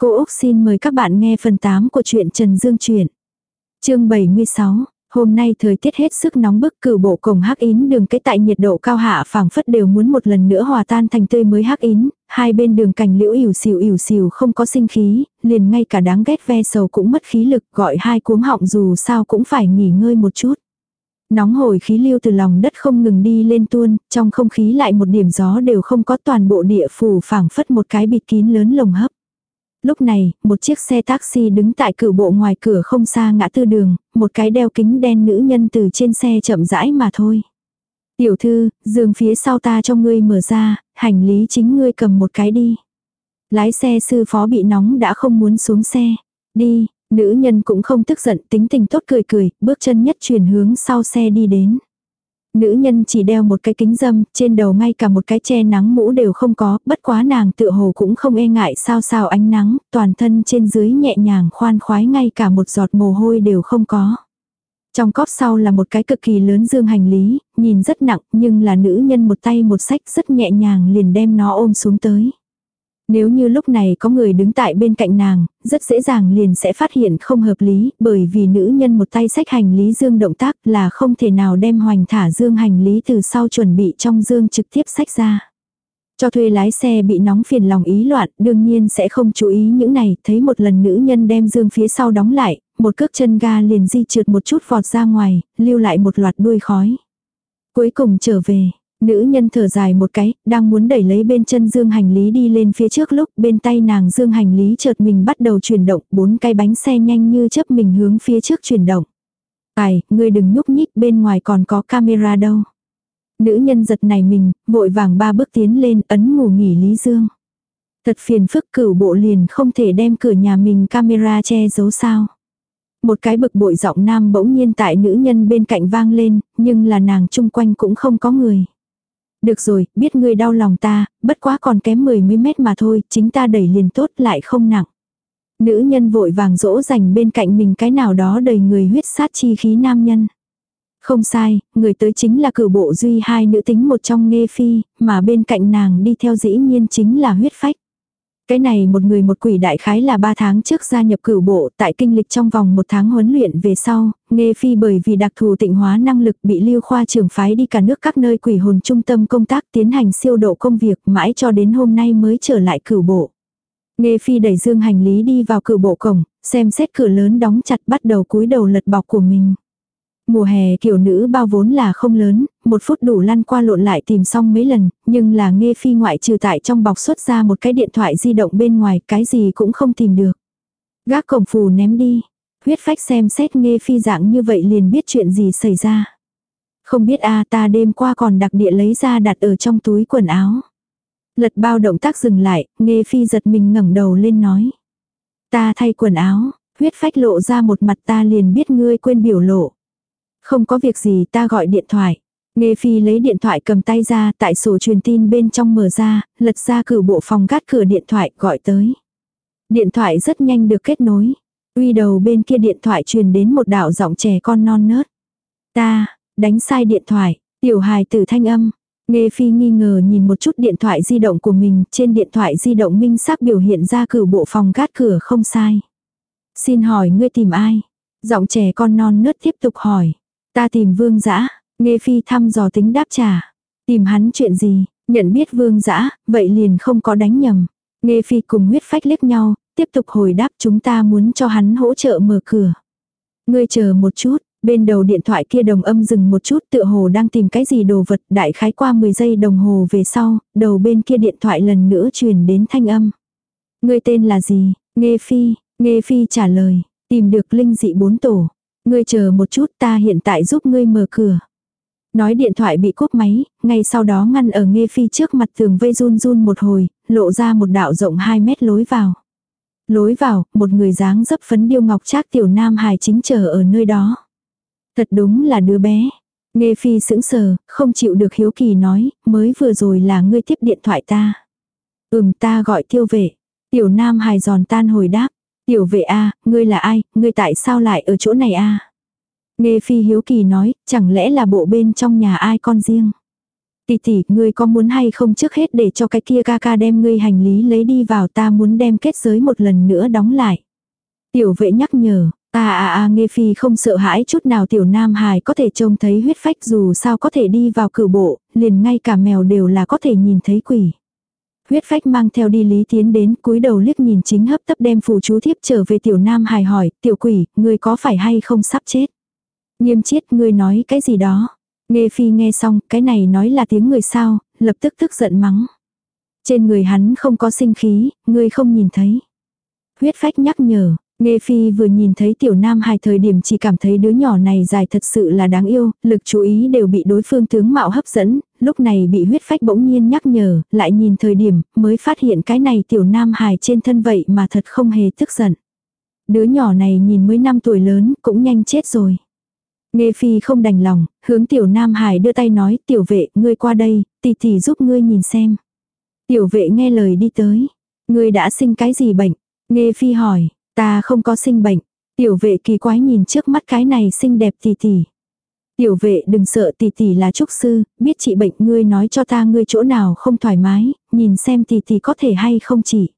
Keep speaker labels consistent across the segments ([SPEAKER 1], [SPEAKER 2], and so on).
[SPEAKER 1] Cô Úc xin mời các bạn nghe phần 8 của truyện Trần Dương truyện. Chương 76. Hôm nay thời tiết hết sức nóng bức cử bộ cổng hắc yến đường cái tại nhiệt độ cao hạ phảng phất đều muốn một lần nữa hòa tan thành tươi mới hắc yến hai bên đường cành liễu ỉu xìu ỉu xìu không có sinh khí, liền ngay cả đáng ghét ve sầu cũng mất khí lực gọi hai cuống họng dù sao cũng phải nghỉ ngơi một chút. Nóng hổi khí lưu từ lòng đất không ngừng đi lên tuôn, trong không khí lại một điểm gió đều không có toàn bộ địa phủ phảng phất một cái bịt kín lớn lồng hấp. Lúc này, một chiếc xe taxi đứng tại cửu bộ ngoài cửa không xa ngã tư đường, một cái đeo kính đen nữ nhân từ trên xe chậm rãi mà thôi. Tiểu thư, giường phía sau ta cho ngươi mở ra, hành lý chính ngươi cầm một cái đi. Lái xe sư phó bị nóng đã không muốn xuống xe. Đi, nữ nhân cũng không tức giận tính tình tốt cười cười, bước chân nhất chuyển hướng sau xe đi đến. Nữ nhân chỉ đeo một cái kính dâm, trên đầu ngay cả một cái che nắng mũ đều không có, bất quá nàng tựa hồ cũng không e ngại sao sao ánh nắng, toàn thân trên dưới nhẹ nhàng khoan khoái ngay cả một giọt mồ hôi đều không có. Trong cóp sau là một cái cực kỳ lớn dương hành lý, nhìn rất nặng nhưng là nữ nhân một tay một sách rất nhẹ nhàng liền đem nó ôm xuống tới. Nếu như lúc này có người đứng tại bên cạnh nàng, rất dễ dàng liền sẽ phát hiện không hợp lý, bởi vì nữ nhân một tay sách hành lý dương động tác là không thể nào đem hoành thả dương hành lý từ sau chuẩn bị trong dương trực tiếp sách ra. Cho thuê lái xe bị nóng phiền lòng ý loạn, đương nhiên sẽ không chú ý những này, thấy một lần nữ nhân đem dương phía sau đóng lại, một cước chân ga liền di trượt một chút vọt ra ngoài, lưu lại một loạt đuôi khói. Cuối cùng trở về, Nữ nhân thở dài một cái, đang muốn đẩy lấy bên chân dương hành lý đi lên phía trước lúc bên tay nàng dương hành lý chợt mình bắt đầu chuyển động, bốn cái bánh xe nhanh như chớp mình hướng phía trước chuyển động. Ai, ngươi đừng nhúc nhích bên ngoài còn có camera đâu. Nữ nhân giật này mình, vội vàng ba bước tiến lên ấn ngủ nghỉ Lý Dương. Thật phiền phức cửu bộ liền không thể đem cửa nhà mình camera che giấu sao. Một cái bực bội giọng nam bỗng nhiên tại nữ nhân bên cạnh vang lên, nhưng là nàng chung quanh cũng không có người. Được rồi, biết ngươi đau lòng ta, bất quá còn kém 10 mét mà thôi, chính ta đẩy liền tốt lại không nặng. Nữ nhân vội vàng dỗ dành bên cạnh mình cái nào đó đầy người huyết sát chi khí nam nhân. Không sai, người tới chính là cử bộ duy hai nữ tính một trong nghe phi, mà bên cạnh nàng đi theo dĩ nhiên chính là huyết phách. Cái này một người một quỷ đại khái là 3 tháng trước gia nhập cửu bộ tại kinh lịch trong vòng một tháng huấn luyện về sau, nghe phi bởi vì đặc thù tịnh hóa năng lực bị lưu khoa trưởng phái đi cả nước các nơi quỷ hồn trung tâm công tác tiến hành siêu độ công việc mãi cho đến hôm nay mới trở lại cửu bộ. Nghe phi đẩy dương hành lý đi vào cửu bộ cổng, xem xét cửa lớn đóng chặt bắt đầu cúi đầu lật bọc của mình. Mùa hè kiểu nữ bao vốn là không lớn, một phút đủ lăn qua lộn lại tìm xong mấy lần, nhưng là nghe phi ngoại trừ tại trong bọc xuất ra một cái điện thoại di động bên ngoài, cái gì cũng không tìm được. Gác cổng phù ném đi, huyết phách xem xét nghe phi dạng như vậy liền biết chuyện gì xảy ra. Không biết a ta đêm qua còn đặc địa lấy ra đặt ở trong túi quần áo. Lật bao động tác dừng lại, nghe phi giật mình ngẩng đầu lên nói. Ta thay quần áo, huyết phách lộ ra một mặt ta liền biết ngươi quên biểu lộ. Không có việc gì ta gọi điện thoại. Nghe Phi lấy điện thoại cầm tay ra tại sổ truyền tin bên trong mở ra, lật ra cử bộ phòng gắt cửa điện thoại gọi tới. Điện thoại rất nhanh được kết nối. Uy đầu bên kia điện thoại truyền đến một đạo giọng trẻ con non nớt. Ta, đánh sai điện thoại, tiểu hài tử thanh âm. Nghe Phi nghi ngờ nhìn một chút điện thoại di động của mình, trên điện thoại di động minh xác biểu hiện ra cử bộ phòng gác cửa không sai. Xin hỏi ngươi tìm ai? Giọng trẻ con non nớt tiếp tục hỏi. Ta tìm vương dã nghe phi thăm dò tính đáp trả. Tìm hắn chuyện gì, nhận biết vương dã vậy liền không có đánh nhầm. Nghe phi cùng huyết phách liếc nhau, tiếp tục hồi đáp chúng ta muốn cho hắn hỗ trợ mở cửa. Ngươi chờ một chút, bên đầu điện thoại kia đồng âm dừng một chút tựa hồ đang tìm cái gì đồ vật đại khái qua 10 giây đồng hồ về sau, đầu bên kia điện thoại lần nữa truyền đến thanh âm. Ngươi tên là gì? Nghe phi, nghe phi trả lời, tìm được linh dị bốn tổ. Ngươi chờ một chút ta hiện tại giúp ngươi mở cửa. Nói điện thoại bị cúp máy, ngay sau đó ngăn ở nghe phi trước mặt tường vây run run một hồi, lộ ra một đạo rộng 2 mét lối vào. Lối vào, một người dáng dấp phấn điêu ngọc trác tiểu nam hài chính chờ ở nơi đó. Thật đúng là đứa bé. Nghe phi sững sờ, không chịu được hiếu kỳ nói, mới vừa rồi là ngươi tiếp điện thoại ta. Ừm ta gọi tiêu vệ. Tiểu nam hài giòn tan hồi đáp. Tiểu vệ a, ngươi là ai, ngươi tại sao lại ở chỗ này a? Nghe phi hiếu kỳ nói, chẳng lẽ là bộ bên trong nhà ai con riêng? Tỷ tỷ, ngươi có muốn hay không trước hết để cho cái kia ca ca đem ngươi hành lý lấy đi vào ta muốn đem kết giới một lần nữa đóng lại. Tiểu vệ nhắc nhở, À à à nghe phi không sợ hãi chút nào tiểu nam hài có thể trông thấy huyết phách dù sao có thể đi vào cử bộ, liền ngay cả mèo đều là có thể nhìn thấy quỷ. Huyết phách mang theo đi lý tiến đến cúi đầu liếc nhìn chính hấp tấp đem phù chú thiếp trở về tiểu nam hài hỏi, tiểu quỷ, ngươi có phải hay không sắp chết? Nghiêm chiết ngươi nói cái gì đó? Nghe phi nghe xong, cái này nói là tiếng người sao, lập tức tức giận mắng. Trên người hắn không có sinh khí, ngươi không nhìn thấy. Huyết phách nhắc nhở, Nghe Phi vừa nhìn thấy tiểu nam hài thời điểm chỉ cảm thấy đứa nhỏ này dài thật sự là đáng yêu, lực chú ý đều bị đối phương tướng mạo hấp dẫn, lúc này bị huyết phách bỗng nhiên nhắc nhở, lại nhìn thời điểm, mới phát hiện cái này tiểu nam hài trên thân vậy mà thật không hề tức giận. Đứa nhỏ này nhìn mới năm tuổi lớn, cũng nhanh chết rồi. Nghe Phi không đành lòng, hướng tiểu nam hài đưa tay nói, tiểu vệ, ngươi qua đây, tỷ tỷ giúp ngươi nhìn xem. Tiểu vệ nghe lời đi tới. Ngươi đã sinh cái gì bệnh? Nghe Phi hỏi, Ta không có sinh bệnh. Tiểu vệ kỳ quái nhìn trước mắt cái này xinh đẹp tỷ tỷ. Tiểu vệ đừng sợ tỷ tỷ là trúc sư, biết trị bệnh ngươi nói cho ta ngươi chỗ nào không thoải mái, nhìn xem tỷ tỷ có thể hay không chỉ.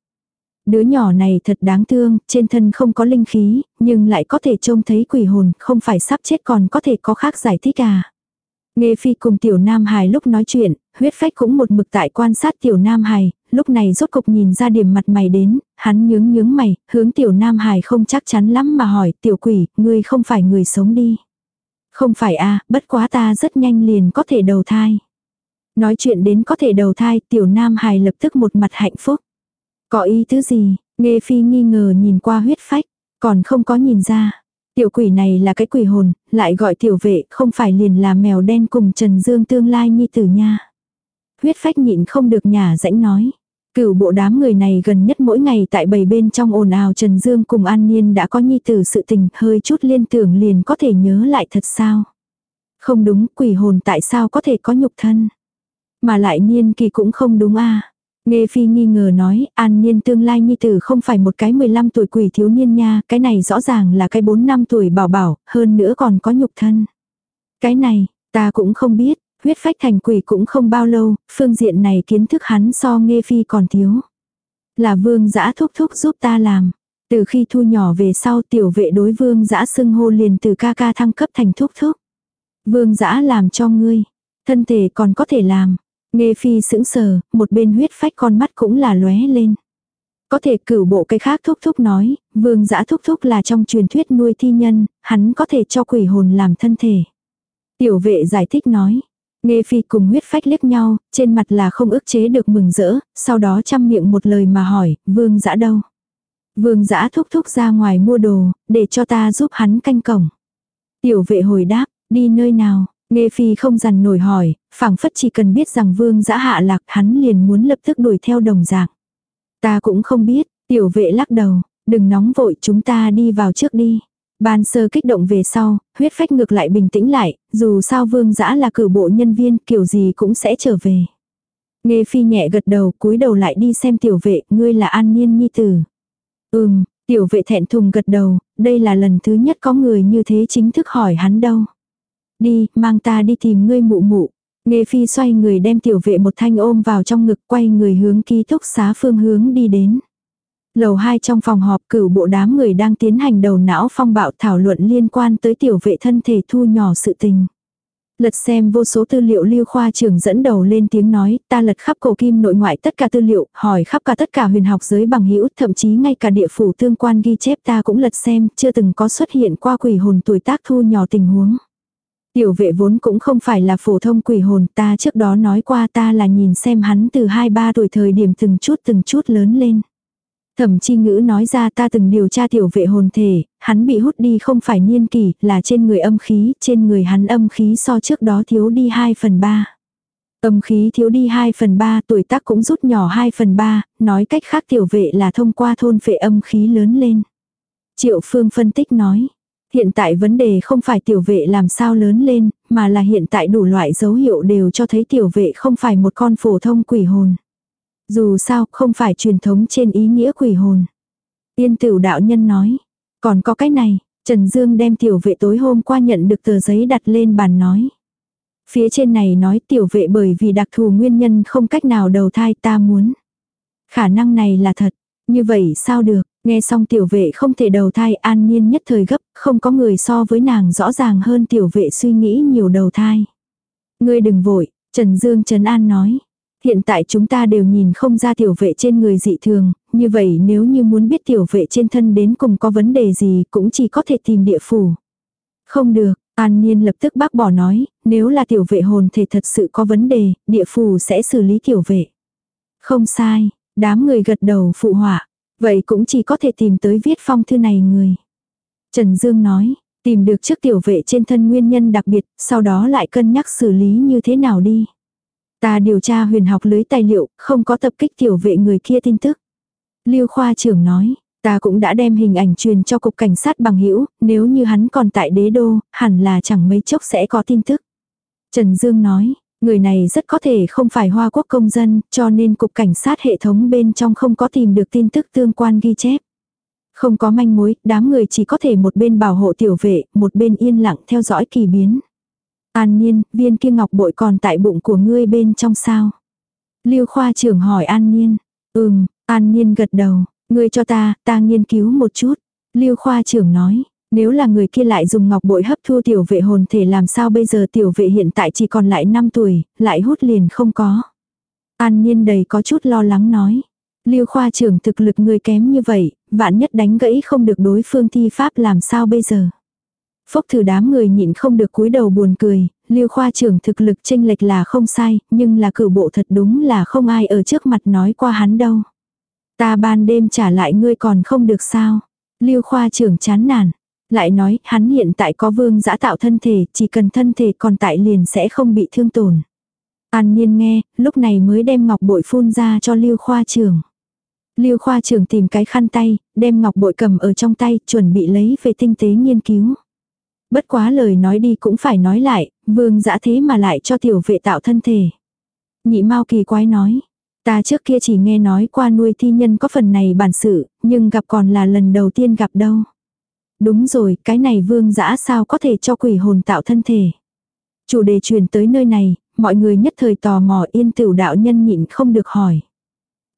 [SPEAKER 1] Đứa nhỏ này thật đáng thương, trên thân không có linh khí, nhưng lại có thể trông thấy quỷ hồn, không phải sắp chết còn có thể có khác giải thích à. Nghe phi cùng tiểu nam hài lúc nói chuyện, huyết phách cũng một mực tại quan sát tiểu nam hài, lúc này rốt cục nhìn ra điểm mặt mày đến, hắn nhướng nhướng mày, hướng tiểu nam hài không chắc chắn lắm mà hỏi tiểu quỷ, ngươi không phải người sống đi. Không phải a bất quá ta rất nhanh liền có thể đầu thai. Nói chuyện đến có thể đầu thai, tiểu nam hài lập tức một mặt hạnh phúc. Có ý thứ gì, nghe phi nghi ngờ nhìn qua huyết phách, còn không có nhìn ra. Tiểu quỷ này là cái quỷ hồn, lại gọi tiểu vệ, không phải liền là mèo đen cùng Trần Dương tương lai nhi tử nha. Huyết phách nhịn không được nhà rãnh nói. Cửu bộ đám người này gần nhất mỗi ngày tại bầy bên trong ồn ào Trần Dương cùng An Niên đã có nhi tử sự tình hơi chút liên tưởng liền có thể nhớ lại thật sao. Không đúng quỷ hồn tại sao có thể có nhục thân. Mà lại Niên kỳ cũng không đúng a Nghe Phi nghi ngờ nói, An Niên tương lai nhi tử không phải một cái 15 tuổi quỷ thiếu niên nha, cái này rõ ràng là cái 4 năm tuổi bảo bảo, hơn nữa còn có nhục thân. Cái này, ta cũng không biết, huyết phách thành quỷ cũng không bao lâu, phương diện này kiến thức hắn so nghe Phi còn thiếu. Là vương giã thúc thúc giúp ta làm. Từ khi thu nhỏ về sau tiểu vệ đối vương giã xưng hô liền từ ca ca thăng cấp thành thúc thúc. Vương giã làm cho ngươi, thân thể còn có thể làm, Nghe phi sững sờ, một bên huyết phách con mắt cũng là lóe lên. Có thể cửu bộ cái khác thúc thúc nói, vương giã thúc thúc là trong truyền thuyết nuôi thi nhân, hắn có thể cho quỷ hồn làm thân thể. Tiểu vệ giải thích nói. Nghe phi cùng huyết phách liếc nhau, trên mặt là không ức chế được mừng rỡ, sau đó chăm miệng một lời mà hỏi, vương giã đâu? Vương giã thúc thúc ra ngoài mua đồ, để cho ta giúp hắn canh cổng. Tiểu vệ hồi đáp, đi nơi nào, Nghe phi không dằn nổi hỏi, phảng phất chỉ cần biết rằng vương giã hạ lạc hắn liền muốn lập tức đuổi theo đồng dạng. Ta cũng không biết, tiểu vệ lắc đầu, đừng nóng vội chúng ta đi vào trước đi. Ban sơ kích động về sau, huyết phách ngược lại bình tĩnh lại, dù sao vương giã là cử bộ nhân viên kiểu gì cũng sẽ trở về. Nghe phi nhẹ gật đầu cúi đầu lại đi xem tiểu vệ, ngươi là an niên nhi tử. Ừm, tiểu vệ thẹn thùng gật đầu, đây là lần thứ nhất có người như thế chính thức hỏi hắn đâu. Đi, mang ta đi tìm ngươi mụ mụ. Nghe phi xoay người đem tiểu vệ một thanh ôm vào trong ngực quay người hướng ký túc xá phương hướng đi đến. Lầu 2 trong phòng họp cửu bộ đám người đang tiến hành đầu não phong bạo thảo luận liên quan tới tiểu vệ thân thể thu nhỏ sự tình. Lật xem vô số tư liệu lưu khoa trưởng dẫn đầu lên tiếng nói, ta lật khắp cổ kim nội ngoại tất cả tư liệu, hỏi khắp cả tất cả huyền học giới bằng hữu thậm chí ngay cả địa phủ tương quan ghi chép ta cũng lật xem, chưa từng có xuất hiện qua quỷ hồn tuổi tác thu nhỏ tình huống. Tiểu vệ vốn cũng không phải là phổ thông quỷ hồn ta trước đó nói qua ta là nhìn xem hắn từ 2-3 tuổi thời điểm từng chút từng chút lớn lên. Thẩm chi ngữ nói ra ta từng điều tra tiểu vệ hồn thể, hắn bị hút đi không phải niên kỷ, là trên người âm khí, trên người hắn âm khí so trước đó thiếu đi 2 phần 3. Âm khí thiếu đi 2 phần 3 tuổi tác cũng rút nhỏ 2 phần 3, nói cách khác tiểu vệ là thông qua thôn vệ âm khí lớn lên. Triệu Phương phân tích nói, Hiện tại vấn đề không phải tiểu vệ làm sao lớn lên, mà là hiện tại đủ loại dấu hiệu đều cho thấy tiểu vệ không phải một con phổ thông quỷ hồn. Dù sao, không phải truyền thống trên ý nghĩa quỷ hồn. Tiên tiểu đạo nhân nói. Còn có cái này, Trần Dương đem tiểu vệ tối hôm qua nhận được tờ giấy đặt lên bàn nói. Phía trên này nói tiểu vệ bởi vì đặc thù nguyên nhân không cách nào đầu thai ta muốn. Khả năng này là thật. Như vậy sao được, nghe xong tiểu vệ không thể đầu thai an nhiên nhất thời gấp, không có người so với nàng rõ ràng hơn tiểu vệ suy nghĩ nhiều đầu thai. Ngươi đừng vội, Trần Dương Trần An nói. Hiện tại chúng ta đều nhìn không ra tiểu vệ trên người dị thường, như vậy nếu như muốn biết tiểu vệ trên thân đến cùng có vấn đề gì cũng chỉ có thể tìm địa phủ. Không được, An Nhiên lập tức bác bỏ nói, nếu là tiểu vệ hồn thể thật sự có vấn đề, địa phủ sẽ xử lý tiểu vệ. Không sai, đám người gật đầu phụ họa, vậy cũng chỉ có thể tìm tới viết phong thư này người. Trần Dương nói, tìm được trước tiểu vệ trên thân nguyên nhân đặc biệt, sau đó lại cân nhắc xử lý như thế nào đi. Ta điều tra huyền học lưới tài liệu, không có tập kích tiểu vệ người kia tin tức. Lưu khoa trưởng nói, ta cũng đã đem hình ảnh truyền cho cục cảnh sát bằng hữu nếu như hắn còn tại đế đô, hẳn là chẳng mấy chốc sẽ có tin tức. Trần Dương nói, người này rất có thể không phải hoa quốc công dân, cho nên cục cảnh sát hệ thống bên trong không có tìm được tin tức tương quan ghi chép. Không có manh mối, đám người chỉ có thể một bên bảo hộ tiểu vệ, một bên yên lặng theo dõi kỳ biến. An Niên, viên kia ngọc bội còn tại bụng của ngươi bên trong sao? Lưu khoa trưởng hỏi An Niên. Ừm, An Niên gật đầu, ngươi cho ta, ta nghiên cứu một chút. Lưu khoa trưởng nói, nếu là người kia lại dùng ngọc bội hấp thu tiểu vệ hồn thể làm sao bây giờ tiểu vệ hiện tại chỉ còn lại 5 tuổi, lại hút liền không có. An Niên đầy có chút lo lắng nói. Lưu khoa trưởng thực lực người kém như vậy, vạn nhất đánh gãy không được đối phương thi pháp làm sao bây giờ. Phốc thử đám người nhịn không được cúi đầu buồn cười, Lưu khoa trưởng thực lực tranh lệch là không sai, nhưng là cử bộ thật đúng là không ai ở trước mặt nói qua hắn đâu. Ta ban đêm trả lại ngươi còn không được sao. Lưu khoa trưởng chán nản. Lại nói, hắn hiện tại có vương giã tạo thân thể, chỉ cần thân thể còn tại liền sẽ không bị thương tổn. An Niên nghe, lúc này mới đem ngọc bội phun ra cho Lưu khoa trưởng. Lưu khoa trưởng tìm cái khăn tay, đem ngọc bội cầm ở trong tay, chuẩn bị lấy về tinh tế nghiên cứu. Bất quá lời nói đi cũng phải nói lại, vương dã thế mà lại cho tiểu vệ tạo thân thể. Nhị mau kỳ quái nói. Ta trước kia chỉ nghe nói qua nuôi thi nhân có phần này bản sự, nhưng gặp còn là lần đầu tiên gặp đâu. Đúng rồi, cái này vương dã sao có thể cho quỷ hồn tạo thân thể. Chủ đề truyền tới nơi này, mọi người nhất thời tò mò yên tửu đạo nhân nhịn không được hỏi.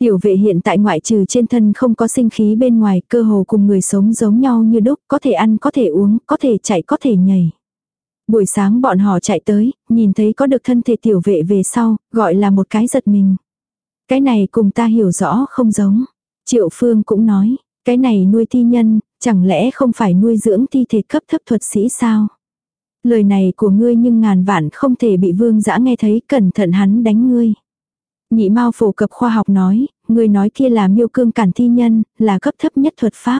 [SPEAKER 1] Tiểu vệ hiện tại ngoại trừ trên thân không có sinh khí bên ngoài, cơ hồ cùng người sống giống nhau như đúc, có thể ăn, có thể uống, có thể chạy, có thể nhảy. Buổi sáng bọn họ chạy tới, nhìn thấy có được thân thể tiểu vệ về sau, gọi là một cái giật mình. Cái này cùng ta hiểu rõ không giống. Triệu Phương cũng nói, cái này nuôi thi nhân, chẳng lẽ không phải nuôi dưỡng thi thể cấp thấp thuật sĩ sao? Lời này của ngươi nhưng ngàn vạn không thể bị vương dã nghe thấy, cẩn thận hắn đánh ngươi. Nhị Mao phổ cập khoa học nói, người nói kia là miêu cương cản thi nhân, là cấp thấp nhất thuật pháp.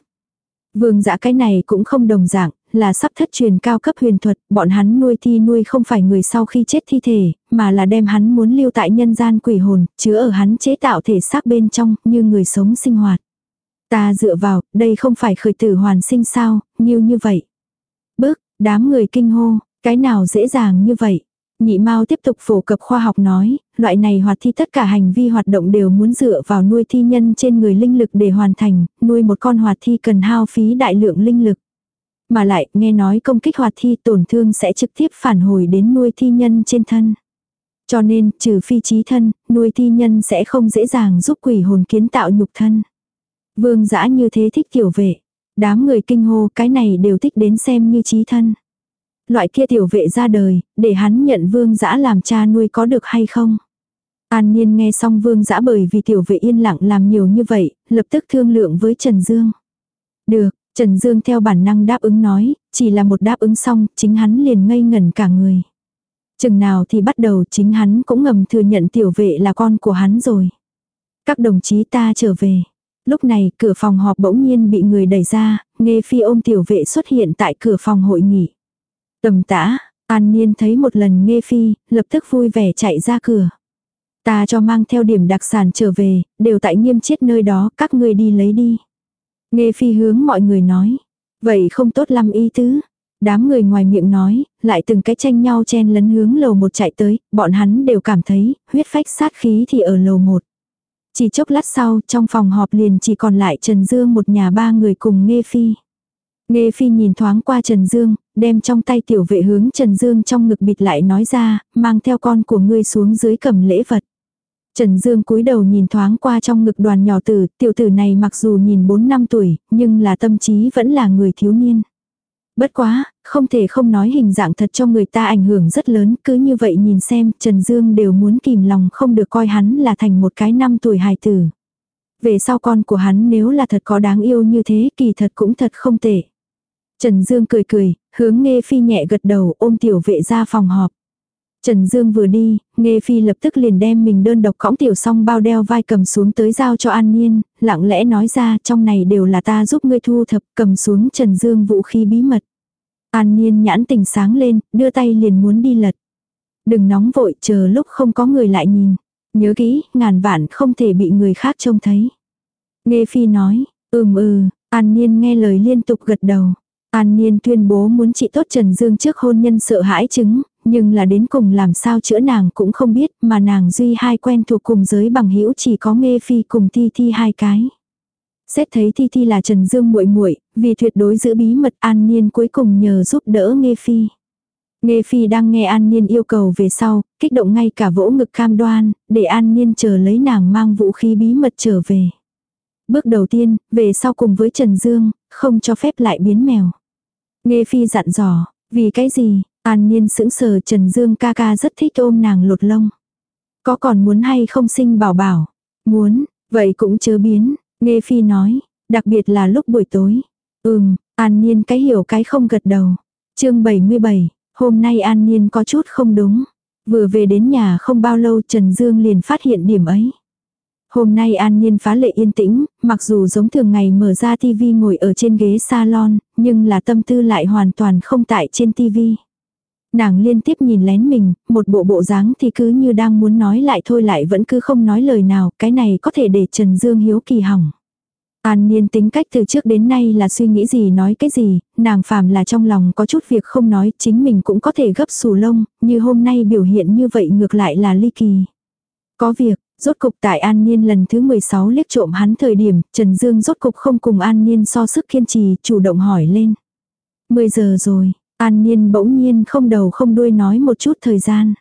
[SPEAKER 1] Vương dã cái này cũng không đồng dạng, là sắp thất truyền cao cấp huyền thuật, bọn hắn nuôi thi nuôi không phải người sau khi chết thi thể, mà là đem hắn muốn lưu tại nhân gian quỷ hồn, chứa ở hắn chế tạo thể xác bên trong, như người sống sinh hoạt. Ta dựa vào, đây không phải khởi tử hoàn sinh sao, như như vậy. Bước, đám người kinh hô, cái nào dễ dàng như vậy. Nhị Mao tiếp tục phổ cập khoa học nói, loại này hoạt thi tất cả hành vi hoạt động đều muốn dựa vào nuôi thi nhân trên người linh lực để hoàn thành, nuôi một con hoạt thi cần hao phí đại lượng linh lực. Mà lại, nghe nói công kích hoạt thi tổn thương sẽ trực tiếp phản hồi đến nuôi thi nhân trên thân. Cho nên, trừ phi trí thân, nuôi thi nhân sẽ không dễ dàng giúp quỷ hồn kiến tạo nhục thân. Vương giã như thế thích kiểu vệ. Đám người kinh hô cái này đều thích đến xem như trí thân. Loại kia tiểu vệ ra đời, để hắn nhận vương giã làm cha nuôi có được hay không? An Nhiên nghe xong vương giã bởi vì tiểu vệ yên lặng làm nhiều như vậy, lập tức thương lượng với Trần Dương. Được, Trần Dương theo bản năng đáp ứng nói, chỉ là một đáp ứng xong, chính hắn liền ngây ngẩn cả người. Chừng nào thì bắt đầu chính hắn cũng ngầm thừa nhận tiểu vệ là con của hắn rồi. Các đồng chí ta trở về. Lúc này cửa phòng họp bỗng nhiên bị người đẩy ra, nghe phi ôm tiểu vệ xuất hiện tại cửa phòng hội nghị. Tầm tã, An Niên thấy một lần nghe phi, lập tức vui vẻ chạy ra cửa. Ta cho mang theo điểm đặc sản trở về, đều tại nghiêm chết nơi đó, các ngươi đi lấy đi. Nghe phi hướng mọi người nói. Vậy không tốt lắm y tứ. Đám người ngoài miệng nói, lại từng cái tranh nhau chen lấn hướng lầu một chạy tới, bọn hắn đều cảm thấy, huyết phách sát khí thì ở lầu một. Chỉ chốc lát sau, trong phòng họp liền chỉ còn lại Trần Dương một nhà ba người cùng Nghe Phi. Nghe Phi nhìn thoáng qua Trần Dương, đem trong tay tiểu vệ hướng Trần Dương trong ngực bịt lại nói ra, mang theo con của ngươi xuống dưới cầm lễ vật. Trần Dương cúi đầu nhìn thoáng qua trong ngực đoàn nhỏ tử, tiểu tử này mặc dù nhìn 4 năm tuổi, nhưng là tâm trí vẫn là người thiếu niên. Bất quá, không thể không nói hình dạng thật cho người ta ảnh hưởng rất lớn, cứ như vậy nhìn xem, Trần Dương đều muốn kìm lòng không được coi hắn là thành một cái năm tuổi hài tử. Về sau con của hắn nếu là thật có đáng yêu như thế, kỳ thật cũng thật không tệ. Trần Dương cười cười, hướng Nghe Phi nhẹ gật đầu ôm tiểu vệ ra phòng họp. Trần Dương vừa đi, Nghe Phi lập tức liền đem mình đơn độc cõng tiểu song bao đeo vai cầm xuống tới giao cho An Nhiên, lặng lẽ nói ra trong này đều là ta giúp ngươi thu thập cầm xuống Trần Dương vũ khí bí mật. An Nhiên nhãn tình sáng lên, đưa tay liền muốn đi lật. Đừng nóng vội chờ lúc không có người lại nhìn. Nhớ kỹ, ngàn vạn không thể bị người khác trông thấy. Nghe Phi nói, ừm ừ, An Nhiên nghe lời liên tục gật đầu. An Niên tuyên bố muốn trị tốt Trần Dương trước hôn nhân sợ hãi chứng, nhưng là đến cùng làm sao chữa nàng cũng không biết, mà nàng duy hai quen thuộc cùng giới bằng hữu chỉ có Nghe Phi cùng Thi Thi hai cái. Xét thấy Thi Thi là Trần Dương muội muội, vì tuyệt đối giữ bí mật An Niên cuối cùng nhờ giúp đỡ Nghe Phi. Nghe Phi đang nghe An Niên yêu cầu về sau, kích động ngay cả vỗ ngực cam đoan, để An Niên chờ lấy nàng mang vũ khí bí mật trở về. Bước đầu tiên, về sau cùng với Trần Dương, không cho phép lại biến mèo. Nghe Phi dặn dò, vì cái gì, An Niên sững sờ Trần Dương ca ca rất thích ôm nàng lột lông. Có còn muốn hay không sinh bảo bảo? Muốn, vậy cũng chớ biến, Nghe Phi nói, đặc biệt là lúc buổi tối. Ừm, An Niên cái hiểu cái không gật đầu. chương 77, hôm nay An Niên có chút không đúng. Vừa về đến nhà không bao lâu Trần Dương liền phát hiện điểm ấy. Hôm nay An Nhiên phá lệ yên tĩnh, mặc dù giống thường ngày mở ra tivi ngồi ở trên ghế salon, nhưng là tâm tư lại hoàn toàn không tại trên tivi. Nàng liên tiếp nhìn lén mình, một bộ bộ dáng thì cứ như đang muốn nói lại thôi lại vẫn cứ không nói lời nào, cái này có thể để Trần Dương hiếu kỳ hỏng. An Niên tính cách từ trước đến nay là suy nghĩ gì nói cái gì, nàng phàm là trong lòng có chút việc không nói, chính mình cũng có thể gấp xù lông, như hôm nay biểu hiện như vậy ngược lại là ly kỳ. Có việc, Rốt cục tại An Niên lần thứ 16 liếc trộm hắn thời điểm, Trần Dương rốt cục không cùng An Niên so sức kiên trì, chủ động hỏi lên. 10 giờ rồi, An Niên bỗng nhiên không đầu không đuôi nói một chút thời gian.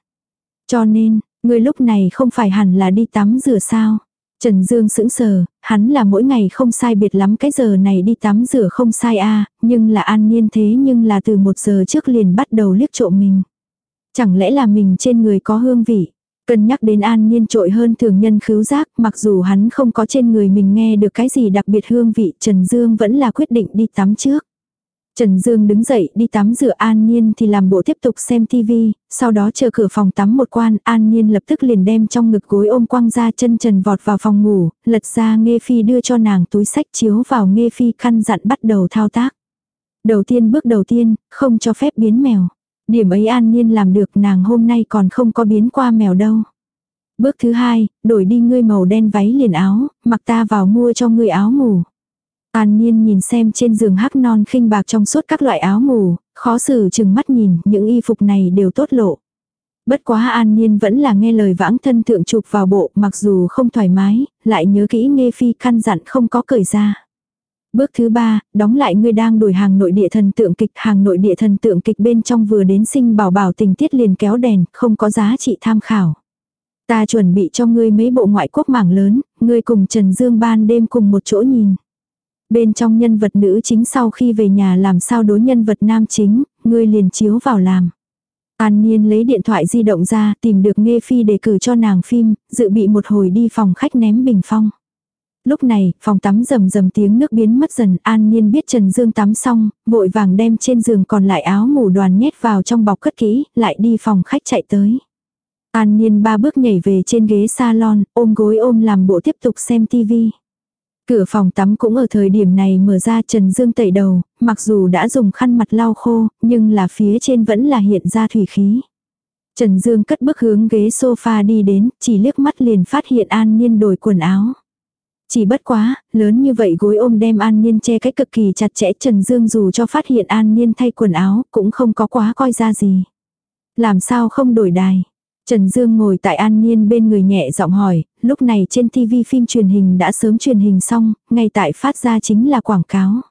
[SPEAKER 1] Cho nên, người lúc này không phải hẳn là đi tắm rửa sao. Trần Dương sững sờ, hắn là mỗi ngày không sai biệt lắm cái giờ này đi tắm rửa không sai a nhưng là an niên thế nhưng là từ một giờ trước liền bắt đầu liếc trộm mình. Chẳng lẽ là mình trên người có hương vị. Cân nhắc đến an nhiên trội hơn thường nhân khứu giác, mặc dù hắn không có trên người mình nghe được cái gì đặc biệt hương vị, Trần Dương vẫn là quyết định đi tắm trước. Trần Dương đứng dậy đi tắm rửa An Niên thì làm bộ tiếp tục xem TV, sau đó chờ cửa phòng tắm một quan, An Niên lập tức liền đem trong ngực gối ôm quăng ra chân trần vọt vào phòng ngủ, lật ra Nghê Phi đưa cho nàng túi sách chiếu vào Nghê Phi khăn dặn bắt đầu thao tác. Đầu tiên bước đầu tiên, không cho phép biến mèo. Điểm ấy an nhiên làm được nàng hôm nay còn không có biến qua mèo đâu. Bước thứ hai, đổi đi ngươi màu đen váy liền áo, mặc ta vào mua cho ngươi áo ngủ. An Nhiên nhìn xem trên giường hắc non khinh bạc trong suốt các loại áo ngủ, khó xử chừng mắt nhìn, những y phục này đều tốt lộ. Bất quá An Nhiên vẫn là nghe lời vãng thân thượng chụp vào bộ, mặc dù không thoải mái, lại nhớ kỹ nghe phi căn dặn không có cởi ra. Bước thứ ba, đóng lại ngươi đang đổi hàng nội địa thần tượng kịch. Hàng nội địa thần tượng kịch bên trong vừa đến sinh bảo bảo tình tiết liền kéo đèn, không có giá trị tham khảo. Ta chuẩn bị cho ngươi mấy bộ ngoại quốc mảng lớn, ngươi cùng Trần Dương ban đêm cùng một chỗ nhìn. Bên trong nhân vật nữ chính sau khi về nhà làm sao đối nhân vật nam chính, ngươi liền chiếu vào làm. An Niên lấy điện thoại di động ra tìm được Nghe Phi để cử cho nàng phim, dự bị một hồi đi phòng khách ném bình phong. Lúc này, phòng tắm rầm rầm tiếng nước biến mất dần, An Nhiên biết Trần Dương tắm xong, vội vàng đem trên giường còn lại áo ngủ đoàn nhét vào trong bọc cất kỹ, lại đi phòng khách chạy tới. An Nhiên ba bước nhảy về trên ghế salon, ôm gối ôm làm bộ tiếp tục xem tivi. Cửa phòng tắm cũng ở thời điểm này mở ra Trần Dương tẩy đầu, mặc dù đã dùng khăn mặt lau khô, nhưng là phía trên vẫn là hiện ra thủy khí. Trần Dương cất bước hướng ghế sofa đi đến, chỉ liếc mắt liền phát hiện An Nhiên đổi quần áo. Chỉ bất quá, lớn như vậy gối ôm đem An Niên che cách cực kỳ chặt chẽ Trần Dương dù cho phát hiện An Niên thay quần áo cũng không có quá coi ra gì. Làm sao không đổi đài? Trần Dương ngồi tại An Niên bên người nhẹ giọng hỏi, lúc này trên TV phim truyền hình đã sớm truyền hình xong, ngay tại phát ra chính là quảng cáo.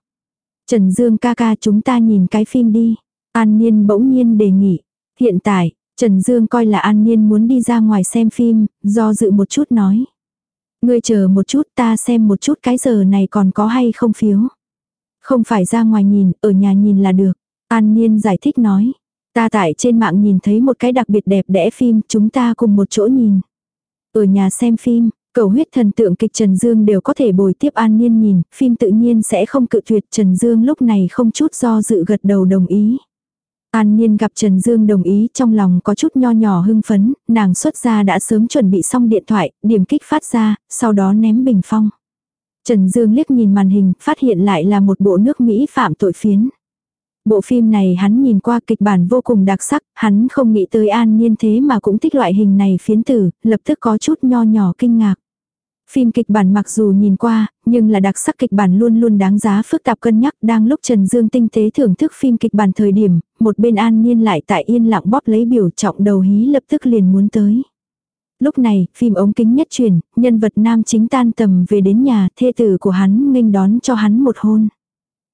[SPEAKER 1] Trần Dương ca ca chúng ta nhìn cái phim đi. An Niên bỗng nhiên đề nghị. Hiện tại, Trần Dương coi là An Niên muốn đi ra ngoài xem phim, do dự một chút nói. Ngươi chờ một chút ta xem một chút cái giờ này còn có hay không phiếu. Không phải ra ngoài nhìn, ở nhà nhìn là được. An Niên giải thích nói. Ta tại trên mạng nhìn thấy một cái đặc biệt đẹp đẽ phim, chúng ta cùng một chỗ nhìn. Ở nhà xem phim, cầu huyết thần tượng kịch Trần Dương đều có thể bồi tiếp An Niên nhìn, phim tự nhiên sẽ không cự tuyệt Trần Dương lúc này không chút do dự gật đầu đồng ý. An Niên gặp Trần Dương đồng ý trong lòng có chút nho nhỏ hưng phấn, nàng xuất ra đã sớm chuẩn bị xong điện thoại, điểm kích phát ra, sau đó ném bình phong. Trần Dương liếc nhìn màn hình, phát hiện lại là một bộ nước Mỹ phạm tội phiến. Bộ phim này hắn nhìn qua kịch bản vô cùng đặc sắc, hắn không nghĩ tới an niên thế mà cũng thích loại hình này phiến tử, lập tức có chút nho nhỏ kinh ngạc. Phim kịch bản mặc dù nhìn qua, nhưng là đặc sắc kịch bản luôn luôn đáng giá phức tạp cân nhắc. Đang lúc Trần Dương tinh tế thưởng thức phim kịch bản thời điểm, một bên an nhiên lại tại yên lặng bóp lấy biểu trọng đầu hí lập tức liền muốn tới. Lúc này, phim ống kính nhất truyền, nhân vật nam chính tan tầm về đến nhà, thê tử của hắn nghênh đón cho hắn một hôn.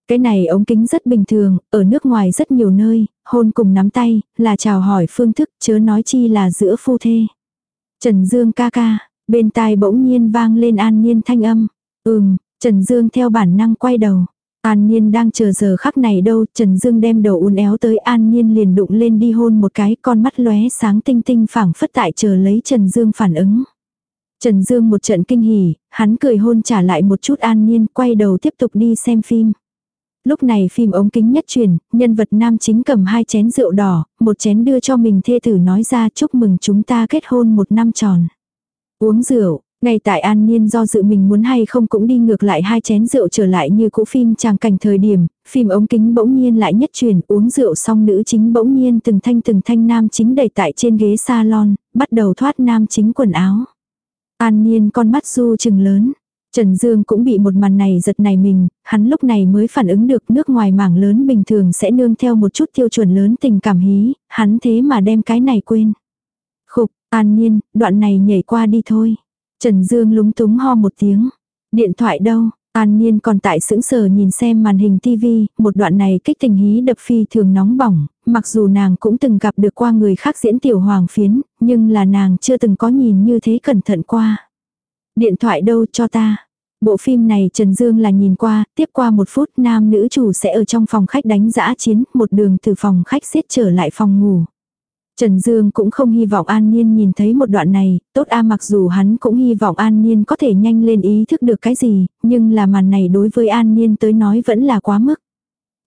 [SPEAKER 1] Cái này ống kính rất bình thường, ở nước ngoài rất nhiều nơi, hôn cùng nắm tay, là chào hỏi phương thức, chớ nói chi là giữa phu thê. Trần Dương ca ca, bên tai bỗng nhiên vang lên an nhiên thanh âm. Ừm, Trần Dương theo bản năng quay đầu. An Nhiên đang chờ giờ khắc này đâu, Trần Dương đem đầu uốn éo tới An Nhiên liền đụng lên đi hôn một cái, con mắt lóe sáng tinh tinh phảng phất tại chờ lấy Trần Dương phản ứng. Trần Dương một trận kinh hỉ, hắn cười hôn trả lại một chút An Nhiên, quay đầu tiếp tục đi xem phim. Lúc này phim ống kính nhất truyền, nhân vật nam chính cầm hai chén rượu đỏ, một chén đưa cho mình thê tử nói ra chúc mừng chúng ta kết hôn một năm tròn. Uống rượu, ngay tại An Niên do dự mình muốn hay không cũng đi ngược lại hai chén rượu trở lại như cũ phim tràng cảnh thời điểm, phim ống kính bỗng nhiên lại nhất truyền uống rượu xong nữ chính bỗng nhiên từng thanh từng thanh nam chính đầy tại trên ghế salon, bắt đầu thoát nam chính quần áo. An Niên con mắt du chừng lớn, Trần Dương cũng bị một màn này giật này mình, hắn lúc này mới phản ứng được nước ngoài mảng lớn bình thường sẽ nương theo một chút tiêu chuẩn lớn tình cảm hí, hắn thế mà đem cái này quên. An nhiên, đoạn này nhảy qua đi thôi. Trần Dương lúng túng ho một tiếng. Điện thoại đâu, An Nhiên còn tại sững sờ nhìn xem màn hình TV. một đoạn này kích tình hí đập phi thường nóng bỏng, mặc dù nàng cũng từng gặp được qua người khác diễn tiểu hoàng phiến, nhưng là nàng chưa từng có nhìn như thế cẩn thận qua. Điện thoại đâu cho ta. Bộ phim này Trần Dương là nhìn qua, tiếp qua một phút nam nữ chủ sẽ ở trong phòng khách đánh giã chiến, một đường từ phòng khách xiết trở lại phòng ngủ. Trần Dương cũng không hy vọng An Niên nhìn thấy một đoạn này, tốt a mặc dù hắn cũng hy vọng An Niên có thể nhanh lên ý thức được cái gì, nhưng là màn này đối với An Niên tới nói vẫn là quá mức.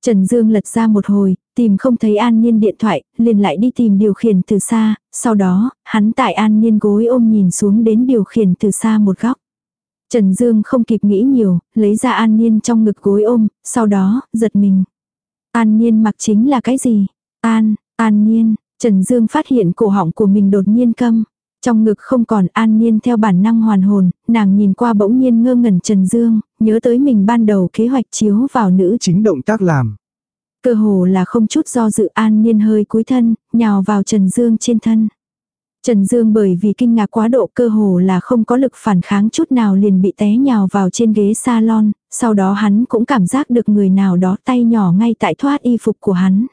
[SPEAKER 1] Trần Dương lật ra một hồi, tìm không thấy An Niên điện thoại, liền lại đi tìm điều khiển từ xa, sau đó, hắn tại An Niên gối ôm nhìn xuống đến điều khiển từ xa một góc. Trần Dương không kịp nghĩ nhiều, lấy ra An Niên trong ngực gối ôm, sau đó, giật mình. An Niên mặc chính là cái gì? An, An Niên, Trần Dương phát hiện cổ họng của mình đột nhiên câm. Trong ngực không còn an nhiên theo bản năng hoàn hồn, nàng nhìn qua bỗng nhiên ngơ ngẩn Trần Dương, nhớ tới mình ban đầu kế hoạch chiếu vào nữ
[SPEAKER 2] chính động tác làm.
[SPEAKER 1] Cơ hồ là không chút do dự an nhiên hơi cúi thân, nhào vào Trần Dương trên thân. Trần Dương bởi vì kinh ngạc quá độ cơ hồ là không có lực phản kháng chút nào liền bị té nhào vào trên ghế salon, sau đó hắn cũng cảm giác được người nào đó tay nhỏ ngay tại thoát y phục của hắn.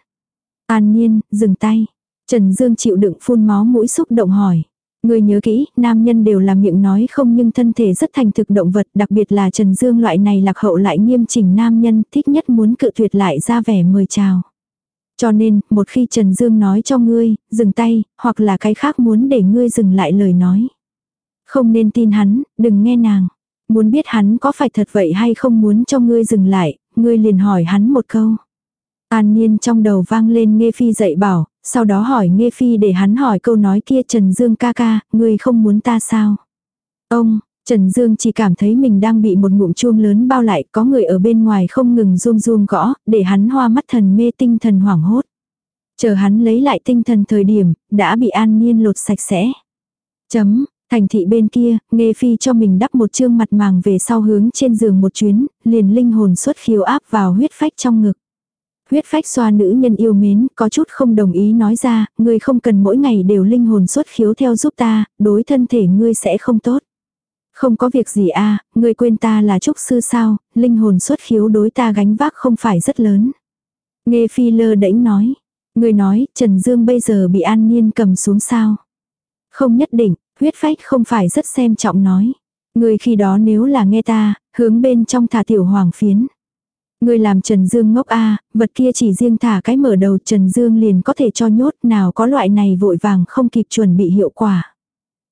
[SPEAKER 1] An Nhiên, dừng tay. Trần Dương chịu đựng phun máu mũi xúc động hỏi. Người nhớ kỹ, nam nhân đều là miệng nói không nhưng thân thể rất thành thực động vật, đặc biệt là Trần Dương loại này lạc hậu lại nghiêm chỉnh nam nhân, thích nhất muốn cự tuyệt lại ra vẻ mời chào. Cho nên, một khi Trần Dương nói cho ngươi, dừng tay, hoặc là cái khác muốn để ngươi dừng lại lời nói. Không nên tin hắn, đừng nghe nàng. Muốn biết hắn có phải thật vậy hay không muốn cho ngươi dừng lại, ngươi liền hỏi hắn một câu. An Niên trong đầu vang lên nghe phi dạy bảo, sau đó hỏi Nghe Phi để hắn hỏi câu nói kia Trần Dương ca ca, ngươi không muốn ta sao? Ông, Trần Dương chỉ cảm thấy mình đang bị một ngụm chuông lớn bao lại, có người ở bên ngoài không ngừng run run gõ, để hắn hoa mắt thần mê tinh thần hoảng hốt. Chờ hắn lấy lại tinh thần thời điểm, đã bị an nhiên lột sạch sẽ. Chấm, thành thị bên kia, nghe phi cho mình đắp một chương mặt màng về sau hướng trên giường một chuyến, liền linh hồn xuất khiếu áp vào huyết phách trong ngực. Huyết phách xoa nữ nhân yêu mến, có chút không đồng ý nói ra, ngươi không cần mỗi ngày đều linh hồn xuất khiếu theo giúp ta, đối thân thể ngươi sẽ không tốt. Không có việc gì a à, ngươi quên ta là trúc sư sao, linh hồn xuất khiếu đối ta gánh vác không phải rất lớn. Nghe phi lơ đễnh nói. Ngươi nói, Trần Dương bây giờ bị an niên cầm xuống sao. Không nhất định, huyết phách không phải rất xem trọng nói. Ngươi khi đó nếu là nghe ta, hướng bên trong thả tiểu hoàng phiến người làm Trần Dương ngốc a vật kia chỉ riêng thả cái mở đầu Trần Dương liền có thể cho nhốt nào có loại này vội vàng không kịp chuẩn bị hiệu quả.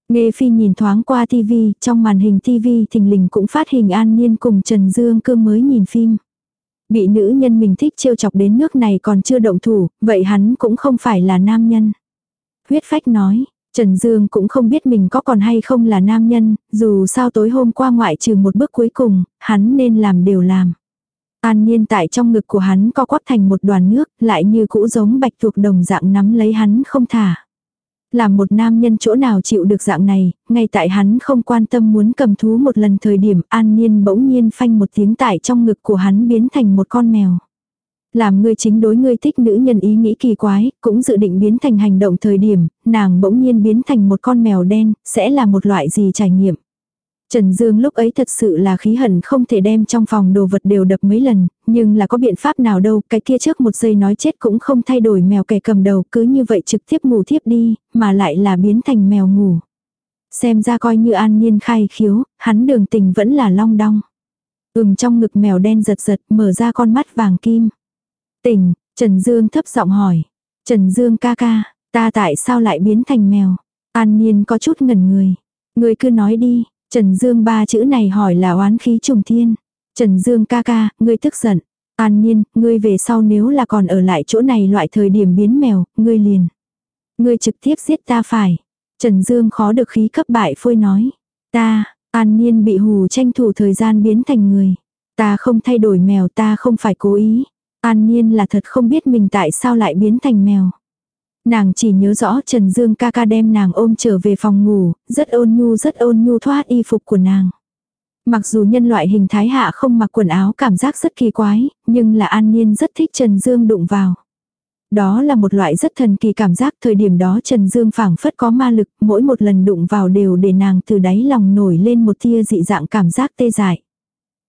[SPEAKER 1] Nghe phi nhìn thoáng qua tivi, trong màn hình tivi thình lình cũng phát hình an niên cùng Trần Dương cương mới nhìn phim. Bị nữ nhân mình thích trêu chọc đến nước này còn chưa động thủ, vậy hắn cũng không phải là nam nhân. Huyết phách nói, Trần Dương cũng không biết mình có còn hay không là nam nhân, dù sao tối hôm qua ngoại trừ một bước cuối cùng, hắn nên làm đều làm. An Niên tại trong ngực của hắn co quắp thành một đoàn nước, lại như cũ giống bạch thuộc đồng dạng nắm lấy hắn không thả. Làm một nam nhân chỗ nào chịu được dạng này, ngay tại hắn không quan tâm muốn cầm thú một lần thời điểm An Niên bỗng nhiên phanh một tiếng tại trong ngực của hắn biến thành một con mèo. Làm người chính đối người thích nữ nhân ý nghĩ kỳ quái, cũng dự định biến thành hành động thời điểm, nàng bỗng nhiên biến thành một con mèo đen, sẽ là một loại gì trải nghiệm. Trần Dương lúc ấy thật sự là khí hận không thể đem trong phòng đồ vật đều đập mấy lần, nhưng là có biện pháp nào đâu, cái kia trước một giây nói chết cũng không thay đổi mèo kẻ cầm đầu cứ như vậy trực tiếp ngủ thiếp đi, mà lại là biến thành mèo ngủ. Xem ra coi như an niên khai khiếu, hắn đường tình vẫn là long đong. Ừm trong ngực mèo đen giật giật mở ra con mắt vàng kim. Tỉnh, Trần Dương thấp giọng hỏi. Trần Dương ca ca, ta tại sao lại biến thành mèo? An niên có chút ngẩn người. Người cứ nói đi, Trần Dương ba chữ này hỏi là oán khí trùng thiên. Trần Dương ca ca, ngươi tức giận. An nhiên, ngươi về sau nếu là còn ở lại chỗ này loại thời điểm biến mèo, ngươi liền. Ngươi trực tiếp giết ta phải. Trần Dương khó được khí cấp bại phôi nói. Ta, an nhiên bị hù tranh thủ thời gian biến thành người. Ta không thay đổi mèo ta không phải cố ý. An nhiên là thật không biết mình tại sao lại biến thành mèo. Nàng chỉ nhớ rõ Trần Dương ca ca đem nàng ôm trở về phòng ngủ, rất ôn nhu rất ôn nhu thoát y phục của nàng. Mặc dù nhân loại hình thái hạ không mặc quần áo cảm giác rất kỳ quái, nhưng là An nhiên rất thích Trần Dương đụng vào. Đó là một loại rất thần kỳ cảm giác thời điểm đó Trần Dương phảng phất có ma lực, mỗi một lần đụng vào đều để nàng từ đáy lòng nổi lên một tia dị dạng cảm giác tê dại.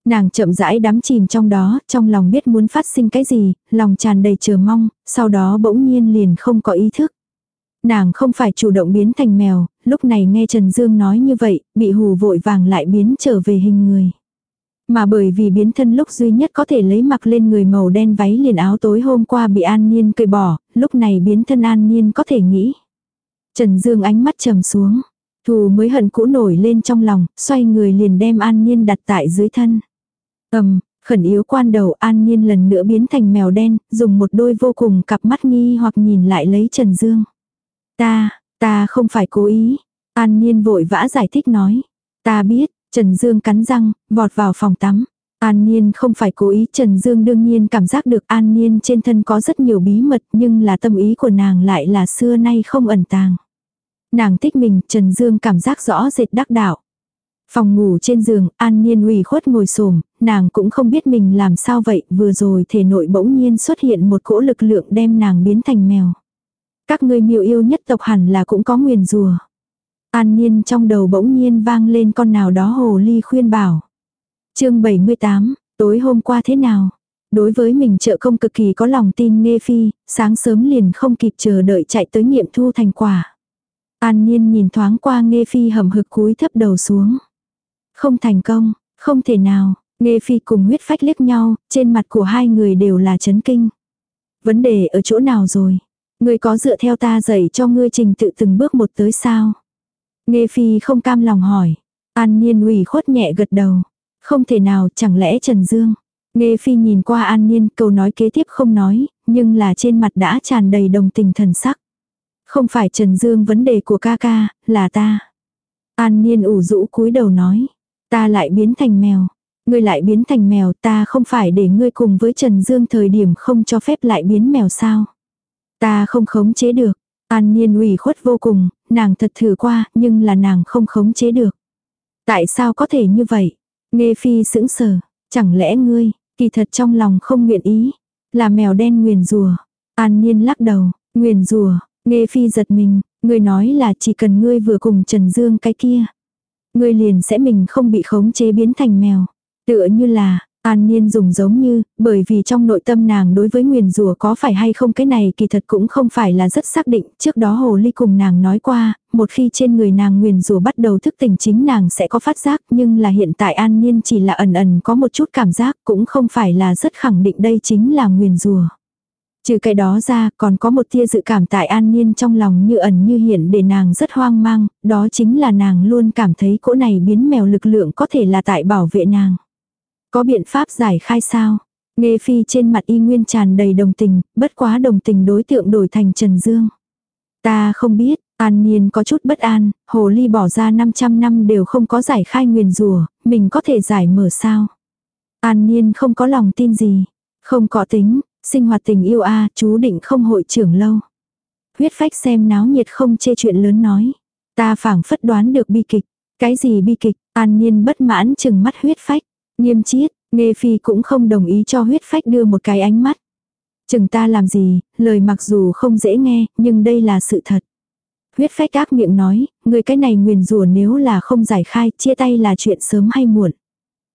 [SPEAKER 1] Nàng chậm rãi đắm chìm trong đó, trong lòng biết muốn phát sinh cái gì, lòng tràn đầy chờ mong, sau đó bỗng nhiên liền không có ý thức. Nàng không phải chủ động biến thành mèo, lúc này nghe Trần Dương nói như vậy, bị hù vội vàng lại biến trở về hình người. Mà bởi vì biến thân lúc duy nhất có thể lấy mặc lên người màu đen váy liền áo tối hôm qua bị An Niên cởi bỏ, lúc này biến thân An Niên có thể nghĩ. Trần Dương ánh mắt trầm xuống, thù mới hận cũ nổi lên trong lòng, xoay người liền đem An Niên đặt tại dưới thân. Ầm, khẩn yếu quan đầu An nhiên lần nữa biến thành mèo đen, dùng một đôi vô cùng cặp mắt nghi hoặc nhìn lại lấy Trần Dương. Ta, ta không phải cố ý. An nhiên vội vã giải thích nói. Ta biết, Trần Dương cắn răng, vọt vào phòng tắm. An Niên không phải cố ý, Trần Dương đương nhiên cảm giác được An Niên trên thân có rất nhiều bí mật nhưng là tâm ý của nàng lại là xưa nay không ẩn tàng. Nàng thích mình, Trần Dương cảm giác rõ rệt đắc đạo. Phòng ngủ trên giường, An nhiên ủy khuất ngồi xổm nàng cũng không biết mình làm sao vậy, vừa rồi thể nội bỗng nhiên xuất hiện một cỗ lực lượng đem nàng biến thành mèo. Các ngươi miêu yêu nhất tộc hẳn là cũng có nguyền rùa. An nhiên trong đầu bỗng nhiên vang lên con nào đó hồ ly khuyên bảo. chương 78, tối hôm qua thế nào? Đối với mình trợ công cực kỳ có lòng tin nghe phi, sáng sớm liền không kịp chờ đợi chạy tới nghiệm thu thành quả. An nhiên nhìn thoáng qua Nghê phi hầm hực cúi thấp đầu xuống. Không thành công, không thể nào, nghe phi cùng huyết phách liếc nhau, trên mặt của hai người đều là chấn kinh. Vấn đề ở chỗ nào rồi? Ngươi có dựa theo ta dạy cho ngươi trình tự từng bước một tới sao? Nghe phi không cam lòng hỏi. An Niên ủy khuất nhẹ gật đầu. Không thể nào, chẳng lẽ Trần Dương? Nghe phi nhìn qua An Niên, câu nói kế tiếp không nói, nhưng là trên mặt đã tràn đầy đồng tình thần sắc. Không phải Trần Dương vấn đề của ca ca, là ta. An Niên ủ rũ cúi đầu nói. Ta lại biến thành mèo. Ngươi lại biến thành mèo ta không phải để ngươi cùng với Trần Dương thời điểm không cho phép lại biến mèo sao. Ta không khống chế được. An Niên ủy khuất vô cùng, nàng thật thử qua, nhưng là nàng không khống chế được. Tại sao có thể như vậy? Nghe phi sững sờ, chẳng lẽ ngươi, kỳ thật trong lòng không nguyện ý, là mèo đen nguyền rùa. An Niên lắc đầu, nguyền rùa, nghe phi giật mình, ngươi nói là chỉ cần ngươi vừa cùng Trần Dương cái kia. Ngươi liền sẽ mình không bị khống chế biến thành mèo. Tựa như là, An Niên dùng giống như, bởi vì trong nội tâm nàng đối với nguyền rủa có phải hay không cái này kỳ thật cũng không phải là rất xác định. Trước đó Hồ Ly cùng nàng nói qua, một khi trên người nàng nguyền rủa bắt đầu thức tỉnh chính nàng sẽ có phát giác nhưng là hiện tại An Niên chỉ là ẩn ẩn có một chút cảm giác cũng không phải là rất khẳng định đây chính là nguyền rủa. Trừ cái đó ra còn có một tia dự cảm tại An Niên trong lòng như ẩn như hiện để nàng rất hoang mang, đó chính là nàng luôn cảm thấy cỗ này biến mèo lực lượng có thể là tại bảo vệ nàng. Có biện pháp giải khai sao? Nghe phi trên mặt y nguyên tràn đầy đồng tình, bất quá đồng tình đối tượng đổi thành Trần Dương. Ta không biết, An Niên có chút bất an, hồ ly bỏ ra 500 năm đều không có giải khai nguyền rùa, mình có thể giải mở sao? An Niên không có lòng tin gì, không có tính, sinh hoạt tình yêu a chú định không hội trưởng lâu. Huyết phách xem náo nhiệt không chê chuyện lớn nói. Ta phảng phất đoán được bi kịch. Cái gì bi kịch, an nhiên bất mãn chừng mắt huyết phách. Nghiêm chiết, nghe phi cũng không đồng ý cho huyết phách đưa một cái ánh mắt. Chừng ta làm gì, lời mặc dù không dễ nghe, nhưng đây là sự thật. Huyết phách ác miệng nói, người cái này nguyền rủa nếu là không giải khai, chia tay là chuyện sớm hay muộn.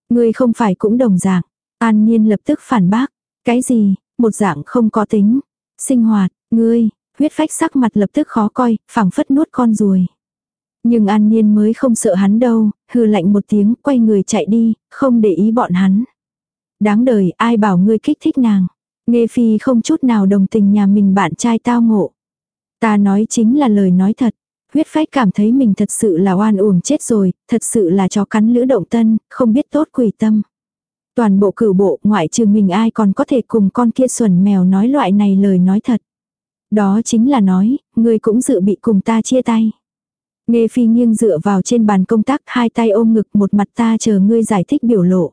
[SPEAKER 1] Người không phải cũng đồng dạng. An Nhiên lập tức phản bác. Cái gì, một dạng không có tính. Sinh hoạt, ngươi, huyết phách sắc mặt lập tức khó coi, phẳng phất nuốt con ruồi. Nhưng An nhiên mới không sợ hắn đâu, hừ lạnh một tiếng, quay người chạy đi, không để ý bọn hắn. Đáng đời, ai bảo ngươi kích thích nàng. Nghe phi không chút nào đồng tình nhà mình bạn trai tao ngộ. Ta nói chính là lời nói thật. Huyết phách cảm thấy mình thật sự là oan uổng chết rồi, thật sự là chó cắn lữ động tân, không biết tốt quỷ tâm. Toàn bộ cửu bộ ngoại trừ mình ai còn có thể cùng con kia xuẩn mèo nói loại này lời nói thật. Đó chính là nói, ngươi cũng dự bị cùng ta chia tay. Nghe phi nghiêng dựa vào trên bàn công tác hai tay ôm ngực một mặt ta chờ ngươi giải thích biểu lộ.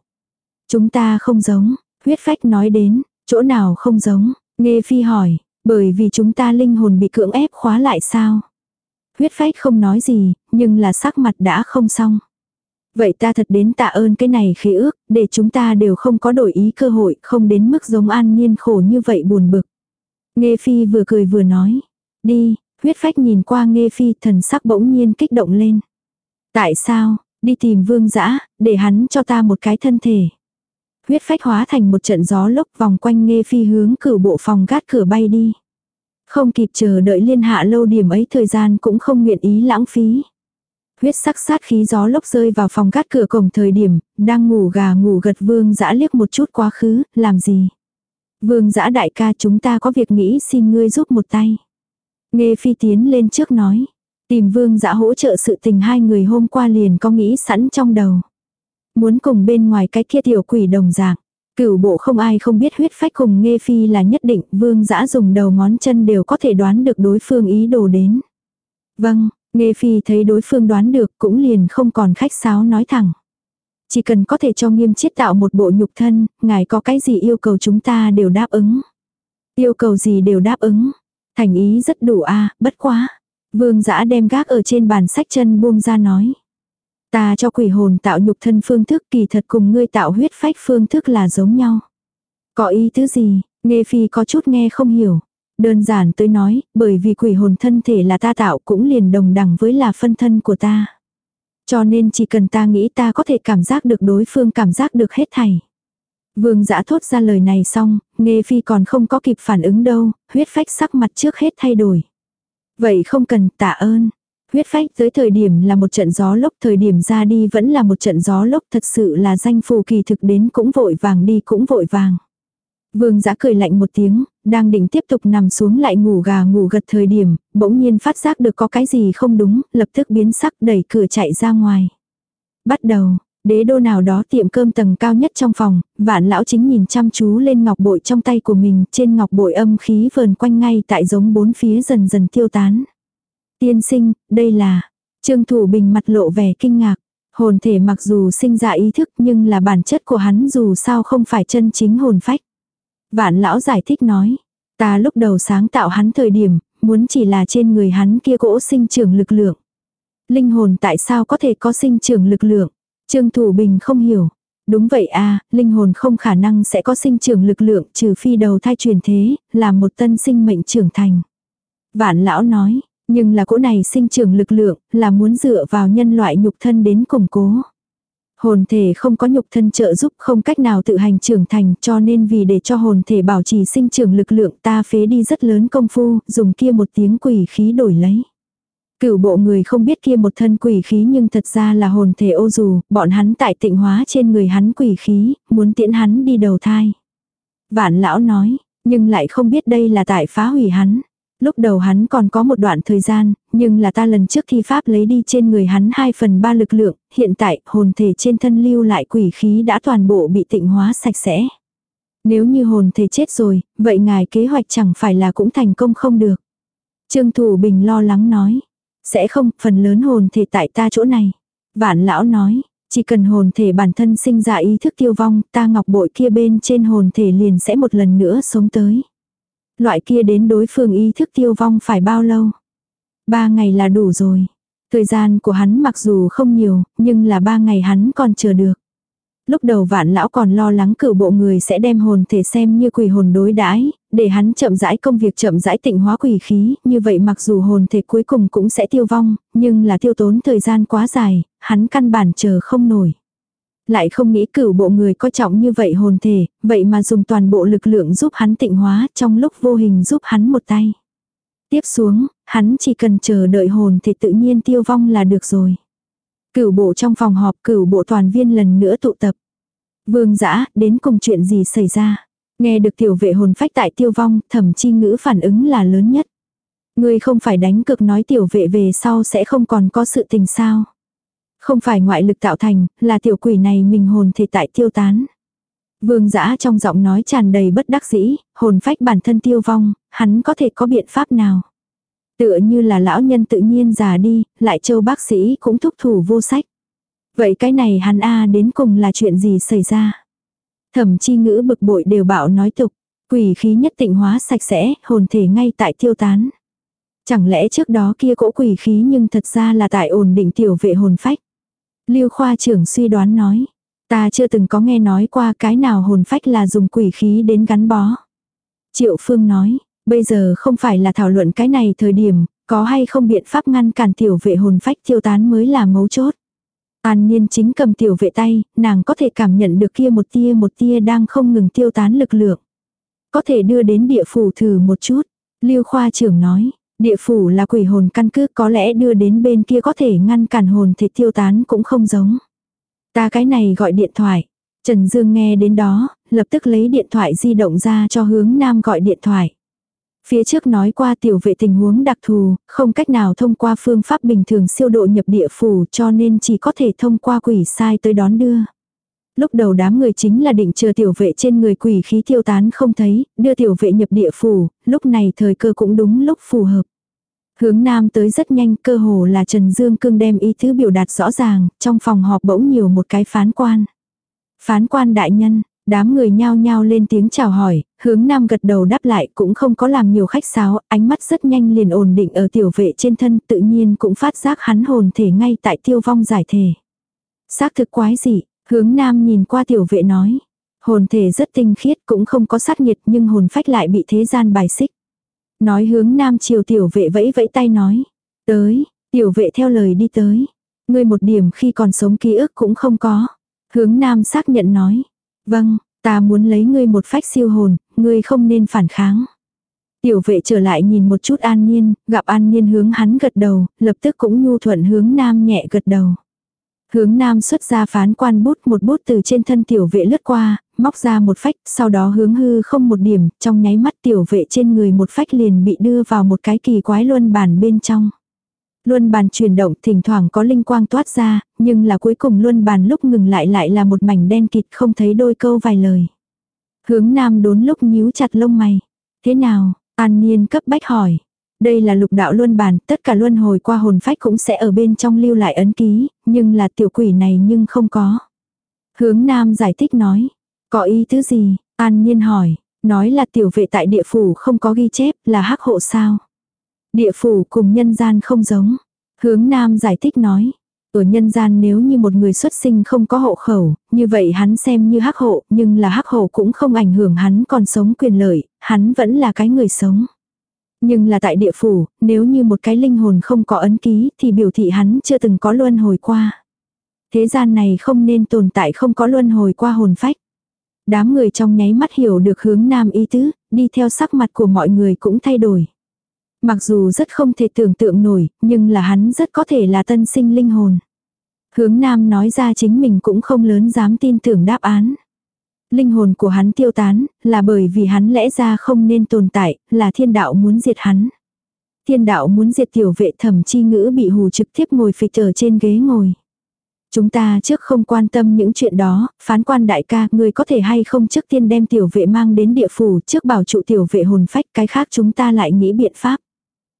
[SPEAKER 1] Chúng ta không giống, huyết phách nói đến, chỗ nào không giống, nghe phi hỏi, bởi vì chúng ta linh hồn bị cưỡng ép khóa lại sao. Huyết phách không nói gì, nhưng là sắc mặt đã không xong. Vậy ta thật đến tạ ơn cái này khế ước, để chúng ta đều không có đổi ý cơ hội, không đến mức giống an nhiên khổ như vậy buồn bực. Nghe phi vừa cười vừa nói. Đi, huyết phách nhìn qua nghe phi thần sắc bỗng nhiên kích động lên. Tại sao, đi tìm vương dã để hắn cho ta một cái thân thể. Huyết phách hóa thành một trận gió lốc vòng quanh nghe phi hướng cửu bộ phòng gác cửa bay đi. Không kịp chờ đợi liên hạ lâu điểm ấy thời gian cũng không nguyện ý lãng phí. Huyết sắc sát khí gió lốc rơi vào phòng cát cửa cổng thời điểm, đang ngủ gà ngủ gật vương dã liếc một chút quá khứ, làm gì? Vương dã đại ca chúng ta có việc nghĩ xin ngươi giúp một tay. Nghe phi tiến lên trước nói. Tìm vương dã hỗ trợ sự tình hai người hôm qua liền có nghĩ sẵn trong đầu. Muốn cùng bên ngoài cái kia tiểu quỷ đồng dạng. Cửu bộ không ai không biết huyết phách cùng nghe phi là nhất định vương dã dùng đầu ngón chân đều có thể đoán được đối phương ý đồ đến. Vâng, Nghe phi thấy đối phương đoán được cũng liền không còn khách sáo nói thẳng. Chỉ cần có thể cho nghiêm chiết tạo một bộ nhục thân, ngài có cái gì yêu cầu chúng ta đều đáp ứng. Yêu cầu gì đều đáp ứng. Thành ý rất đủ a bất quá. Vương giã đem gác ở trên bàn sách chân buông ra nói. Ta cho quỷ hồn tạo nhục thân phương thức kỳ thật cùng ngươi tạo huyết phách phương thức là giống nhau. Có ý thứ gì, nghe phi có chút nghe không hiểu. Đơn giản tôi nói, bởi vì quỷ hồn thân thể là ta tạo cũng liền đồng đẳng với là phân thân của ta. Cho nên chỉ cần ta nghĩ ta có thể cảm giác được đối phương cảm giác được hết thảy. Vương giã thốt ra lời này xong, nghe phi còn không có kịp phản ứng đâu, huyết phách sắc mặt trước hết thay đổi. Vậy không cần tạ ơn. Huyết phách tới thời điểm là một trận gió lốc, thời điểm ra đi vẫn là một trận gió lốc, thật sự là danh phù kỳ thực đến cũng vội vàng đi cũng vội vàng. Vương giã cười lạnh một tiếng, đang định tiếp tục nằm xuống lại ngủ gà ngủ gật thời điểm, bỗng nhiên phát giác được có cái gì không đúng, lập tức biến sắc đẩy cửa chạy ra ngoài. Bắt đầu, đế đô nào đó tiệm cơm tầng cao nhất trong phòng, vạn lão chính nhìn chăm chú lên ngọc bội trong tay của mình, trên ngọc bội âm khí vờn quanh ngay tại giống bốn phía dần dần tiêu tán. Tiên sinh, đây là, trương thủ bình mặt lộ vẻ kinh ngạc. Hồn thể mặc dù sinh ra ý thức nhưng là bản chất của hắn dù sao không phải chân chính hồn phách. Vạn lão giải thích nói, ta lúc đầu sáng tạo hắn thời điểm, muốn chỉ là trên người hắn kia cỗ sinh trưởng lực lượng. Linh hồn tại sao có thể có sinh trưởng lực lượng? Trương Thủ Bình không hiểu. Đúng vậy à, linh hồn không khả năng sẽ có sinh trưởng lực lượng trừ phi đầu thai truyền thế, là một tân sinh mệnh trưởng thành. Vạn lão nói, Nhưng là cỗ này sinh trưởng lực lượng, là muốn dựa vào nhân loại nhục thân đến củng cố. Hồn thể không có nhục thân trợ giúp không cách nào tự hành trưởng thành cho nên vì để cho hồn thể bảo trì sinh trưởng lực lượng ta phế đi rất lớn công phu, dùng kia một tiếng quỷ khí đổi lấy. Cửu bộ người không biết kia một thân quỷ khí nhưng thật ra là hồn thể ô dù, bọn hắn tại tịnh hóa trên người hắn quỷ khí, muốn tiễn hắn đi đầu thai. Vạn lão nói, nhưng lại không biết đây là tại phá hủy hắn. Lúc đầu hắn còn có một đoạn thời gian, nhưng là ta lần trước thi pháp lấy đi trên người hắn 2 phần 3 lực lượng, hiện tại hồn thể trên thân lưu lại quỷ khí đã toàn bộ bị tịnh hóa sạch sẽ. Nếu như hồn thể chết rồi, vậy ngài kế hoạch chẳng phải là cũng thành công không được. Trương Thủ Bình lo lắng nói, sẽ không, phần lớn hồn thể tại ta chỗ này. Vạn lão nói, chỉ cần hồn thể bản thân sinh ra ý thức tiêu vong, ta ngọc bội kia bên trên hồn thể liền sẽ một lần nữa sống tới. Loại kia đến đối phương ý thức tiêu vong phải bao lâu? Ba ngày là đủ rồi. Thời gian của hắn mặc dù không nhiều, nhưng là ba ngày hắn còn chờ được. Lúc đầu vạn lão còn lo lắng cử bộ người sẽ đem hồn thể xem như quỷ hồn đối đãi để hắn chậm rãi công việc chậm rãi tịnh hóa quỷ khí, như vậy mặc dù hồn thể cuối cùng cũng sẽ tiêu vong, nhưng là tiêu tốn thời gian quá dài, hắn căn bản chờ không nổi. Lại không nghĩ cửu bộ người coi trọng như vậy hồn thể, vậy mà dùng toàn bộ lực lượng giúp hắn tịnh hóa trong lúc vô hình giúp hắn một tay. Tiếp xuống, hắn chỉ cần chờ đợi hồn thể tự nhiên tiêu vong là được rồi. Cửu bộ trong phòng họp cửu bộ toàn viên lần nữa tụ tập. Vương giã, đến cùng chuyện gì xảy ra? Nghe được tiểu vệ hồn phách tại tiêu vong, thẩm chi ngữ phản ứng là lớn nhất. Ngươi không phải đánh cực nói tiểu vệ về sau sẽ không còn có sự tình sao. Không phải ngoại lực tạo thành, là tiểu quỷ này mình hồn thể tại tiêu tán. Vương giã trong giọng nói tràn đầy bất đắc dĩ, hồn phách bản thân tiêu vong, hắn có thể có biện pháp nào. Tựa như là lão nhân tự nhiên già đi, lại châu bác sĩ cũng thúc thủ vô sách. Vậy cái này hắn A đến cùng là chuyện gì xảy ra? Thẩm chi ngữ bực bội đều bảo nói tục, quỷ khí nhất tịnh hóa sạch sẽ, hồn thể ngay tại tiêu tán. Chẳng lẽ trước đó kia cỗ quỷ khí nhưng thật ra là tại ổn định tiểu vệ hồn phách. Lưu khoa trưởng suy đoán nói, ta chưa từng có nghe nói qua cái nào hồn phách là dùng quỷ khí đến gắn bó. Triệu Phương nói, bây giờ không phải là thảo luận cái này thời điểm, có hay không biện pháp ngăn cản tiểu vệ hồn phách tiêu tán mới là mấu chốt. An Niên chính cầm tiểu vệ tay, nàng có thể cảm nhận được kia một tia một tia đang không ngừng tiêu tán lực lượng. Có thể đưa đến địa phủ thử một chút. Lưu khoa trưởng nói, địa phủ là quỷ hồn căn cứ có lẽ đưa đến bên kia có thể ngăn cản hồn thể tiêu tán cũng không giống. Ta cái này gọi điện thoại. Trần Dương nghe đến đó, lập tức lấy điện thoại di động ra cho hướng nam gọi điện thoại. Phía trước nói qua tiểu vệ tình huống đặc thù, không cách nào thông qua phương pháp bình thường siêu độ nhập địa phủ cho nên chỉ có thể thông qua quỷ sai tới đón đưa. Lúc đầu đám người chính là định chờ tiểu vệ trên người quỷ khí tiêu tán không thấy, đưa tiểu vệ nhập địa phủ, lúc này thời cơ cũng đúng lúc phù hợp. Hướng nam tới rất nhanh cơ hồ là Trần Dương Cương đem ý tứ biểu đạt rõ ràng, trong phòng họp bỗng nhiều một cái phán quan. Phán quan đại nhân, Đám người nhao nhao lên tiếng chào hỏi, hướng nam gật đầu đáp lại cũng không có làm nhiều khách sáo, ánh mắt rất nhanh liền ổn định ở tiểu vệ trên thân tự nhiên cũng phát giác hắn hồn thể ngay tại tiêu vong giải thể. Xác thực quái gì, hướng nam nhìn qua tiểu vệ nói. Hồn thể rất tinh khiết cũng không có sát nhiệt nhưng hồn phách lại bị thế gian bài xích. Nói hướng nam chiều tiểu vệ vẫy vẫy tay nói. Tới, tiểu vệ theo lời đi tới. Ngươi một điểm khi còn sống ký ức cũng không có. Hướng nam xác nhận nói. Vâng, ta muốn lấy ngươi một phách siêu hồn, ngươi không nên phản kháng. Tiểu vệ trở lại nhìn một chút an nhiên, gặp an nhiên hướng hắn gật đầu, lập tức cũng nhu thuận hướng nam nhẹ gật đầu. Hướng nam xuất ra phán quan bút một bút từ trên thân tiểu vệ lướt qua, móc ra một phách, sau đó hướng hư không một điểm, trong nháy mắt tiểu vệ trên người một phách liền bị đưa vào một cái kỳ quái luân bàn bên trong. Luân bàn chuyển động thỉnh thoảng có linh quang toát ra, nhưng là cuối cùng luân bàn lúc ngừng lại lại là một mảnh đen kịt không thấy đôi câu vài lời. Hướng nam đốn lúc nhíu chặt lông mày. Thế nào? An Niên cấp bách hỏi. Đây là lục đạo luân bàn, tất cả luân hồi qua hồn phách cũng sẽ ở bên trong lưu lại ấn ký, nhưng là tiểu quỷ này nhưng không có. Hướng nam giải thích nói. Có ý thứ gì? An nhiên hỏi. Nói là tiểu vệ tại địa phủ không có ghi chép là hắc hộ sao? Địa phủ cùng nhân gian không giống. Hướng Nam giải thích nói. Ở nhân gian nếu như một người xuất sinh không có hộ khẩu, như vậy hắn xem như hắc hộ, nhưng là hắc hộ cũng không ảnh hưởng hắn còn sống quyền lợi, hắn vẫn là cái người sống. Nhưng là tại địa phủ, nếu như một cái linh hồn không có ấn ký thì biểu thị hắn chưa từng có luân hồi qua. Thế gian này không nên tồn tại không có luân hồi qua hồn phách. Đám người trong nháy mắt hiểu được hướng nam ý tứ, đi theo sắc mặt của mọi người cũng thay đổi. Mặc dù rất không thể tưởng tượng nổi, nhưng là hắn rất có thể là tân sinh linh hồn. Hướng nam nói ra chính mình cũng không lớn dám tin tưởng đáp án. Linh hồn của hắn tiêu tán, là bởi vì hắn lẽ ra không nên tồn tại, là thiên đạo muốn diệt hắn. Thiên đạo muốn diệt tiểu vệ thẩm chi ngữ bị hù trực tiếp ngồi phịch ở trên ghế ngồi. Chúng ta trước không quan tâm những chuyện đó, phán quan đại ca, người có thể hay không trước tiên đem tiểu vệ mang đến địa phủ trước bảo trụ tiểu vệ hồn phách, cái khác chúng ta lại nghĩ biện pháp.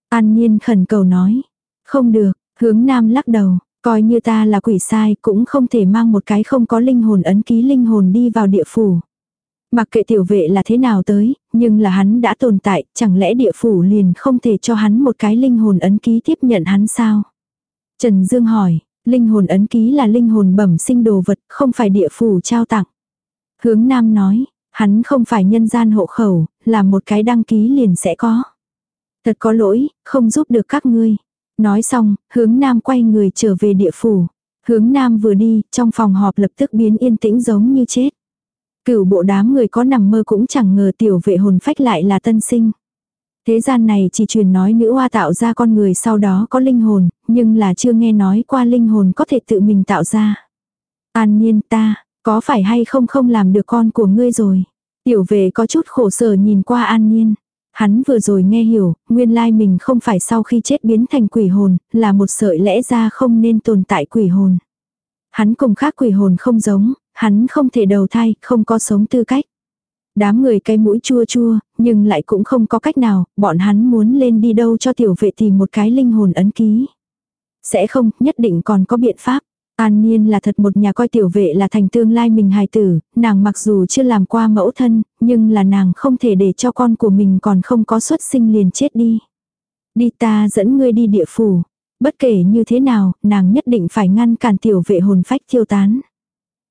[SPEAKER 1] An Nhiên khẩn cầu nói, không được, hướng nam lắc đầu, coi như ta là quỷ sai cũng không thể mang một cái không có linh hồn ấn ký linh hồn đi vào địa phủ. Mặc kệ tiểu vệ là thế nào tới, nhưng là hắn đã tồn tại, chẳng lẽ địa phủ liền không thể cho hắn một cái linh hồn ấn ký tiếp nhận hắn sao? Trần Dương hỏi, Linh hồn ấn ký là linh hồn bẩm sinh đồ vật, không phải địa phủ trao tặng. Hướng Nam nói, hắn không phải nhân gian hộ khẩu, là một cái đăng ký liền sẽ có. Thật có lỗi, không giúp được các ngươi. Nói xong, hướng Nam quay người trở về địa phủ. Hướng Nam vừa đi, trong phòng họp lập tức biến yên tĩnh giống như chết. Cửu bộ đám người có nằm mơ cũng chẳng ngờ tiểu vệ hồn phách lại là tân sinh. Thế gian này chỉ truyền nói nữ hoa tạo ra con người sau đó có linh hồn, nhưng là chưa nghe nói qua linh hồn có thể tự mình tạo ra. An nhiên ta, có phải hay không không làm được con của ngươi rồi. Tiểu về có chút khổ sở nhìn qua an nhiên. Hắn vừa rồi nghe hiểu, nguyên lai mình không phải sau khi chết biến thành quỷ hồn, là một sợi lẽ ra không nên tồn tại quỷ hồn. Hắn cùng khác quỷ hồn không giống, hắn không thể đầu thai, không có sống tư cách. Đám người cái mũi chua chua, nhưng lại cũng không có cách nào, bọn hắn muốn lên đi đâu cho tiểu vệ tìm một cái linh hồn ấn ký. Sẽ không, nhất định còn có biện pháp. An Niên là thật một nhà coi tiểu vệ là thành tương lai mình hài tử, nàng mặc dù chưa làm qua mẫu thân, nhưng là nàng không thể để cho con của mình còn không có xuất sinh liền chết đi. Đi ta dẫn ngươi đi địa phủ. Bất kể như thế nào, nàng nhất định phải ngăn cản tiểu vệ hồn phách tiêu tán.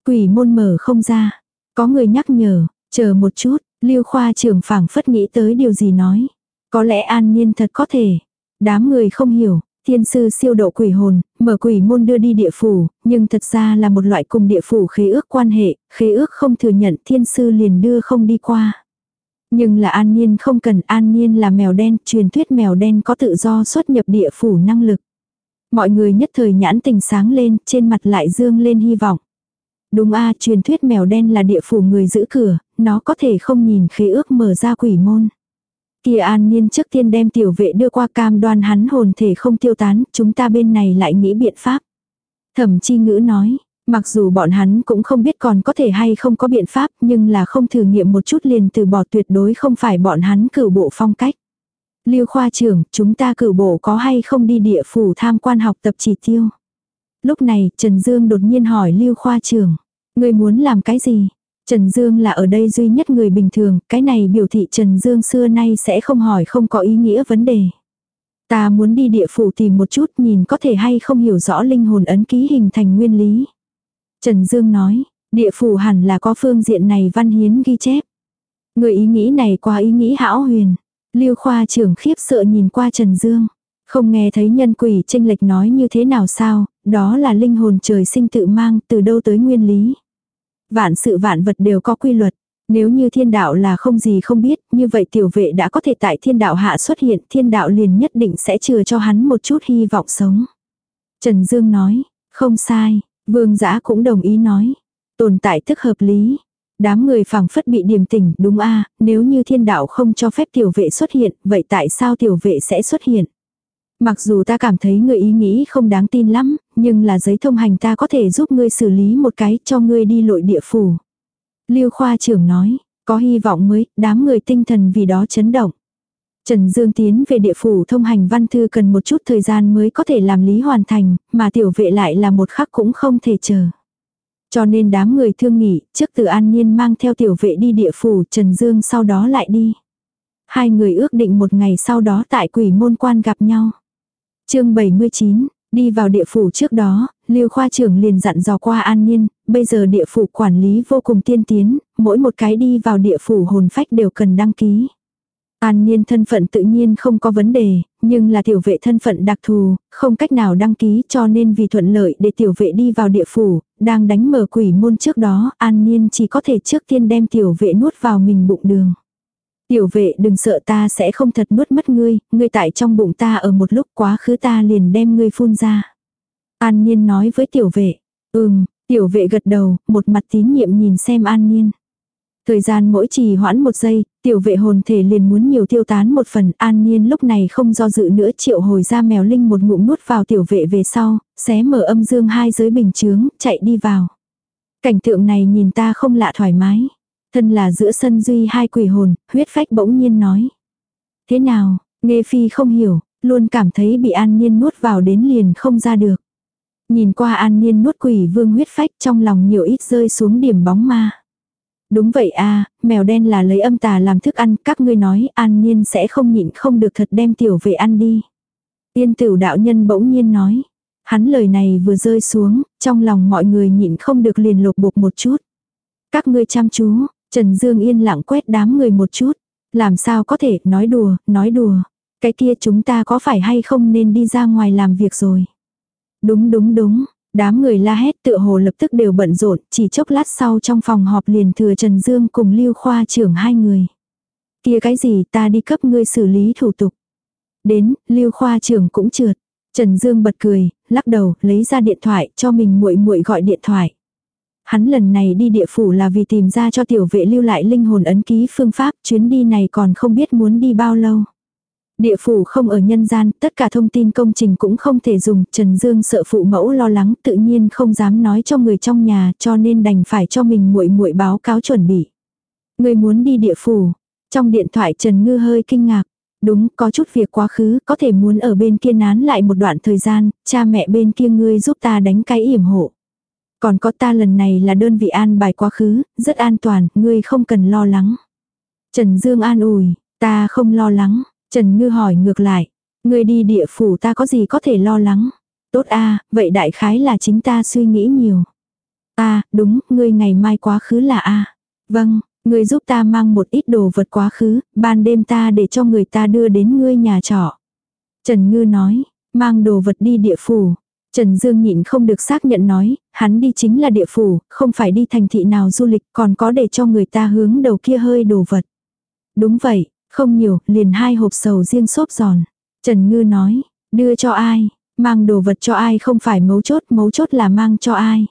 [SPEAKER 1] Quỷ môn mở không ra. Có người nhắc nhở, Chờ một chút, Lưu Khoa trưởng phảng phất nghĩ tới điều gì nói. Có lẽ an nhiên thật có thể. Đám người không hiểu, thiên sư siêu độ quỷ hồn, mở quỷ môn đưa đi địa phủ, nhưng thật ra là một loại cùng địa phủ khế ước quan hệ, khế ước không thừa nhận thiên sư liền đưa không đi qua. Nhưng là an nhiên không cần an nhiên là mèo đen, truyền thuyết mèo đen có tự do xuất nhập địa phủ năng lực. Mọi người nhất thời nhãn tình sáng lên, trên mặt lại dương lên hy vọng. Đúng a truyền thuyết mèo đen là địa phủ người giữ cửa, nó có thể không nhìn khế ước mở ra quỷ môn. Kia an niên trước tiên đem tiểu vệ đưa qua cam đoan hắn hồn thể không tiêu tán, chúng ta bên này lại nghĩ biện pháp. Thẩm chi ngữ nói, mặc dù bọn hắn cũng không biết còn có thể hay không có biện pháp nhưng là không thử nghiệm một chút liền từ bỏ tuyệt đối không phải bọn hắn cử bộ phong cách. Lưu khoa trưởng, chúng ta cử bộ có hay không đi địa phủ tham quan học tập chỉ tiêu. Lúc này, Trần Dương đột nhiên hỏi Lưu khoa trưởng, người muốn làm cái gì? Trần Dương là ở đây duy nhất người bình thường, cái này biểu thị Trần Dương xưa nay sẽ không hỏi không có ý nghĩa vấn đề. Ta muốn đi địa phủ tìm một chút nhìn có thể hay không hiểu rõ linh hồn ấn ký hình thành nguyên lý. Trần Dương nói, địa phủ hẳn là có phương diện này văn hiến ghi chép. Người ý nghĩ này qua ý nghĩ hão huyền. Lưu khoa trưởng khiếp sợ nhìn qua Trần Dương. Không nghe thấy nhân quỷ tranh lệch nói như thế nào sao, đó là linh hồn trời sinh tự mang từ đâu tới nguyên lý. Vạn sự vạn vật đều có quy luật. Nếu như thiên đạo là không gì không biết, như vậy tiểu vệ đã có thể tại thiên đạo hạ xuất hiện, thiên đạo liền nhất định sẽ chừa cho hắn một chút hy vọng sống. Trần Dương nói, không sai, vương giã cũng đồng ý nói. Tồn tại thức hợp lý. Đám người phảng phất bị điềm tỉnh, đúng a nếu như thiên đạo không cho phép tiểu vệ xuất hiện, vậy tại sao tiểu vệ sẽ xuất hiện? Mặc dù ta cảm thấy người ý nghĩ không đáng tin lắm, nhưng là giấy thông hành ta có thể giúp ngươi xử lý một cái cho ngươi đi lội địa phủ. Lưu khoa trưởng nói, có hy vọng mới, đám người tinh thần vì đó chấn động. Trần Dương tiến về địa phủ thông hành văn thư cần một chút thời gian mới có thể làm lý hoàn thành, mà tiểu vệ lại là một khắc cũng không thể chờ. Cho nên đám người thương nghỉ, trước từ an nhiên mang theo tiểu vệ đi địa phủ Trần Dương sau đó lại đi. Hai người ước định một ngày sau đó tại quỷ môn quan gặp nhau chương 79, đi vào địa phủ trước đó, Lưu khoa trưởng liền dặn dò qua an nhiên, bây giờ địa phủ quản lý vô cùng tiên tiến, mỗi một cái đi vào địa phủ hồn phách đều cần đăng ký. An Niên thân phận tự nhiên không có vấn đề, nhưng là tiểu vệ thân phận đặc thù, không cách nào đăng ký cho nên vì thuận lợi để tiểu vệ đi vào địa phủ, đang đánh mở quỷ môn trước đó, An Niên chỉ có thể trước tiên đem tiểu vệ nuốt vào mình bụng đường. Tiểu vệ đừng sợ ta sẽ không thật nuốt mất ngươi, ngươi tại trong bụng ta ở một lúc quá khứ ta liền đem ngươi phun ra. An nhiên nói với tiểu vệ, ừm, tiểu vệ gật đầu, một mặt tín nhiệm nhìn xem An nhiên. Thời gian mỗi trì hoãn một giây, tiểu vệ hồn thể liền muốn nhiều tiêu tán một phần, an nhiên lúc này không do dự nữa triệu hồi ra mèo linh một ngụm nuốt vào tiểu vệ về sau, xé mở âm dương hai giới bình chướng, chạy đi vào. Cảnh tượng này nhìn ta không lạ thoải mái. Thân là giữa sân duy hai quỷ hồn, huyết phách bỗng nhiên nói. Thế nào, nghe phi không hiểu, luôn cảm thấy bị an niên nuốt vào đến liền không ra được. Nhìn qua an niên nuốt quỷ vương huyết phách trong lòng nhiều ít rơi xuống điểm bóng ma. Đúng vậy a mèo đen là lấy âm tà làm thức ăn, các ngươi nói an nhiên sẽ không nhịn không được thật đem tiểu về ăn đi. Tiên tử đạo nhân bỗng nhiên nói. Hắn lời này vừa rơi xuống, trong lòng mọi người nhịn không được liền lột bột một chút. Các ngươi chăm chú, Trần Dương yên lặng quét đám người một chút. Làm sao có thể, nói đùa, nói đùa. Cái kia chúng ta có phải hay không nên đi ra ngoài làm việc rồi. Đúng đúng đúng, Đám người la hét tựa hồ lập tức đều bận rộn, chỉ chốc lát sau trong phòng họp liền thừa Trần Dương cùng Lưu Khoa trưởng hai người. Kia cái gì ta đi cấp ngươi xử lý thủ tục. Đến, Lưu Khoa trưởng cũng trượt. Trần Dương bật cười, lắc đầu, lấy ra điện thoại, cho mình muội muội gọi điện thoại. Hắn lần này đi địa phủ là vì tìm ra cho tiểu vệ lưu lại linh hồn ấn ký phương pháp, chuyến đi này còn không biết muốn đi bao lâu. Địa phủ không ở nhân gian, tất cả thông tin công trình cũng không thể dùng, Trần Dương sợ phụ mẫu lo lắng, tự nhiên không dám nói cho người trong nhà, cho nên đành phải cho mình muội muội báo cáo chuẩn bị. Người muốn đi địa phủ. Trong điện thoại Trần Ngư hơi kinh ngạc. Đúng, có chút việc quá khứ, có thể muốn ở bên kia nán lại một đoạn thời gian, cha mẹ bên kia ngươi giúp ta đánh cái yểm hộ. Còn có ta lần này là đơn vị an bài quá khứ, rất an toàn, ngươi không cần lo lắng. Trần Dương an ủi, ta không lo lắng, Trần Ngư hỏi ngược lại, ngươi đi địa phủ ta có gì có thể lo lắng. Tốt a vậy đại khái là chính ta suy nghĩ nhiều. a đúng, ngươi ngày mai quá khứ là a Vâng, ngươi giúp ta mang một ít đồ vật quá khứ, ban đêm ta để cho người ta đưa đến ngươi nhà trọ. Trần Ngư nói, mang đồ vật đi địa phủ. Trần Dương nhịn không được xác nhận nói, hắn đi chính là địa phủ, không phải đi thành thị nào du lịch còn có để cho người ta hướng đầu kia hơi đồ vật. Đúng vậy, không nhiều, liền hai hộp sầu riêng xốp giòn. Trần Ngư nói, đưa cho ai, mang đồ vật cho ai không phải mấu chốt, mấu chốt là mang cho ai.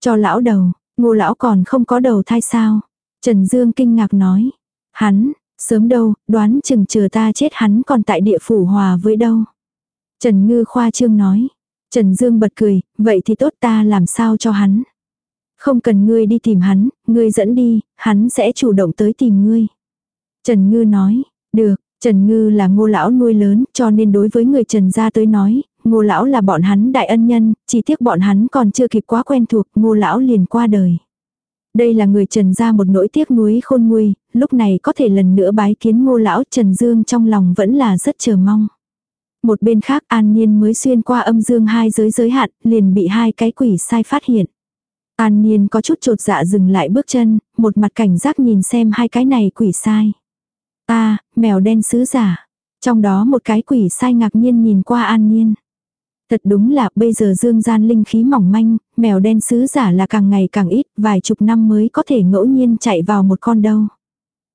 [SPEAKER 1] Cho lão đầu, ngô lão còn không có đầu thai sao. Trần Dương kinh ngạc nói, hắn, sớm đâu, đoán chừng chờ ta chết hắn còn tại địa phủ hòa với đâu. Trần Ngư khoa trương nói, Trần Dương bật cười, vậy thì tốt ta làm sao cho hắn. Không cần ngươi đi tìm hắn, ngươi dẫn đi, hắn sẽ chủ động tới tìm ngươi. Trần Ngư nói, được, Trần Ngư là ngô lão nuôi lớn, cho nên đối với người Trần gia tới nói, ngô lão là bọn hắn đại ân nhân, chỉ tiếc bọn hắn còn chưa kịp quá quen thuộc, ngô lão liền qua đời. Đây là người Trần gia một nỗi tiếc nuối khôn nguôi, lúc này có thể lần nữa bái kiến ngô lão Trần Dương trong lòng vẫn là rất chờ mong. Một bên khác An Niên mới xuyên qua âm dương hai giới giới hạn, liền bị hai cái quỷ sai phát hiện. An Niên có chút trột dạ dừng lại bước chân, một mặt cảnh giác nhìn xem hai cái này quỷ sai ta mèo đen sứ giả. Trong đó một cái quỷ sai ngạc nhiên nhìn qua an Niên. Thật đúng là bây giờ dương gian linh khí mỏng manh, mèo đen sứ giả là càng ngày càng ít, vài chục năm mới có thể ngẫu nhiên chạy vào một con đâu.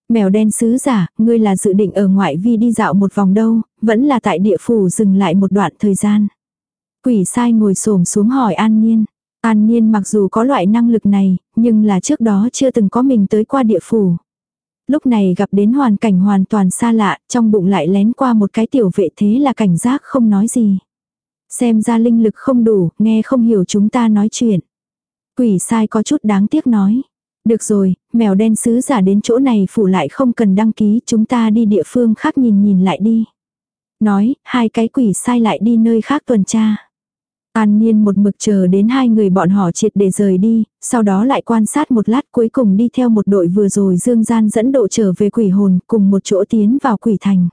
[SPEAKER 1] Mèo đen sứ giả, ngươi là dự định ở ngoại vi đi dạo một vòng đâu, vẫn là tại địa phủ dừng lại một đoạn thời gian. Quỷ sai ngồi xổm xuống hỏi an nhiên. An nhiên mặc dù có loại năng lực này, nhưng là trước đó chưa từng có mình tới qua địa phủ lúc này gặp đến hoàn cảnh hoàn toàn xa lạ, trong bụng lại lén qua một cái tiểu vệ thế là cảnh giác không nói gì. Xem ra linh lực không đủ, nghe không hiểu chúng ta nói chuyện. Quỷ sai có chút đáng tiếc nói. Được rồi, mèo đen sứ giả đến chỗ này phủ lại không cần đăng ký, chúng ta đi địa phương khác nhìn nhìn lại đi. Nói, hai cái quỷ sai lại đi nơi khác tuần tra. An Niên một mực chờ đến hai người bọn họ triệt để rời đi, sau đó lại quan sát một lát cuối cùng đi theo một đội vừa rồi dương gian dẫn độ trở về quỷ hồn cùng một chỗ tiến vào quỷ thành.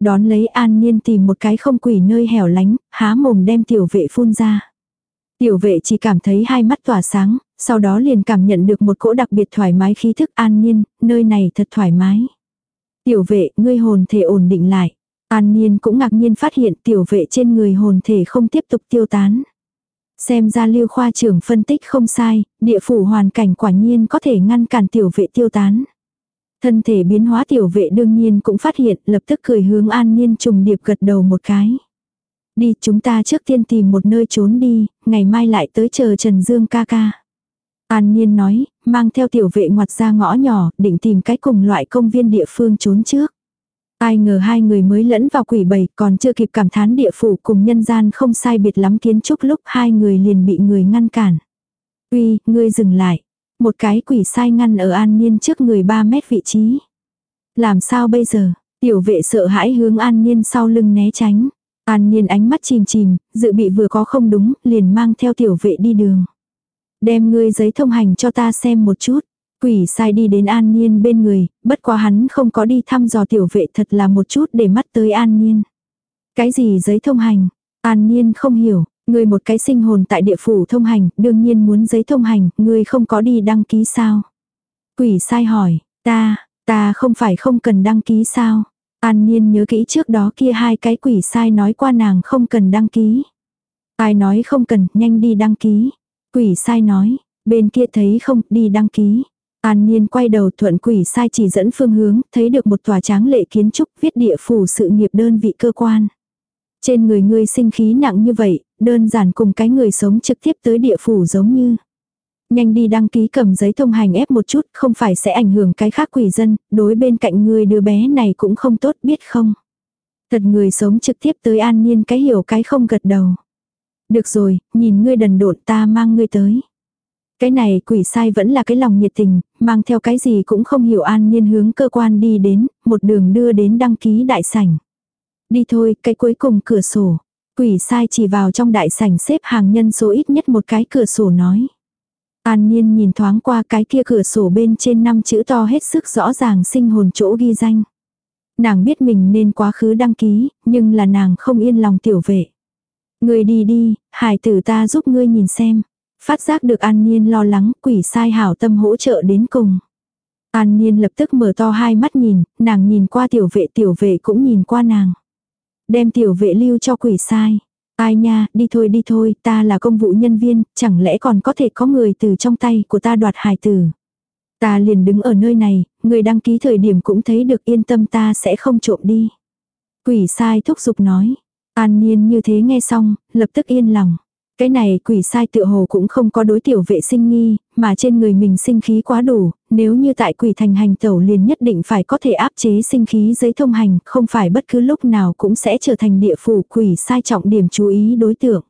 [SPEAKER 1] Đón lấy An Niên tìm một cái không quỷ nơi hẻo lánh, há mồm đem tiểu vệ phun ra. Tiểu vệ chỉ cảm thấy hai mắt tỏa sáng, sau đó liền cảm nhận được một cỗ đặc biệt thoải mái khí thức An nhiên. nơi này thật thoải mái. Tiểu vệ, ngươi hồn thể ổn định lại. An Niên cũng ngạc nhiên phát hiện tiểu vệ trên người hồn thể không tiếp tục tiêu tán. Xem ra lưu khoa trưởng phân tích không sai, địa phủ hoàn cảnh quả nhiên có thể ngăn cản tiểu vệ tiêu tán. Thân thể biến hóa tiểu vệ đương nhiên cũng phát hiện lập tức cười hướng an niên trùng điệp gật đầu một cái. Đi chúng ta trước tiên tìm một nơi trốn đi, ngày mai lại tới chờ Trần Dương ca ca. An Niên nói, mang theo tiểu vệ ngoặt ra ngõ nhỏ, định tìm cái cùng loại công viên địa phương trốn trước. Ai ngờ hai người mới lẫn vào quỷ bầy còn chưa kịp cảm thán địa phủ cùng nhân gian không sai biệt lắm kiến trúc lúc hai người liền bị người ngăn cản. Uy, ngươi dừng lại. Một cái quỷ sai ngăn ở an niên trước người 3 mét vị trí. Làm sao bây giờ? Tiểu vệ sợ hãi hướng an niên sau lưng né tránh. An niên ánh mắt chìm chìm, dự bị vừa có không đúng, liền mang theo tiểu vệ đi đường. Đem ngươi giấy thông hành cho ta xem một chút. Quỷ sai đi đến an niên bên người, bất quá hắn không có đi thăm dò tiểu vệ thật là một chút để mắt tới an niên. Cái gì giấy thông hành? An niên không hiểu, Ngươi một cái sinh hồn tại địa phủ thông hành, đương nhiên muốn giấy thông hành, Ngươi không có đi đăng ký sao? Quỷ sai hỏi, ta, ta không phải không cần đăng ký sao? An Niên nhớ kỹ trước đó kia hai cái quỷ sai nói qua nàng không cần đăng ký. Ai nói không cần, nhanh đi đăng ký. Quỷ sai nói, bên kia thấy không, đi đăng ký. An Niên quay đầu thuận quỷ sai chỉ dẫn phương hướng, thấy được một tòa tráng lệ kiến trúc viết địa phủ sự nghiệp đơn vị cơ quan. Trên người ngươi sinh khí nặng như vậy, đơn giản cùng cái người sống trực tiếp tới địa phủ giống như. Nhanh đi đăng ký cầm giấy thông hành ép một chút, không phải sẽ ảnh hưởng cái khác quỷ dân, đối bên cạnh người đứa bé này cũng không tốt biết không. Thật người sống trực tiếp tới an niên cái hiểu cái không gật đầu. Được rồi, nhìn ngươi đần độn ta mang ngươi tới. Cái này quỷ sai vẫn là cái lòng nhiệt tình, mang theo cái gì cũng không hiểu an nhiên hướng cơ quan đi đến, một đường đưa đến đăng ký đại sảnh. Đi thôi, cái cuối cùng cửa sổ. Quỷ sai chỉ vào trong đại sảnh xếp hàng nhân số ít nhất một cái cửa sổ nói. An Nhiên nhìn thoáng qua cái kia cửa sổ bên trên năm chữ to hết sức rõ ràng sinh hồn chỗ ghi danh. Nàng biết mình nên quá khứ đăng ký, nhưng là nàng không yên lòng tiểu vệ. Người đi đi, hải tử ta giúp ngươi nhìn xem. Phát giác được An Niên lo lắng, quỷ sai hảo tâm hỗ trợ đến cùng. An Niên lập tức mở to hai mắt nhìn, nàng nhìn qua tiểu vệ tiểu vệ cũng nhìn qua nàng. Đem tiểu vệ lưu cho quỷ sai. Ai nha, đi thôi đi thôi, ta là công vụ nhân viên, chẳng lẽ còn có thể có người từ trong tay của ta đoạt hài tử. Ta liền đứng ở nơi này, người đăng ký thời điểm cũng thấy được yên tâm ta sẽ không trộm đi. Quỷ sai thúc giục nói. An Niên như thế nghe xong, lập tức yên lòng. Cái này quỷ sai tự hồ cũng không có đối tiểu vệ sinh nghi, mà trên người mình sinh khí quá đủ, nếu như tại quỷ thành hành tẩu liền nhất định phải có thể áp chế sinh khí giấy thông hành, không phải bất cứ lúc nào cũng sẽ trở thành địa phủ quỷ sai trọng điểm chú ý đối tượng.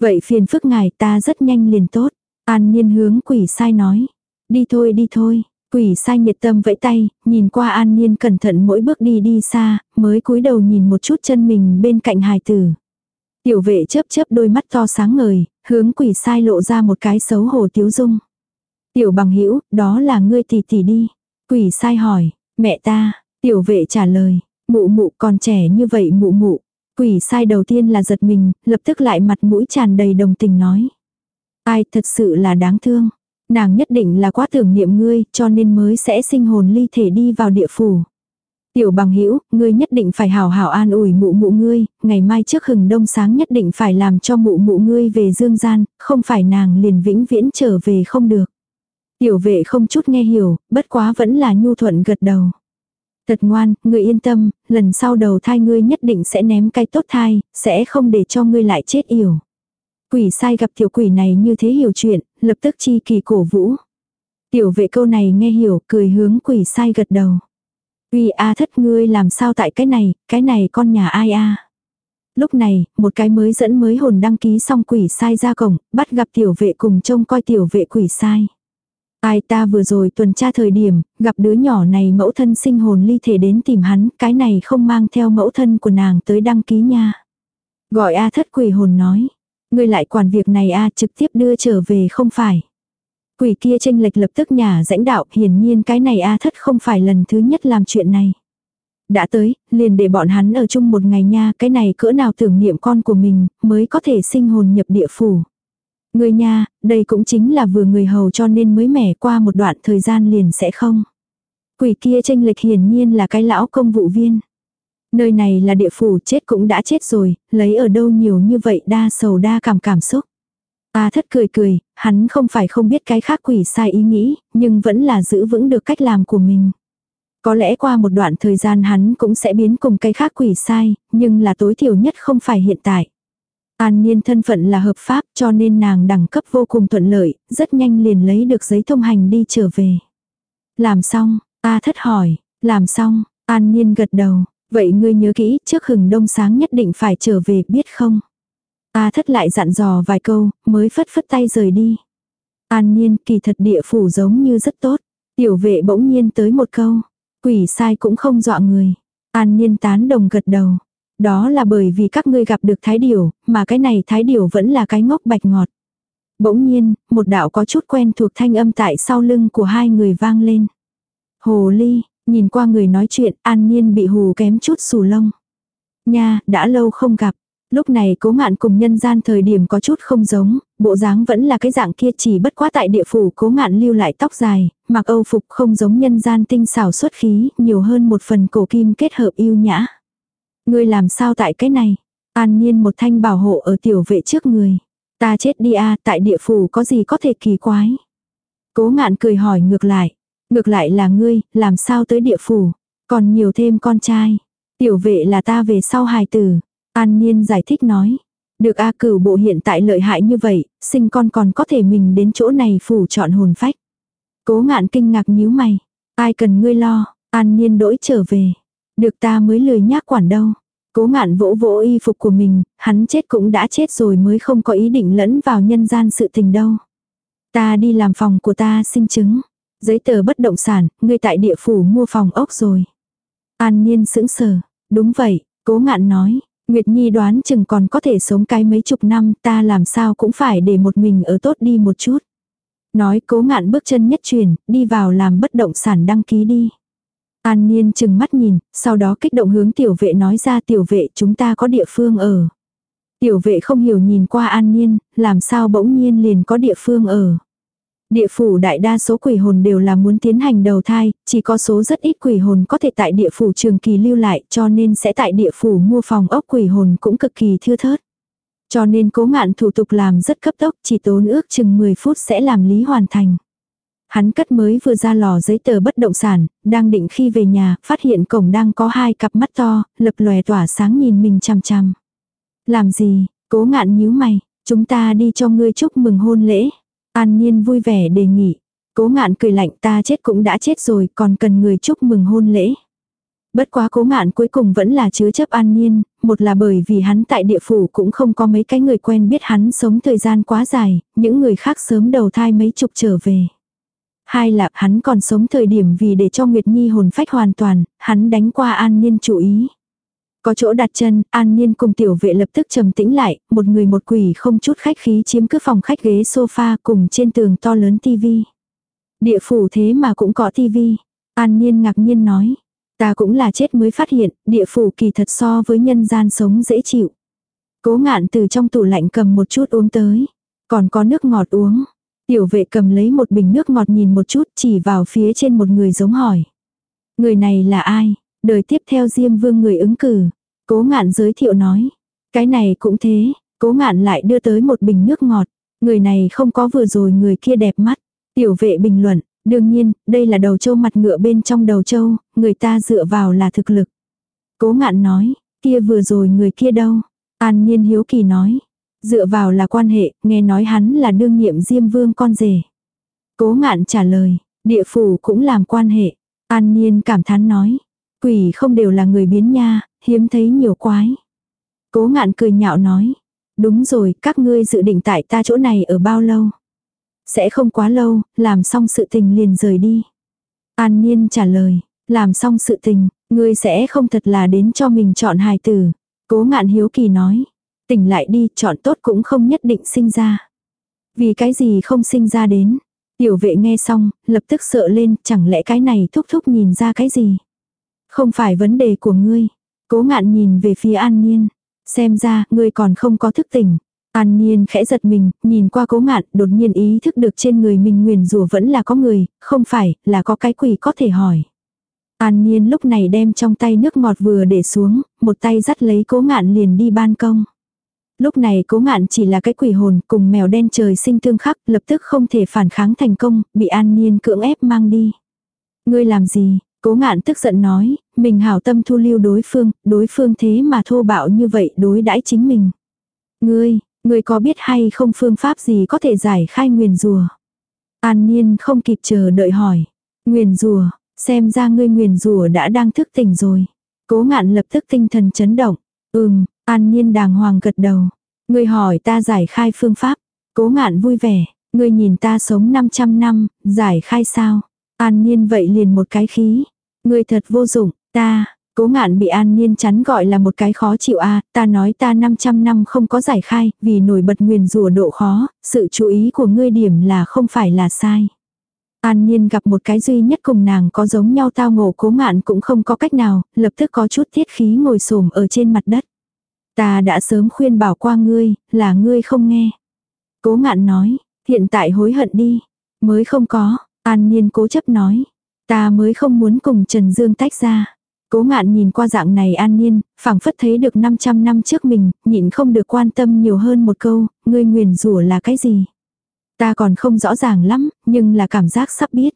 [SPEAKER 1] Vậy phiền phức ngài ta rất nhanh liền tốt. An nhiên hướng quỷ sai nói. Đi thôi đi thôi. Quỷ sai nhiệt tâm vẫy tay, nhìn qua an nhiên cẩn thận mỗi bước đi đi xa, mới cúi đầu nhìn một chút chân mình bên cạnh hài tử. Tiểu vệ chớp chớp đôi mắt to sáng ngời, hướng quỷ sai lộ ra một cái xấu hổ tiếu dung. Tiểu bằng hữu đó là ngươi tỷ tỷ đi. Quỷ sai hỏi, mẹ ta, tiểu vệ trả lời, mụ mụ còn trẻ như vậy mụ mụ. Quỷ sai đầu tiên là giật mình, lập tức lại mặt mũi tràn đầy đồng tình nói. Ai thật sự là đáng thương. Nàng nhất định là quá tưởng niệm ngươi cho nên mới sẽ sinh hồn ly thể đi vào địa phủ. Tiểu bằng hữu ngươi nhất định phải hảo hảo an ủi mụ mụ ngươi, ngày mai trước hừng đông sáng nhất định phải làm cho mụ mụ ngươi về dương gian, không phải nàng liền vĩnh viễn trở về không được. Tiểu vệ không chút nghe hiểu, bất quá vẫn là nhu thuận gật đầu. Thật ngoan, ngươi yên tâm, lần sau đầu thai ngươi nhất định sẽ ném cái tốt thai, sẽ không để cho ngươi lại chết yểu. Quỷ sai gặp tiểu quỷ này như thế hiểu chuyện, lập tức chi kỳ cổ vũ. Tiểu vệ câu này nghe hiểu, cười hướng quỷ sai gật đầu. Uy a thất ngươi làm sao tại cái này, cái này con nhà ai a Lúc này, một cái mới dẫn mới hồn đăng ký xong quỷ sai ra cổng, bắt gặp tiểu vệ cùng trông coi tiểu vệ quỷ sai. Ai ta vừa rồi tuần tra thời điểm, gặp đứa nhỏ này mẫu thân sinh hồn ly thể đến tìm hắn, cái này không mang theo mẫu thân của nàng tới đăng ký nha. Gọi A thất quỷ hồn nói, ngươi lại quản việc này A trực tiếp đưa trở về không phải. Quỷ kia tranh lệch lập tức nhà rãnh đạo, hiển nhiên cái này A thất không phải lần thứ nhất làm chuyện này. Đã tới, liền để bọn hắn ở chung một ngày nha, cái này cỡ nào tưởng niệm con của mình, mới có thể sinh hồn nhập địa phủ. Người nha, đây cũng chính là vừa người hầu cho nên mới mẻ qua một đoạn thời gian liền sẽ không. Quỷ kia tranh lệch hiển nhiên là cái lão công vụ viên. Nơi này là địa phủ chết cũng đã chết rồi, lấy ở đâu nhiều như vậy đa sầu đa cảm cảm xúc. Ta thất cười cười, hắn không phải không biết cái khác quỷ sai ý nghĩ, nhưng vẫn là giữ vững được cách làm của mình. Có lẽ qua một đoạn thời gian hắn cũng sẽ biến cùng cái khác quỷ sai, nhưng là tối thiểu nhất không phải hiện tại. An Niên thân phận là hợp pháp cho nên nàng đẳng cấp vô cùng thuận lợi, rất nhanh liền lấy được giấy thông hành đi trở về. Làm xong, ta thất hỏi, làm xong, An Niên gật đầu, vậy ngươi nhớ kỹ trước hừng đông sáng nhất định phải trở về biết không? A thất lại dặn dò vài câu, mới phất phất tay rời đi. An Niên kỳ thật địa phủ giống như rất tốt. Tiểu vệ bỗng nhiên tới một câu. Quỷ sai cũng không dọa người. An Niên tán đồng gật đầu. Đó là bởi vì các ngươi gặp được thái điểu, mà cái này thái điểu vẫn là cái ngốc bạch ngọt. Bỗng nhiên, một đạo có chút quen thuộc thanh âm tại sau lưng của hai người vang lên. Hồ ly, nhìn qua người nói chuyện, an niên bị hù kém chút xù lông. Nha, đã lâu không gặp. Lúc này cố ngạn cùng nhân gian thời điểm có chút không giống, bộ dáng vẫn là cái dạng kia chỉ bất quá tại địa phủ cố ngạn lưu lại tóc dài, mặc âu phục không giống nhân gian tinh xảo xuất khí, nhiều hơn một phần cổ kim kết hợp yêu nhã. Ngươi làm sao tại cái này? An nhiên một thanh bảo hộ ở tiểu vệ trước người. Ta chết đi a tại địa phủ có gì có thể kỳ quái? Cố ngạn cười hỏi ngược lại. Ngược lại là ngươi, làm sao tới địa phủ? Còn nhiều thêm con trai. Tiểu vệ là ta về sau hài tử. An Niên giải thích nói. Được A cửu bộ hiện tại lợi hại như vậy, sinh con còn có thể mình đến chỗ này phủ chọn hồn phách. Cố ngạn kinh ngạc nhíu mày. Ai cần ngươi lo, An Niên đổi trở về. Được ta mới lười nhác quản đâu. Cố ngạn vỗ vỗ y phục của mình, hắn chết cũng đã chết rồi mới không có ý định lẫn vào nhân gian sự tình đâu. Ta đi làm phòng của ta sinh chứng. Giấy tờ bất động sản, ngươi tại địa phủ mua phòng ốc rồi. An Niên sững sờ. Đúng vậy, cố ngạn nói. Nguyệt Nhi đoán chừng còn có thể sống cái mấy chục năm ta làm sao cũng phải để một mình ở tốt đi một chút. Nói cố ngạn bước chân nhất truyền, đi vào làm bất động sản đăng ký đi. An Niên chừng mắt nhìn, sau đó kích động hướng tiểu vệ nói ra tiểu vệ chúng ta có địa phương ở. Tiểu vệ không hiểu nhìn qua An Niên, làm sao bỗng nhiên liền có địa phương ở. Địa phủ đại đa số quỷ hồn đều là muốn tiến hành đầu thai, chỉ có số rất ít quỷ hồn có thể tại địa phủ trường kỳ lưu lại cho nên sẽ tại địa phủ mua phòng ốc quỷ hồn cũng cực kỳ thưa thớt. Cho nên cố ngạn thủ tục làm rất cấp tốc chỉ tốn ước chừng 10 phút sẽ làm lý hoàn thành. Hắn cất mới vừa ra lò giấy tờ bất động sản, đang định khi về nhà, phát hiện cổng đang có hai cặp mắt to, lập lòe tỏa sáng nhìn mình chằm chằm. Làm gì, cố ngạn nhíu mày, chúng ta đi cho ngươi chúc mừng hôn lễ. An nhiên vui vẻ đề nghị. Cố ngạn cười lạnh ta chết cũng đã chết rồi còn cần người chúc mừng hôn lễ. Bất quá cố ngạn cuối cùng vẫn là chứa chấp an nhiên, một là bởi vì hắn tại địa phủ cũng không có mấy cái người quen biết hắn sống thời gian quá dài, những người khác sớm đầu thai mấy chục trở về. Hai là hắn còn sống thời điểm vì để cho Nguyệt Nhi hồn phách hoàn toàn, hắn đánh qua an nhiên chủ ý. Có chỗ đặt chân, an nhiên cùng tiểu vệ lập tức trầm tĩnh lại, một người một quỷ không chút khách khí chiếm cứ phòng khách ghế sofa cùng trên tường to lớn tivi. Địa phủ thế mà cũng có tivi. An nhiên ngạc nhiên nói. Ta cũng là chết mới phát hiện, địa phủ kỳ thật so với nhân gian sống dễ chịu. Cố ngạn từ trong tủ lạnh cầm một chút uống tới. Còn có nước ngọt uống. Tiểu vệ cầm lấy một bình nước ngọt nhìn một chút chỉ vào phía trên một người giống hỏi. Người này là ai? Đời tiếp theo Diêm Vương người ứng cử. Cố ngạn giới thiệu nói. Cái này cũng thế. Cố ngạn lại đưa tới một bình nước ngọt. Người này không có vừa rồi người kia đẹp mắt. Tiểu vệ bình luận. Đương nhiên, đây là đầu châu mặt ngựa bên trong đầu châu, người ta dựa vào là thực lực. Cố ngạn nói, kia vừa rồi người kia đâu? An nhiên hiếu kỳ nói, dựa vào là quan hệ, nghe nói hắn là đương nhiệm Diêm Vương con rể. Cố ngạn trả lời, địa phủ cũng làm quan hệ. An nhiên cảm thán nói, quỷ không đều là người biến nha, hiếm thấy nhiều quái. Cố ngạn cười nhạo nói, đúng rồi, các ngươi dự định tại ta chỗ này ở bao lâu? Sẽ không quá lâu, làm xong sự tình liền rời đi. An Niên trả lời, làm xong sự tình, ngươi sẽ không thật là đến cho mình chọn hài tử. Cố ngạn hiếu kỳ nói, tỉnh lại đi, chọn tốt cũng không nhất định sinh ra. Vì cái gì không sinh ra đến. Tiểu vệ nghe xong, lập tức sợ lên, chẳng lẽ cái này thúc thúc nhìn ra cái gì. Không phải vấn đề của ngươi. Cố ngạn nhìn về phía an nhiên. Xem ra, ngươi còn không có thức tỉnh. An Niên khẽ giật mình, nhìn qua cố ngạn, đột nhiên ý thức được trên người mình nguyền rủa vẫn là có người, không phải, là có cái quỷ có thể hỏi. An Nhiên lúc này đem trong tay nước ngọt vừa để xuống, một tay dắt lấy cố ngạn liền đi ban công. Lúc này cố ngạn chỉ là cái quỷ hồn cùng mèo đen trời sinh tương khắc lập tức không thể phản kháng thành công, bị An Nhiên cưỡng ép mang đi. Ngươi làm gì? Cố ngạn tức giận nói, mình hảo tâm thu lưu đối phương, đối phương thế mà thô bạo như vậy đối đãi chính mình. Ngươi, ngươi có biết hay không phương pháp gì có thể giải khai nguyền rùa? An Nhiên không kịp chờ đợi hỏi. Nguyền rùa, xem ra ngươi nguyền rùa đã đang thức tỉnh rồi. Cố ngạn lập tức tinh thần chấn động. Ừm, An Nhiên đàng hoàng gật đầu. Ngươi hỏi ta giải khai phương pháp. Cố ngạn vui vẻ. Ngươi nhìn ta sống 500 năm, giải khai sao? An Nhiên vậy liền một cái khí. Ngươi thật vô dụng, ta, cố ngạn bị An Nhiên chắn gọi là một cái khó chịu a ta nói ta 500 năm không có giải khai, vì nổi bật nguyền rủa độ khó, sự chú ý của ngươi điểm là không phải là sai. An Nhiên gặp một cái duy nhất cùng nàng có giống nhau tao ngộ cố ngạn cũng không có cách nào, lập tức có chút thiết khí ngồi xổm ở trên mặt đất. Ta đã sớm khuyên bảo qua ngươi, là ngươi không nghe. Cố ngạn nói, hiện tại hối hận đi. Mới không có, An Niên cố chấp nói. Ta mới không muốn cùng Trần Dương tách ra. Cố ngạn nhìn qua dạng này an nhiên, phảng phất thấy được 500 năm trước mình, nhịn không được quan tâm nhiều hơn một câu, ngươi nguyền rủa là cái gì. Ta còn không rõ ràng lắm, nhưng là cảm giác sắp biết.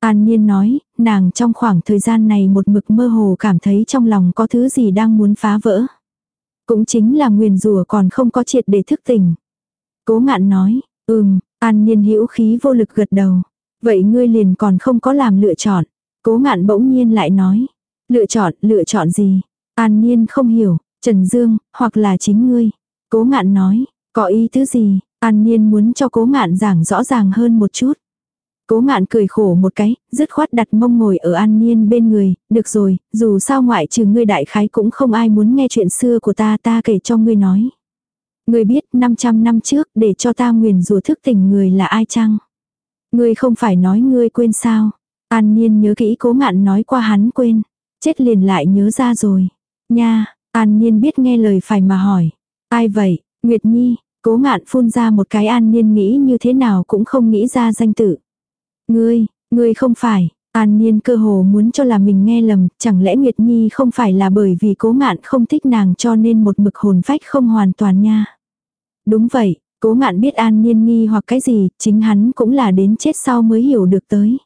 [SPEAKER 1] An Nhiên nói, nàng trong khoảng thời gian này một mực mơ hồ cảm thấy trong lòng có thứ gì đang muốn phá vỡ. Cũng chính là nguyền rủa còn không có triệt để thức tỉnh. Cố ngạn nói, ừm, An Nhiên hữu khí vô lực gật đầu. Vậy ngươi liền còn không có làm lựa chọn. Cố ngạn bỗng nhiên lại nói. Lựa chọn, lựa chọn gì? An nhiên không hiểu, Trần Dương, hoặc là chính ngươi. Cố ngạn nói, có ý thứ gì? An nhiên muốn cho cố ngạn giảng rõ ràng hơn một chút. Cố ngạn cười khổ một cái, dứt khoát đặt mông ngồi ở an nhiên bên người, được rồi, dù sao ngoại trừ ngươi đại khái cũng không ai muốn nghe chuyện xưa của ta ta kể cho ngươi nói. Ngươi biết 500 năm trước để cho ta nguyền rùa thức tỉnh người là ai chăng? Ngươi không phải nói ngươi quên sao? An Niên nhớ kỹ cố ngạn nói qua hắn quên. Chết liền lại nhớ ra rồi. Nha, An Niên biết nghe lời phải mà hỏi. Ai vậy? Nguyệt Nhi, cố ngạn phun ra một cái An Niên nghĩ như thế nào cũng không nghĩ ra danh tự. Ngươi, ngươi không phải. An Niên cơ hồ muốn cho là mình nghe lầm, chẳng lẽ Nguyệt Nhi không phải là bởi vì cố ngạn không thích nàng cho nên một mực hồn phách không hoàn toàn nha. Đúng vậy, Cố ngạn biết an nhiên nghi hoặc cái gì, chính hắn cũng là đến chết sau mới hiểu được tới.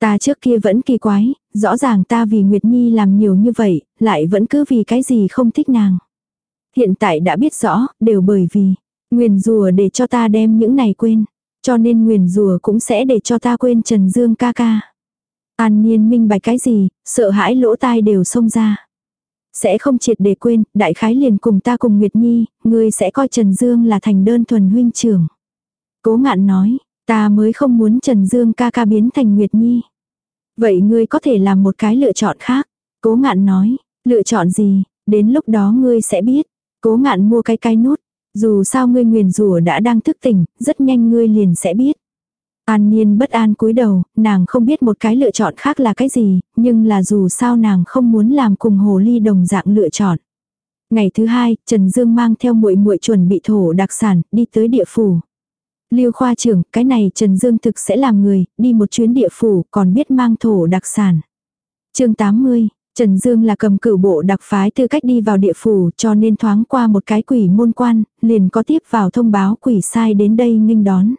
[SPEAKER 1] Ta trước kia vẫn kỳ quái, rõ ràng ta vì Nguyệt Nhi làm nhiều như vậy, lại vẫn cứ vì cái gì không thích nàng. Hiện tại đã biết rõ, đều bởi vì, nguyền rùa để cho ta đem những này quên. Cho nên nguyền rùa cũng sẽ để cho ta quên Trần Dương ca ca. An Nhiên minh bạch cái gì, sợ hãi lỗ tai đều xông ra. Sẽ không triệt để quên, đại khái liền cùng ta cùng Nguyệt Nhi, ngươi sẽ coi Trần Dương là thành đơn thuần huynh trưởng. Cố ngạn nói, ta mới không muốn Trần Dương ca ca biến thành Nguyệt Nhi. Vậy ngươi có thể làm một cái lựa chọn khác. Cố ngạn nói, lựa chọn gì, đến lúc đó ngươi sẽ biết. Cố ngạn mua cái cái nút, dù sao ngươi nguyền rủa đã đang thức tỉnh, rất nhanh ngươi liền sẽ biết. An Niên bất an cúi đầu, nàng không biết một cái lựa chọn khác là cái gì, nhưng là dù sao nàng không muốn làm cùng hồ ly đồng dạng lựa chọn. Ngày thứ hai, Trần Dương mang theo muội muội chuẩn bị thổ đặc sản, đi tới địa phủ. Lưu khoa trưởng, cái này Trần Dương thực sẽ làm người, đi một chuyến địa phủ, còn biết mang thổ đặc sản. chương 80, Trần Dương là cầm cửu bộ đặc phái tư cách đi vào địa phủ cho nên thoáng qua một cái quỷ môn quan, liền có tiếp vào thông báo quỷ sai đến đây nghênh đón.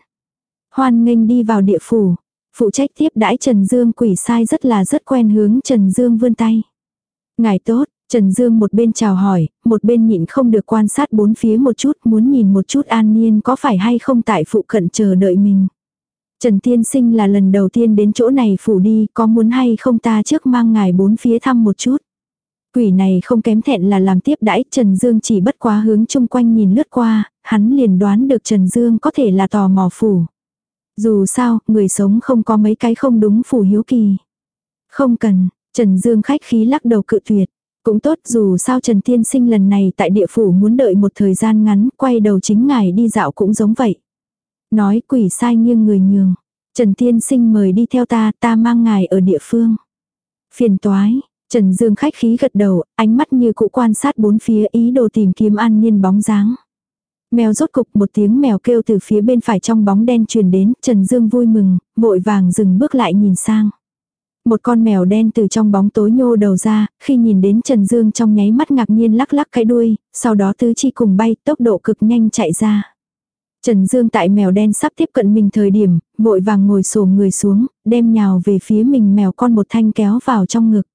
[SPEAKER 1] Hoan nghênh đi vào địa phủ. Phụ trách tiếp đãi Trần Dương quỷ sai rất là rất quen hướng Trần Dương vươn tay. Ngài tốt, Trần Dương một bên chào hỏi, một bên nhịn không được quan sát bốn phía một chút muốn nhìn một chút an nhiên có phải hay không tại phụ cận chờ đợi mình. Trần Tiên Sinh là lần đầu tiên đến chỗ này phủ đi, có muốn hay không ta trước mang ngài bốn phía thăm một chút. Quỷ này không kém thẹn là làm tiếp đãi, Trần Dương chỉ bất quá hướng chung quanh nhìn lướt qua, hắn liền đoán được Trần Dương có thể là tò mò phủ. Dù sao, người sống không có mấy cái không đúng phủ hiếu kỳ. Không cần, Trần Dương khách khí lắc đầu cự tuyệt. Cũng tốt dù sao Trần Tiên Sinh lần này tại địa phủ muốn đợi một thời gian ngắn, quay đầu chính ngài đi dạo cũng giống vậy. Nói quỷ sai nghiêng người nhường. Trần Tiên Sinh mời đi theo ta, ta mang ngài ở địa phương. Phiền toái, Trần Dương khách khí gật đầu, ánh mắt như cụ quan sát bốn phía ý đồ tìm kiếm an niên bóng dáng. Mèo rốt cục một tiếng mèo kêu từ phía bên phải trong bóng đen truyền đến, Trần Dương vui mừng, vội vàng dừng bước lại nhìn sang. Một con mèo đen từ trong bóng tối nhô đầu ra, khi nhìn đến Trần Dương trong nháy mắt ngạc nhiên lắc lắc cái đuôi, sau đó tứ chi cùng bay tốc độ cực nhanh chạy ra. Trần Dương tại mèo đen sắp tiếp cận mình thời điểm, vội vàng ngồi xổm người xuống, đem nhào về phía mình mèo con một thanh kéo vào trong ngực.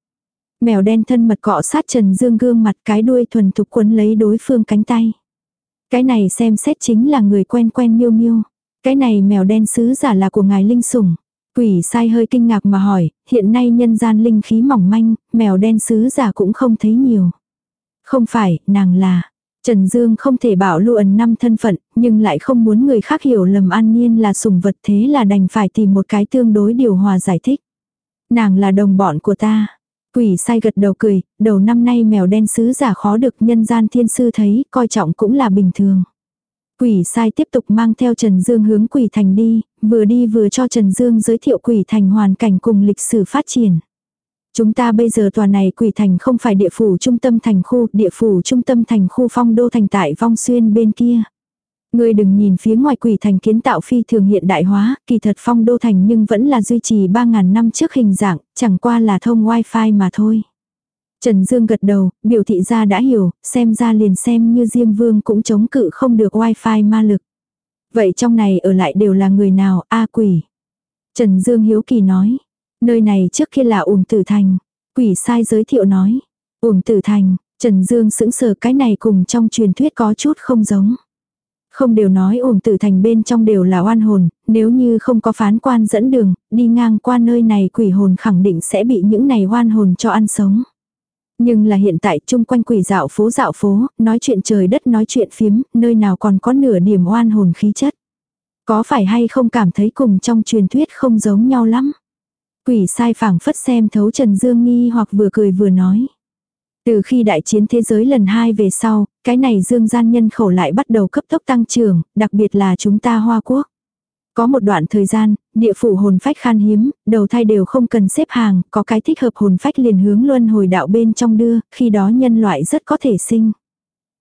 [SPEAKER 1] Mèo đen thân mật cọ sát Trần Dương gương mặt cái đuôi thuần thục quấn lấy đối phương cánh tay. Cái này xem xét chính là người quen quen miêu miêu. Cái này mèo đen sứ giả là của ngài linh sủng. Quỷ sai hơi kinh ngạc mà hỏi, hiện nay nhân gian linh khí mỏng manh, mèo đen sứ giả cũng không thấy nhiều. Không phải, nàng là. Trần Dương không thể bảo lưu ẩn năm thân phận, nhưng lại không muốn người khác hiểu lầm an nhiên là sủng vật thế là đành phải tìm một cái tương đối điều hòa giải thích. Nàng là đồng bọn của ta. Quỷ sai gật đầu cười, đầu năm nay mèo đen sứ giả khó được nhân gian thiên sư thấy, coi trọng cũng là bình thường. Quỷ sai tiếp tục mang theo Trần Dương hướng quỷ thành đi, vừa đi vừa cho Trần Dương giới thiệu quỷ thành hoàn cảnh cùng lịch sử phát triển. Chúng ta bây giờ tòa này quỷ thành không phải địa phủ trung tâm thành khu, địa phủ trung tâm thành khu phong đô thành tại vong xuyên bên kia. Ngươi đừng nhìn phía ngoài quỷ thành kiến tạo phi thường hiện đại hóa, kỳ thật phong đô thành nhưng vẫn là duy trì 3.000 năm trước hình dạng, chẳng qua là thông wifi mà thôi. Trần Dương gật đầu, biểu thị ra đã hiểu, xem ra liền xem như Diêm Vương cũng chống cự không được wifi ma lực. Vậy trong này ở lại đều là người nào, a quỷ. Trần Dương hiếu kỳ nói, nơi này trước kia là Uổng Tử Thành. Quỷ sai giới thiệu nói, Uổng Tử Thành, Trần Dương sững sờ cái này cùng trong truyền thuyết có chút không giống. Không đều nói Uổng Tử Thành bên trong đều là oan hồn, nếu như không có phán quan dẫn đường, đi ngang qua nơi này quỷ hồn khẳng định sẽ bị những này oan hồn cho ăn sống. Nhưng là hiện tại chung quanh quỷ dạo phố dạo phố, nói chuyện trời đất nói chuyện phiếm, nơi nào còn có nửa điểm oan hồn khí chất. Có phải hay không cảm thấy cùng trong truyền thuyết không giống nhau lắm. Quỷ sai phảng phất xem thấu Trần Dương nghi hoặc vừa cười vừa nói. Từ khi đại chiến thế giới lần hai về sau, cái này dương gian nhân khẩu lại bắt đầu cấp tốc tăng trưởng, đặc biệt là chúng ta Hoa Quốc. Có một đoạn thời gian, địa phủ hồn phách khan hiếm, đầu thai đều không cần xếp hàng, có cái thích hợp hồn phách liền hướng luân hồi đạo bên trong đưa, khi đó nhân loại rất có thể sinh.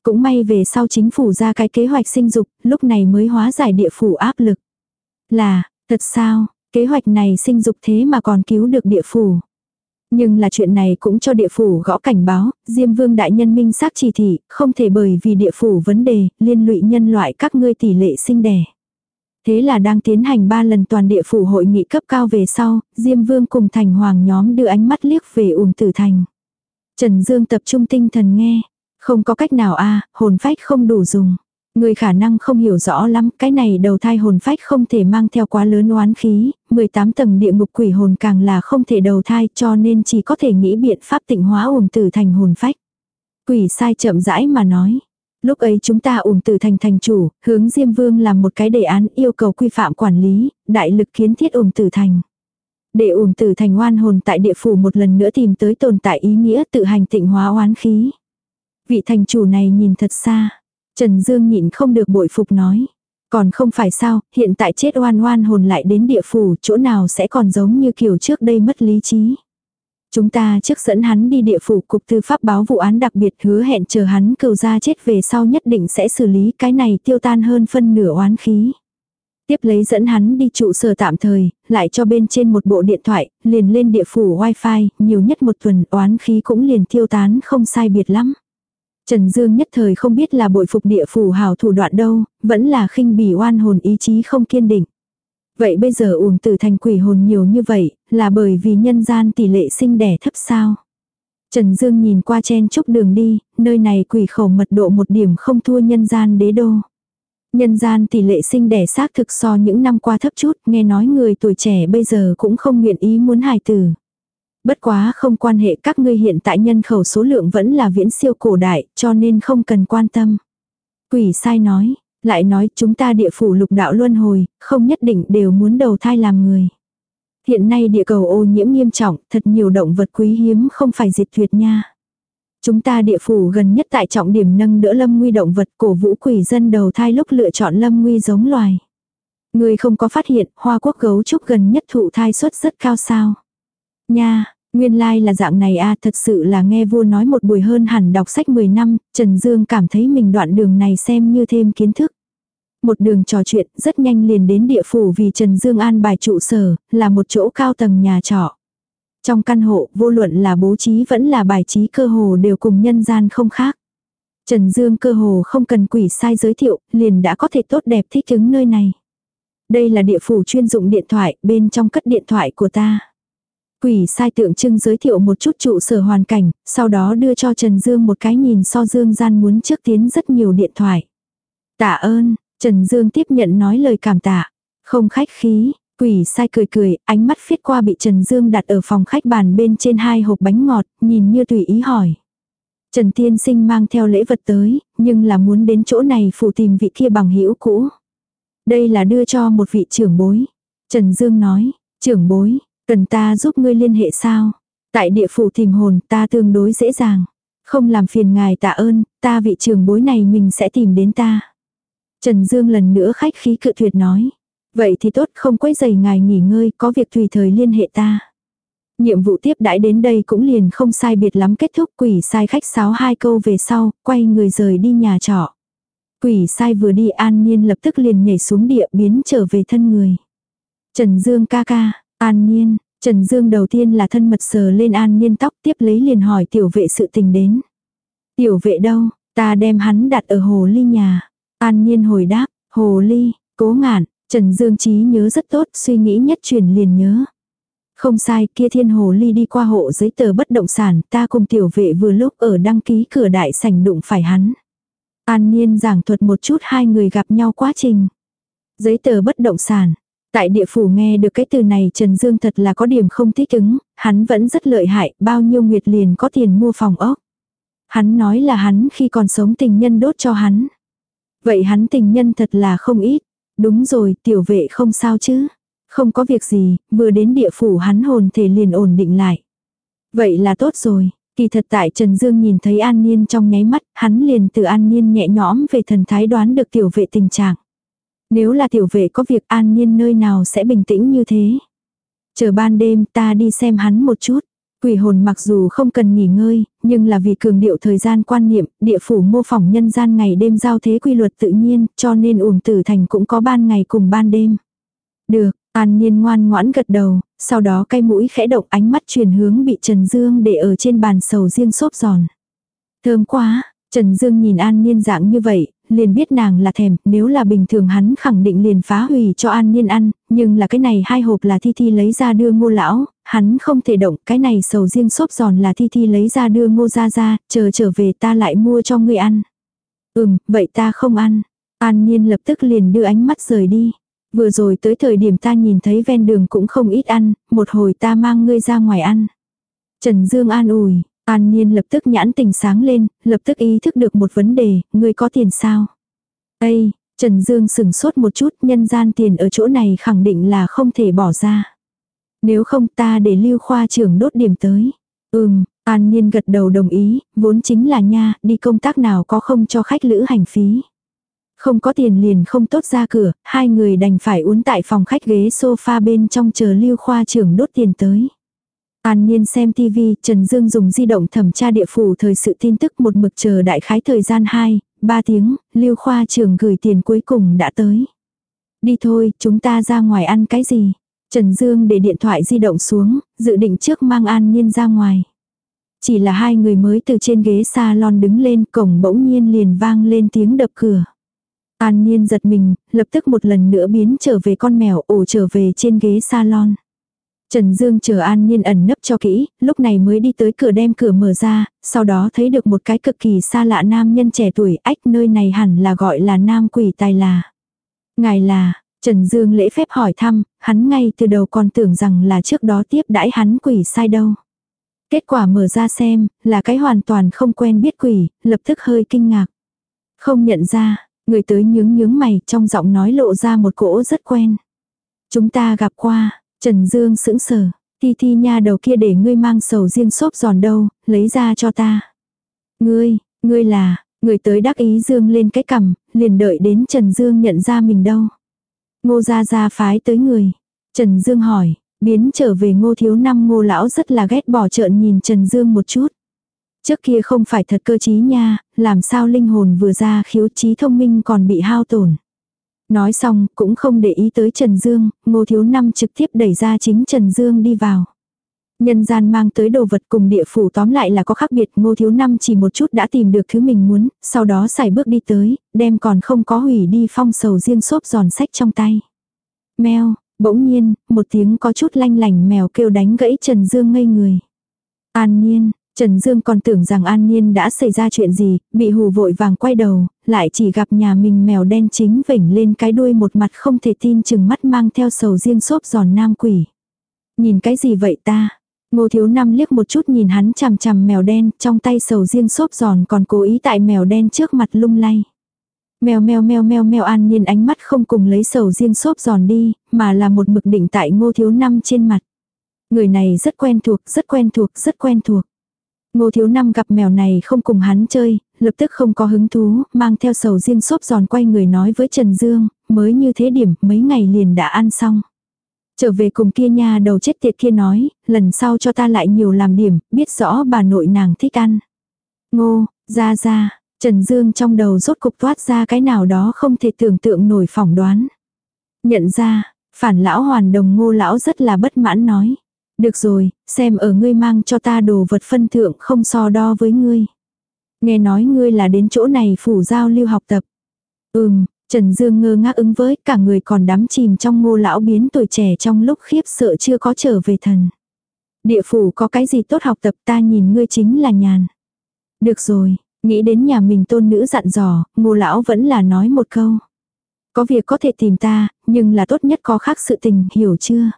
[SPEAKER 1] Cũng may về sau chính phủ ra cái kế hoạch sinh dục, lúc này mới hóa giải địa phủ áp lực. Là, thật sao, kế hoạch này sinh dục thế mà còn cứu được địa phủ. Nhưng là chuyện này cũng cho địa phủ gõ cảnh báo, Diêm Vương đại nhân minh xác chỉ thị, không thể bởi vì địa phủ vấn đề, liên lụy nhân loại các ngươi tỷ lệ sinh đẻ. Thế là đang tiến hành ba lần toàn địa phủ hội nghị cấp cao về sau, Diêm Vương cùng thành hoàng nhóm đưa ánh mắt liếc về ủng tử thành. Trần Dương tập trung tinh thần nghe. Không có cách nào a hồn phách không đủ dùng. Người khả năng không hiểu rõ lắm, cái này đầu thai hồn phách không thể mang theo quá lớn oán khí, 18 tầng địa ngục quỷ hồn càng là không thể đầu thai cho nên chỉ có thể nghĩ biện pháp tịnh hóa ủng tử thành hồn phách. Quỷ sai chậm rãi mà nói. Lúc ấy chúng ta ủng tử thành thành chủ, hướng Diêm Vương làm một cái đề án yêu cầu quy phạm quản lý, đại lực kiến thiết ủng tử thành. Để ủng tử thành oan hồn tại địa phủ một lần nữa tìm tới tồn tại ý nghĩa tự hành tịnh hóa oán khí. Vị thành chủ này nhìn thật xa. Trần Dương nhịn không được bội phục nói. Còn không phải sao, hiện tại chết oan oan hồn lại đến địa phủ, chỗ nào sẽ còn giống như kiểu trước đây mất lý trí. Chúng ta trước dẫn hắn đi địa phủ cục tư pháp báo vụ án đặc biệt hứa hẹn chờ hắn cừu ra chết về sau nhất định sẽ xử lý cái này tiêu tan hơn phân nửa oán khí. Tiếp lấy dẫn hắn đi trụ sở tạm thời, lại cho bên trên một bộ điện thoại, liền lên địa phủ wifi, nhiều nhất một tuần oán khí cũng liền tiêu tán không sai biệt lắm. Trần Dương nhất thời không biết là bội phục địa phủ hào thủ đoạn đâu, vẫn là khinh bỉ oan hồn ý chí không kiên định. Vậy bây giờ uổng tử thành quỷ hồn nhiều như vậy, là bởi vì nhân gian tỷ lệ sinh đẻ thấp sao? Trần Dương nhìn qua chen chúc đường đi, nơi này quỷ khẩu mật độ một điểm không thua nhân gian đế đô. Nhân gian tỷ lệ sinh đẻ xác thực so những năm qua thấp chút, nghe nói người tuổi trẻ bây giờ cũng không nguyện ý muốn hài tử. Bất quá không quan hệ các ngươi hiện tại nhân khẩu số lượng vẫn là viễn siêu cổ đại, cho nên không cần quan tâm. Quỷ sai nói, lại nói chúng ta địa phủ lục đạo luân hồi, không nhất định đều muốn đầu thai làm người. Hiện nay địa cầu ô nhiễm nghiêm trọng, thật nhiều động vật quý hiếm không phải diệt tuyệt nha. Chúng ta địa phủ gần nhất tại trọng điểm nâng đỡ lâm nguy động vật cổ vũ quỷ dân đầu thai lúc lựa chọn lâm nguy giống loài. Người không có phát hiện hoa quốc gấu trúc gần nhất thụ thai suất rất cao sao. Nha, nguyên lai like là dạng này a à, thật sự là nghe vua nói một buổi hơn hẳn đọc sách 10 năm, Trần Dương cảm thấy mình đoạn đường này xem như thêm kiến thức. Một đường trò chuyện rất nhanh liền đến địa phủ vì Trần Dương an bài trụ sở, là một chỗ cao tầng nhà trọ. Trong căn hộ, vô luận là bố trí vẫn là bài trí cơ hồ đều cùng nhân gian không khác. Trần Dương cơ hồ không cần quỷ sai giới thiệu, liền đã có thể tốt đẹp thích ứng nơi này. Đây là địa phủ chuyên dụng điện thoại, bên trong cất điện thoại của ta. Quỷ sai tượng trưng giới thiệu một chút trụ sở hoàn cảnh, sau đó đưa cho Trần Dương một cái nhìn so Dương gian muốn trước tiến rất nhiều điện thoại. Tạ ơn, Trần Dương tiếp nhận nói lời cảm tạ. Không khách khí, quỷ sai cười cười, ánh mắt phiết qua bị Trần Dương đặt ở phòng khách bàn bên trên hai hộp bánh ngọt, nhìn như tùy ý hỏi. Trần Tiên Sinh mang theo lễ vật tới, nhưng là muốn đến chỗ này phụ tìm vị kia bằng hữu cũ. Đây là đưa cho một vị trưởng bối. Trần Dương nói, trưởng bối, cần ta giúp ngươi liên hệ sao? Tại địa phủ tìm hồn ta tương đối dễ dàng. Không làm phiền ngài tạ ơn, ta vị trưởng bối này mình sẽ tìm đến ta. Trần Dương lần nữa khách khí cự tuyệt nói. Vậy thì tốt không quấy giày ngài nghỉ ngơi, có việc tùy thời liên hệ ta. Nhiệm vụ tiếp đãi đến đây cũng liền không sai biệt lắm kết thúc quỷ sai khách sáo hai câu về sau, quay người rời đi nhà trọ. Quỷ sai vừa đi an nhiên lập tức liền nhảy xuống địa biến trở về thân người. Trần Dương ca ca, an nhiên, Trần Dương đầu tiên là thân mật sờ lên an nhiên tóc tiếp lấy liền hỏi tiểu vệ sự tình đến. Tiểu vệ đâu, ta đem hắn đặt ở hồ ly nhà. An nhiên hồi đáp, hồ ly, cố ngạn, Trần Dương trí nhớ rất tốt, suy nghĩ nhất truyền liền nhớ. Không sai, kia thiên hồ ly đi qua hộ giấy tờ bất động sản, ta cùng tiểu vệ vừa lúc ở đăng ký cửa đại sảnh đụng phải hắn. An Niên giảng thuật một chút hai người gặp nhau quá trình. Giấy tờ bất động sản. Tại địa phủ nghe được cái từ này Trần Dương thật là có điểm không thích ứng, hắn vẫn rất lợi hại, bao nhiêu nguyệt liền có tiền mua phòng ốc. Hắn nói là hắn khi còn sống tình nhân đốt cho hắn. Vậy hắn tình nhân thật là không ít. Đúng rồi, tiểu vệ không sao chứ. Không có việc gì, vừa đến địa phủ hắn hồn thể liền ổn định lại. Vậy là tốt rồi. Kỳ thật tại Trần Dương nhìn thấy An Niên trong nháy mắt, hắn liền từ An Niên nhẹ nhõm về thần thái đoán được tiểu vệ tình trạng. Nếu là tiểu vệ có việc An nhiên nơi nào sẽ bình tĩnh như thế. Chờ ban đêm ta đi xem hắn một chút. Quỷ hồn mặc dù không cần nghỉ ngơi, nhưng là vì cường điệu thời gian quan niệm, địa phủ mô phỏng nhân gian ngày đêm giao thế quy luật tự nhiên, cho nên uổng tử thành cũng có ban ngày cùng ban đêm. Được, An nhiên ngoan ngoãn gật đầu, sau đó cây mũi khẽ động ánh mắt truyền hướng bị Trần Dương để ở trên bàn sầu riêng xốp giòn. Thơm quá, Trần Dương nhìn An Niên dạng như vậy, liền biết nàng là thèm, nếu là bình thường hắn khẳng định liền phá hủy cho An Niên ăn, nhưng là cái này hai hộp là Thi Thi lấy ra đưa ngô lão, hắn không thể động, cái này sầu riêng xốp giòn là Thi Thi lấy ra đưa ngô ra ra, chờ trở về ta lại mua cho ngươi ăn. Ừm, vậy ta không ăn. An Niên lập tức liền đưa ánh mắt rời đi. Vừa rồi tới thời điểm ta nhìn thấy ven đường cũng không ít ăn, một hồi ta mang ngươi ra ngoài ăn. Trần Dương an ủi, An Nhiên lập tức nhãn tình sáng lên, lập tức ý thức được một vấn đề, ngươi có tiền sao? Ây, Trần Dương sừng sốt một chút, nhân gian tiền ở chỗ này khẳng định là không thể bỏ ra. Nếu không ta để lưu khoa trưởng đốt điểm tới. Ừm, An Nhiên gật đầu đồng ý, vốn chính là nha, đi công tác nào có không cho khách lữ hành phí. Không có tiền liền không tốt ra cửa, hai người đành phải uốn tại phòng khách ghế sofa bên trong chờ lưu khoa trưởng đốt tiền tới. An Niên xem TV, Trần Dương dùng di động thẩm tra địa phủ thời sự tin tức một mực chờ đại khái thời gian 2, 3 tiếng, lưu khoa trưởng gửi tiền cuối cùng đã tới. Đi thôi, chúng ta ra ngoài ăn cái gì? Trần Dương để điện thoại di động xuống, dự định trước mang An Niên ra ngoài. Chỉ là hai người mới từ trên ghế salon đứng lên, cổng bỗng nhiên liền vang lên tiếng đập cửa. An Niên giật mình, lập tức một lần nữa biến trở về con mèo ổ trở về trên ghế salon. Trần Dương chờ An nhiên ẩn nấp cho kỹ, lúc này mới đi tới cửa đem cửa mở ra, sau đó thấy được một cái cực kỳ xa lạ nam nhân trẻ tuổi, ách nơi này hẳn là gọi là nam quỷ tài là. Ngài là, Trần Dương lễ phép hỏi thăm, hắn ngay từ đầu còn tưởng rằng là trước đó tiếp đãi hắn quỷ sai đâu. Kết quả mở ra xem, là cái hoàn toàn không quen biết quỷ, lập tức hơi kinh ngạc. Không nhận ra, Người tới nhướng nhướng mày trong giọng nói lộ ra một cỗ rất quen. Chúng ta gặp qua, Trần Dương sững sờ, thi thi nha đầu kia để ngươi mang sầu riêng xốp giòn đâu, lấy ra cho ta. Ngươi, ngươi là, người tới đắc ý Dương lên cái cằm, liền đợi đến Trần Dương nhận ra mình đâu. Ngô gia gia phái tới người. Trần Dương hỏi, biến trở về ngô thiếu năm ngô lão rất là ghét bỏ trợn nhìn Trần Dương một chút. Trước kia không phải thật cơ trí nha, làm sao linh hồn vừa ra khiếu trí thông minh còn bị hao tổn. Nói xong, cũng không để ý tới Trần Dương, ngô thiếu năm trực tiếp đẩy ra chính Trần Dương đi vào. Nhân gian mang tới đồ vật cùng địa phủ tóm lại là có khác biệt ngô thiếu năm chỉ một chút đã tìm được thứ mình muốn, sau đó xài bước đi tới, đem còn không có hủy đi phong sầu riêng xốp giòn sách trong tay. Mèo, bỗng nhiên, một tiếng có chút lanh lành mèo kêu đánh gãy Trần Dương ngây người. An nhiên, Trần Dương còn tưởng rằng An Nhiên đã xảy ra chuyện gì, bị hù vội vàng quay đầu, lại chỉ gặp nhà mình mèo đen chính vểnh lên cái đuôi một mặt không thể tin chừng mắt mang theo sầu riêng xốp giòn nam quỷ. Nhìn cái gì vậy ta? Ngô thiếu năm liếc một chút nhìn hắn chằm chằm mèo đen, trong tay sầu riêng xốp giòn còn cố ý tại mèo đen trước mặt lung lay. Mèo mèo mèo mèo mèo an nhiên ánh mắt không cùng lấy sầu riêng xốp giòn đi, mà là một mực định tại ngô thiếu năm trên mặt. Người này rất quen thuộc, rất quen thuộc, rất quen thuộc. Ngô thiếu năm gặp mèo này không cùng hắn chơi, lập tức không có hứng thú, mang theo sầu riêng xốp giòn quay người nói với Trần Dương, mới như thế điểm, mấy ngày liền đã ăn xong. Trở về cùng kia nha đầu chết tiệt kia nói, lần sau cho ta lại nhiều làm điểm, biết rõ bà nội nàng thích ăn. Ngô, ra ra, Trần Dương trong đầu rốt cục toát ra cái nào đó không thể tưởng tượng nổi phỏng đoán. Nhận ra, phản lão hoàn đồng ngô lão rất là bất mãn nói. Được rồi, xem ở ngươi mang cho ta đồ vật phân thượng không so đo với ngươi. Nghe nói ngươi là đến chỗ này phủ giao lưu học tập. Ừm, Trần Dương ngơ ngác ứng với cả người còn đắm chìm trong ngô lão biến tuổi trẻ trong lúc khiếp sợ chưa có trở về thần. Địa phủ có cái gì tốt học tập ta nhìn ngươi chính là nhàn. Được rồi, nghĩ đến nhà mình tôn nữ dặn dò, ngô lão vẫn là nói một câu. Có việc có thể tìm ta, nhưng là tốt nhất có khác sự tình, hiểu chưa?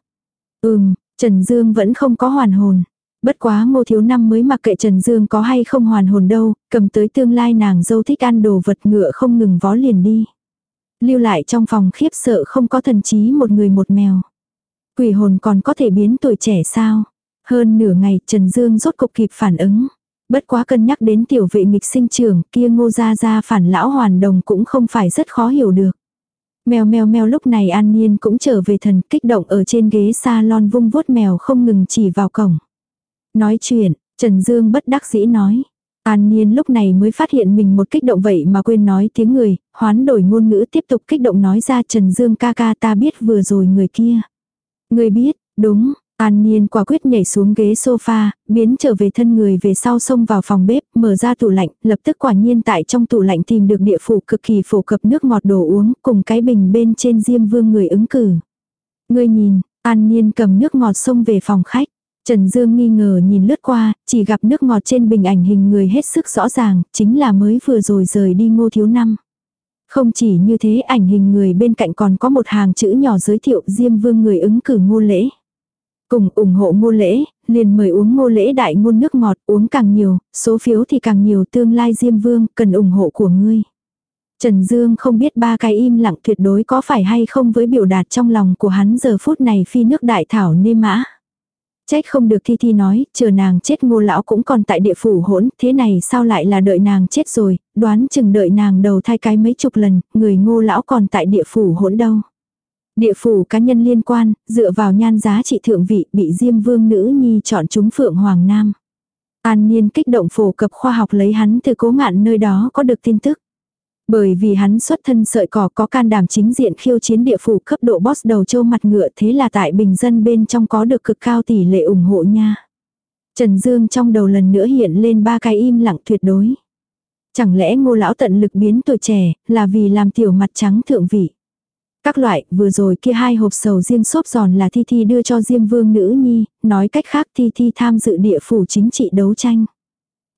[SPEAKER 1] Ừm, Trần Dương vẫn không có hoàn hồn. Bất quá ngô thiếu năm mới mặc kệ Trần Dương có hay không hoàn hồn đâu, cầm tới tương lai nàng dâu thích ăn đồ vật ngựa không ngừng vó liền đi. Lưu lại trong phòng khiếp sợ không có thần trí một người một mèo. Quỷ hồn còn có thể biến tuổi trẻ sao? Hơn nửa ngày Trần Dương rốt cục kịp phản ứng. Bất quá cân nhắc đến tiểu vệ nghịch sinh trưởng kia ngô gia gia phản lão hoàn đồng cũng không phải rất khó hiểu được. Mèo mèo mèo lúc này An Nhiên cũng trở về thần kích động ở trên ghế salon vung vuốt mèo không ngừng chỉ vào cổng. Nói chuyện, Trần Dương bất đắc dĩ nói. An Nhiên lúc này mới phát hiện mình một kích động vậy mà quên nói tiếng người, hoán đổi ngôn ngữ tiếp tục kích động nói ra Trần Dương ca ca ta biết vừa rồi người kia. Người biết, đúng, An Niên quả quyết nhảy xuống ghế sofa, biến trở về thân người về sau xông vào phòng bếp, mở ra tủ lạnh, lập tức quả nhiên tại trong tủ lạnh tìm được địa phủ cực kỳ phổ cập nước ngọt đồ uống, cùng cái bình bên trên diêm vương người ứng cử. người nhìn, An Niên cầm nước ngọt xông về phòng khách. Trần Dương nghi ngờ nhìn lướt qua, chỉ gặp nước ngọt trên bình ảnh hình người hết sức rõ ràng, chính là mới vừa rồi rời đi ngô thiếu năm. Không chỉ như thế ảnh hình người bên cạnh còn có một hàng chữ nhỏ giới thiệu Diêm Vương người ứng cử ngô lễ. Cùng ủng hộ ngô lễ, liền mời uống ngô lễ đại ngôn nước ngọt uống càng nhiều, số phiếu thì càng nhiều tương lai Diêm Vương cần ủng hộ của ngươi. Trần Dương không biết ba cái im lặng tuyệt đối có phải hay không với biểu đạt trong lòng của hắn giờ phút này phi nước đại thảo nê mã. Trách không được Thi Thi nói, chờ nàng chết ngô lão cũng còn tại địa phủ hỗn, thế này sao lại là đợi nàng chết rồi, đoán chừng đợi nàng đầu thai cái mấy chục lần, người ngô lão còn tại địa phủ hỗn đâu. Địa phủ cá nhân liên quan, dựa vào nhan giá trị thượng vị bị Diêm Vương nữ nhi chọn chúng Phượng Hoàng Nam. An Niên kích động phổ cập khoa học lấy hắn từ cố ngạn nơi đó có được tin tức. Bởi vì hắn xuất thân sợi cỏ có can đảm chính diện khiêu chiến địa phủ cấp độ boss đầu châu mặt ngựa thế là tại bình dân bên trong có được cực cao tỷ lệ ủng hộ nha. Trần Dương trong đầu lần nữa hiện lên ba cái im lặng tuyệt đối. Chẳng lẽ ngô lão tận lực biến tuổi trẻ là vì làm tiểu mặt trắng thượng vị. Các loại, vừa rồi kia hai hộp sầu riêng xốp giòn là Thi Thi đưa cho Diêm Vương nữ nhi, nói cách khác Thi Thi tham dự địa phủ chính trị đấu tranh.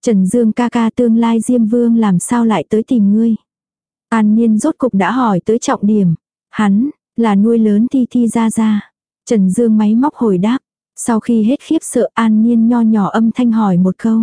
[SPEAKER 1] Trần Dương ca ca tương lai Diêm Vương làm sao lại tới tìm ngươi. An Niên rốt cục đã hỏi tới trọng điểm. Hắn, là nuôi lớn Thi Thi ra ra. Trần Dương máy móc hồi đáp. Sau khi hết khiếp sợ An Niên nho nhỏ âm thanh hỏi một câu.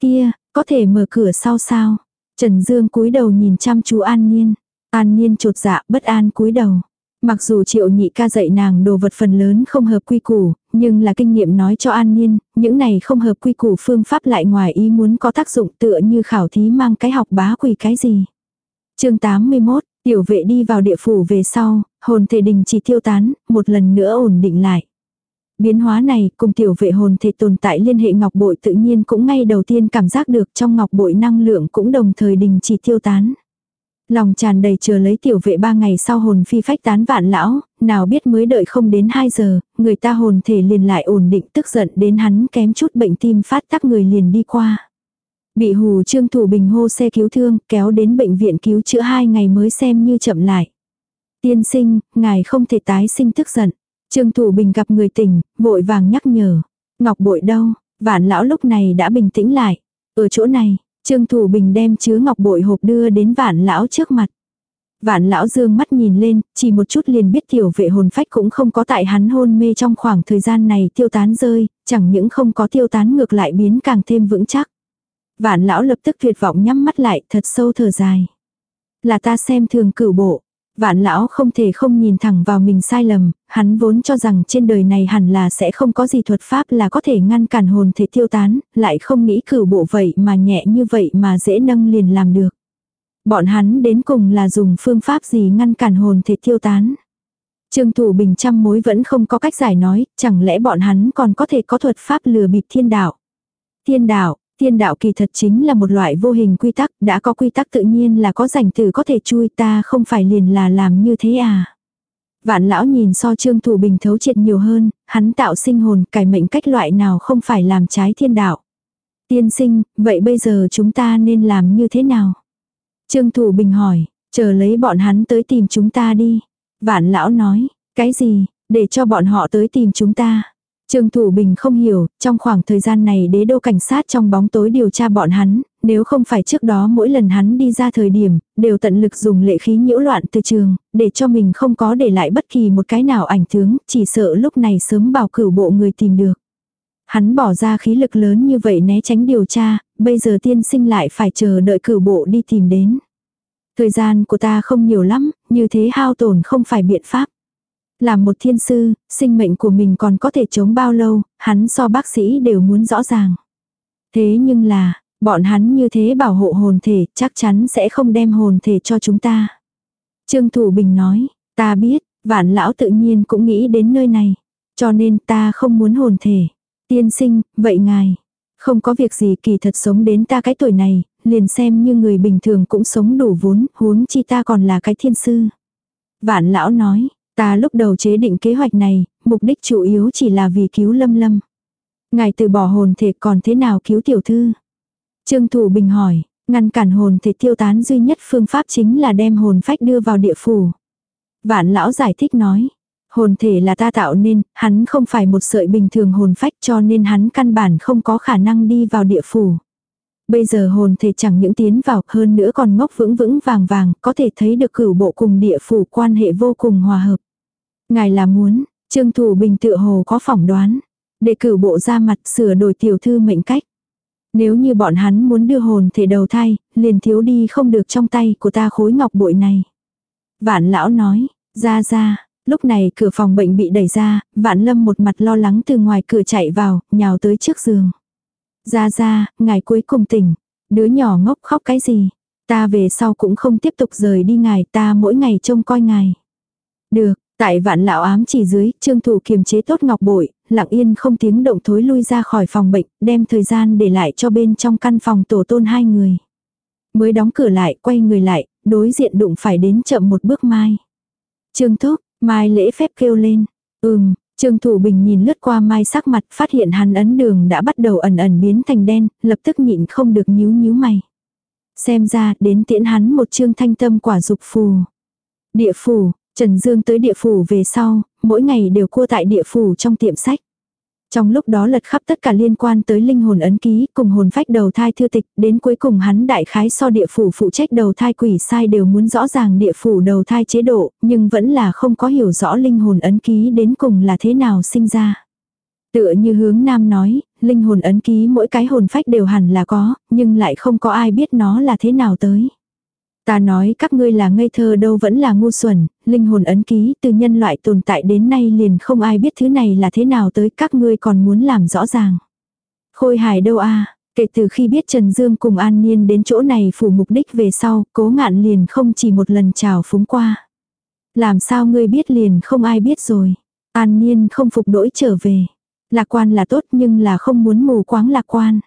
[SPEAKER 1] Kia, có thể mở cửa sau sao? Trần Dương cúi đầu nhìn chăm chú An Niên. An Niên trột dạ bất an cúi đầu. Mặc dù triệu nhị ca dạy nàng đồ vật phần lớn không hợp quy củ, nhưng là kinh nghiệm nói cho An Niên, những này không hợp quy củ phương pháp lại ngoài ý muốn có tác dụng tựa như khảo thí mang cái học bá quỷ cái gì. chương 81, tiểu vệ đi vào địa phủ về sau, hồn thể đình chỉ tiêu tán, một lần nữa ổn định lại. Biến hóa này cùng tiểu vệ hồn thể tồn tại liên hệ ngọc bội tự nhiên cũng ngay đầu tiên cảm giác được trong ngọc bội năng lượng cũng đồng thời đình chỉ tiêu tán. Lòng tràn đầy chờ lấy tiểu vệ ba ngày sau hồn phi phách tán vạn lão, nào biết mới đợi không đến 2 giờ, người ta hồn thể liền lại ổn định tức giận đến hắn kém chút bệnh tim phát tắc người liền đi qua. Bị hù trương thủ bình hô xe cứu thương kéo đến bệnh viện cứu chữa hai ngày mới xem như chậm lại. Tiên sinh, ngài không thể tái sinh tức giận. Trương thủ bình gặp người tỉnh, vội vàng nhắc nhở. Ngọc bội đâu, vạn lão lúc này đã bình tĩnh lại. Ở chỗ này, Trương Thủ Bình đem chứa ngọc bội hộp đưa đến vạn lão trước mặt. Vạn lão dương mắt nhìn lên, chỉ một chút liền biết tiểu vệ hồn phách cũng không có tại hắn hôn mê trong khoảng thời gian này tiêu tán rơi, chẳng những không có tiêu tán ngược lại biến càng thêm vững chắc. Vạn lão lập tức tuyệt vọng nhắm mắt lại thật sâu thở dài. Là ta xem thường cửu bộ. Vạn lão không thể không nhìn thẳng vào mình sai lầm, hắn vốn cho rằng trên đời này hẳn là sẽ không có gì thuật pháp là có thể ngăn cản hồn thể tiêu tán, lại không nghĩ cửu bộ vậy mà nhẹ như vậy mà dễ nâng liền làm được. Bọn hắn đến cùng là dùng phương pháp gì ngăn cản hồn thể tiêu tán. Trương Thủ Bình trăm mối vẫn không có cách giải nói, chẳng lẽ bọn hắn còn có thể có thuật pháp lừa bịp thiên đạo. Thiên đạo, thiên đạo kỳ thật chính là một loại vô hình quy tắc, đã có quy tắc tự nhiên là có rảnh từ có thể chui ta không phải liền là làm như thế à. Vạn lão nhìn so trương thủ bình thấu triệt nhiều hơn, hắn tạo sinh hồn cải mệnh cách loại nào không phải làm trái thiên đạo. Tiên sinh, vậy bây giờ chúng ta nên làm như thế nào? Trương thủ bình hỏi, chờ lấy bọn hắn tới tìm chúng ta đi. Vạn lão nói, cái gì, để cho bọn họ tới tìm chúng ta. Trương Thủ Bình không hiểu, trong khoảng thời gian này đế đô cảnh sát trong bóng tối điều tra bọn hắn, nếu không phải trước đó mỗi lần hắn đi ra thời điểm, đều tận lực dùng lệ khí nhiễu loạn từ trường, để cho mình không có để lại bất kỳ một cái nào ảnh tướng, chỉ sợ lúc này sớm bảo cửu bộ người tìm được. Hắn bỏ ra khí lực lớn như vậy né tránh điều tra, bây giờ tiên sinh lại phải chờ đợi cửu bộ đi tìm đến. Thời gian của ta không nhiều lắm, như thế hao tổn không phải biện pháp. Làm một thiên sư, sinh mệnh của mình còn có thể chống bao lâu, hắn so bác sĩ đều muốn rõ ràng. Thế nhưng là, bọn hắn như thế bảo hộ hồn thể, chắc chắn sẽ không đem hồn thể cho chúng ta. Trương Thủ Bình nói, ta biết, vạn lão tự nhiên cũng nghĩ đến nơi này. Cho nên ta không muốn hồn thể. Tiên sinh, vậy ngài, không có việc gì kỳ thật sống đến ta cái tuổi này, liền xem như người bình thường cũng sống đủ vốn, huống chi ta còn là cái thiên sư. Vạn lão nói, Ta lúc đầu chế định kế hoạch này, mục đích chủ yếu chỉ là vì cứu lâm lâm. Ngài từ bỏ hồn thể còn thế nào cứu tiểu thư? Trương Thủ Bình hỏi, ngăn cản hồn thể tiêu tán duy nhất phương pháp chính là đem hồn phách đưa vào địa phủ. Vạn lão giải thích nói, hồn thể là ta tạo nên, hắn không phải một sợi bình thường hồn phách cho nên hắn căn bản không có khả năng đi vào địa phủ. Bây giờ hồn thể chẳng những tiến vào hơn nữa còn ngốc vững vững vàng vàng, có thể thấy được cửu bộ cùng địa phủ quan hệ vô cùng hòa hợp. Ngài là muốn, Trương Thủ Bình tự hồ có phỏng đoán, để cử bộ ra mặt sửa đổi tiểu thư mệnh cách. Nếu như bọn hắn muốn đưa hồn thể đầu thai, liền thiếu đi không được trong tay của ta khối ngọc bội này. Vạn lão nói, ra ra, lúc này cửa phòng bệnh bị đẩy ra, vạn lâm một mặt lo lắng từ ngoài cửa chạy vào, nhào tới trước giường. Ra ra, ngài cuối cùng tỉnh, đứa nhỏ ngốc khóc cái gì, ta về sau cũng không tiếp tục rời đi ngài ta mỗi ngày trông coi ngài. Được, Tại vạn lão ám chỉ dưới, trương thủ kiềm chế tốt ngọc bội, lặng yên không tiếng động thối lui ra khỏi phòng bệnh, đem thời gian để lại cho bên trong căn phòng tổ tôn hai người. Mới đóng cửa lại, quay người lại, đối diện đụng phải đến chậm một bước mai. Trương thúc, mai lễ phép kêu lên. Ừm, Trương Thủ Bình nhìn lướt qua mai sắc mặt, phát hiện hắn ấn đường đã bắt đầu ẩn ẩn biến thành đen, lập tức nhịn không được nhíu nhíu mày. Xem ra, đến tiễn hắn một trương thanh tâm quả dục phù. Địa phủ, Trần Dương tới địa phủ về sau, mỗi ngày đều cua tại địa phủ trong tiệm sách. Trong lúc đó lật khắp tất cả liên quan tới linh hồn ấn ký cùng hồn phách đầu thai thư tịch, đến cuối cùng hắn đại khái so địa phủ phụ trách đầu thai quỷ sai đều muốn rõ ràng địa phủ đầu thai chế độ, nhưng vẫn là không có hiểu rõ linh hồn ấn ký đến cùng là thế nào sinh ra. Tựa như hướng nam nói, linh hồn ấn ký mỗi cái hồn phách đều hẳn là có, nhưng lại không có ai biết nó là thế nào tới. Ta nói các ngươi là ngây thơ đâu vẫn là ngu xuẩn, linh hồn ấn ký từ nhân loại tồn tại đến nay liền không ai biết thứ này là thế nào tới các ngươi còn muốn làm rõ ràng. Khôi hài đâu a kể từ khi biết Trần Dương cùng An Niên đến chỗ này phủ mục đích về sau, cố ngạn liền không chỉ một lần chào phúng qua. Làm sao ngươi biết liền không ai biết rồi. An Niên không phục đỗi trở về. Lạc quan là tốt nhưng là không muốn mù quáng lạc quan.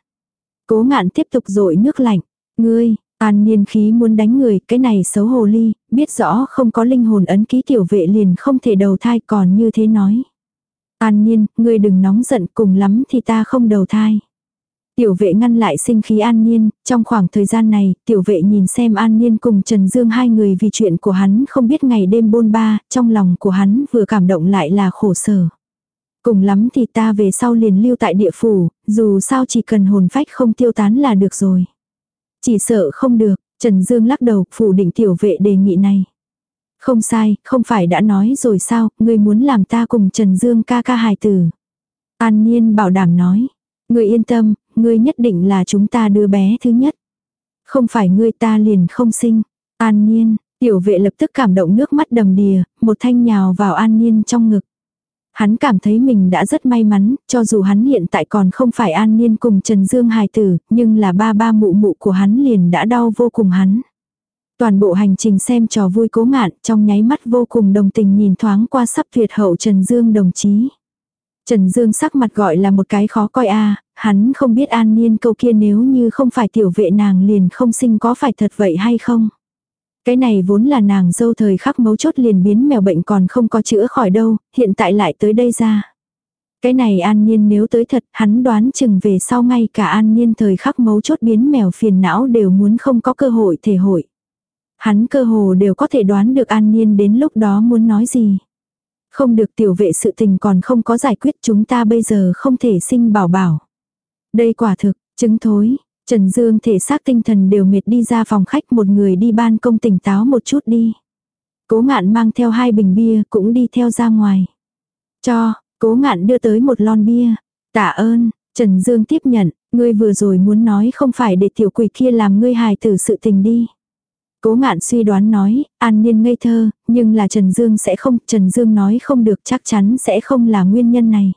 [SPEAKER 1] Cố ngạn tiếp tục dội nước lạnh. Ngươi, An niên khí muốn đánh người, cái này xấu hồ ly, biết rõ không có linh hồn ấn ký tiểu vệ liền không thể đầu thai còn như thế nói. An niên, ngươi đừng nóng giận cùng lắm thì ta không đầu thai. Tiểu vệ ngăn lại sinh khí an niên, trong khoảng thời gian này, tiểu vệ nhìn xem an niên cùng Trần Dương hai người vì chuyện của hắn không biết ngày đêm bôn ba, trong lòng của hắn vừa cảm động lại là khổ sở. Cùng lắm thì ta về sau liền lưu tại địa phủ, dù sao chỉ cần hồn phách không tiêu tán là được rồi. Chỉ sợ không được, Trần Dương lắc đầu phủ định tiểu vệ đề nghị này. Không sai, không phải đã nói rồi sao, ngươi muốn làm ta cùng Trần Dương ca ca hài tử. An Niên bảo đảm nói, ngươi yên tâm, ngươi nhất định là chúng ta đứa bé thứ nhất. Không phải ngươi ta liền không sinh. An Niên, tiểu vệ lập tức cảm động nước mắt đầm đìa, một thanh nhào vào An Niên trong ngực. Hắn cảm thấy mình đã rất may mắn, cho dù hắn hiện tại còn không phải an niên cùng Trần Dương hài tử, nhưng là ba ba mụ mụ của hắn liền đã đau vô cùng hắn. Toàn bộ hành trình xem trò vui cố ngạn, trong nháy mắt vô cùng đồng tình nhìn thoáng qua sắp tuyệt hậu Trần Dương đồng chí. Trần Dương sắc mặt gọi là một cái khó coi a hắn không biết an niên câu kia nếu như không phải tiểu vệ nàng liền không sinh có phải thật vậy hay không. Cái này vốn là nàng dâu thời khắc mấu chốt liền biến mèo bệnh còn không có chữa khỏi đâu, hiện tại lại tới đây ra. Cái này an nhiên nếu tới thật, hắn đoán chừng về sau ngay cả an nhiên thời khắc mấu chốt biến mèo phiền não đều muốn không có cơ hội thể hội. Hắn cơ hồ đều có thể đoán được an nhiên đến lúc đó muốn nói gì. Không được tiểu vệ sự tình còn không có giải quyết chúng ta bây giờ không thể sinh bảo bảo. Đây quả thực, chứng thối, Trần Dương thể xác tinh thần đều mệt đi ra phòng khách một người đi ban công tỉnh táo một chút đi. Cố ngạn mang theo hai bình bia cũng đi theo ra ngoài. Cho, cố ngạn đưa tới một lon bia. Tạ ơn, Trần Dương tiếp nhận, ngươi vừa rồi muốn nói không phải để tiểu quỷ kia làm ngươi hài tử sự tình đi. Cố ngạn suy đoán nói, an niên ngây thơ, nhưng là Trần Dương sẽ không, Trần Dương nói không được chắc chắn sẽ không là nguyên nhân này.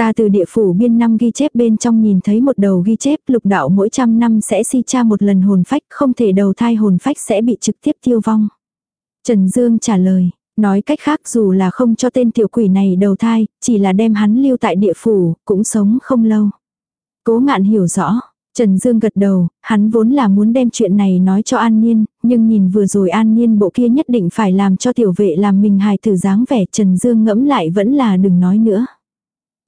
[SPEAKER 1] Ta từ địa phủ biên năm ghi chép bên trong nhìn thấy một đầu ghi chép lục đạo mỗi trăm năm sẽ si tra một lần hồn phách, không thể đầu thai hồn phách sẽ bị trực tiếp tiêu vong. Trần Dương trả lời, nói cách khác dù là không cho tên tiểu quỷ này đầu thai, chỉ là đem hắn lưu tại địa phủ, cũng sống không lâu. Cố ngạn hiểu rõ, Trần Dương gật đầu, hắn vốn là muốn đem chuyện này nói cho An Niên, nhưng nhìn vừa rồi An Niên bộ kia nhất định phải làm cho tiểu vệ làm mình hài tử dáng vẻ Trần Dương ngẫm lại vẫn là đừng nói nữa.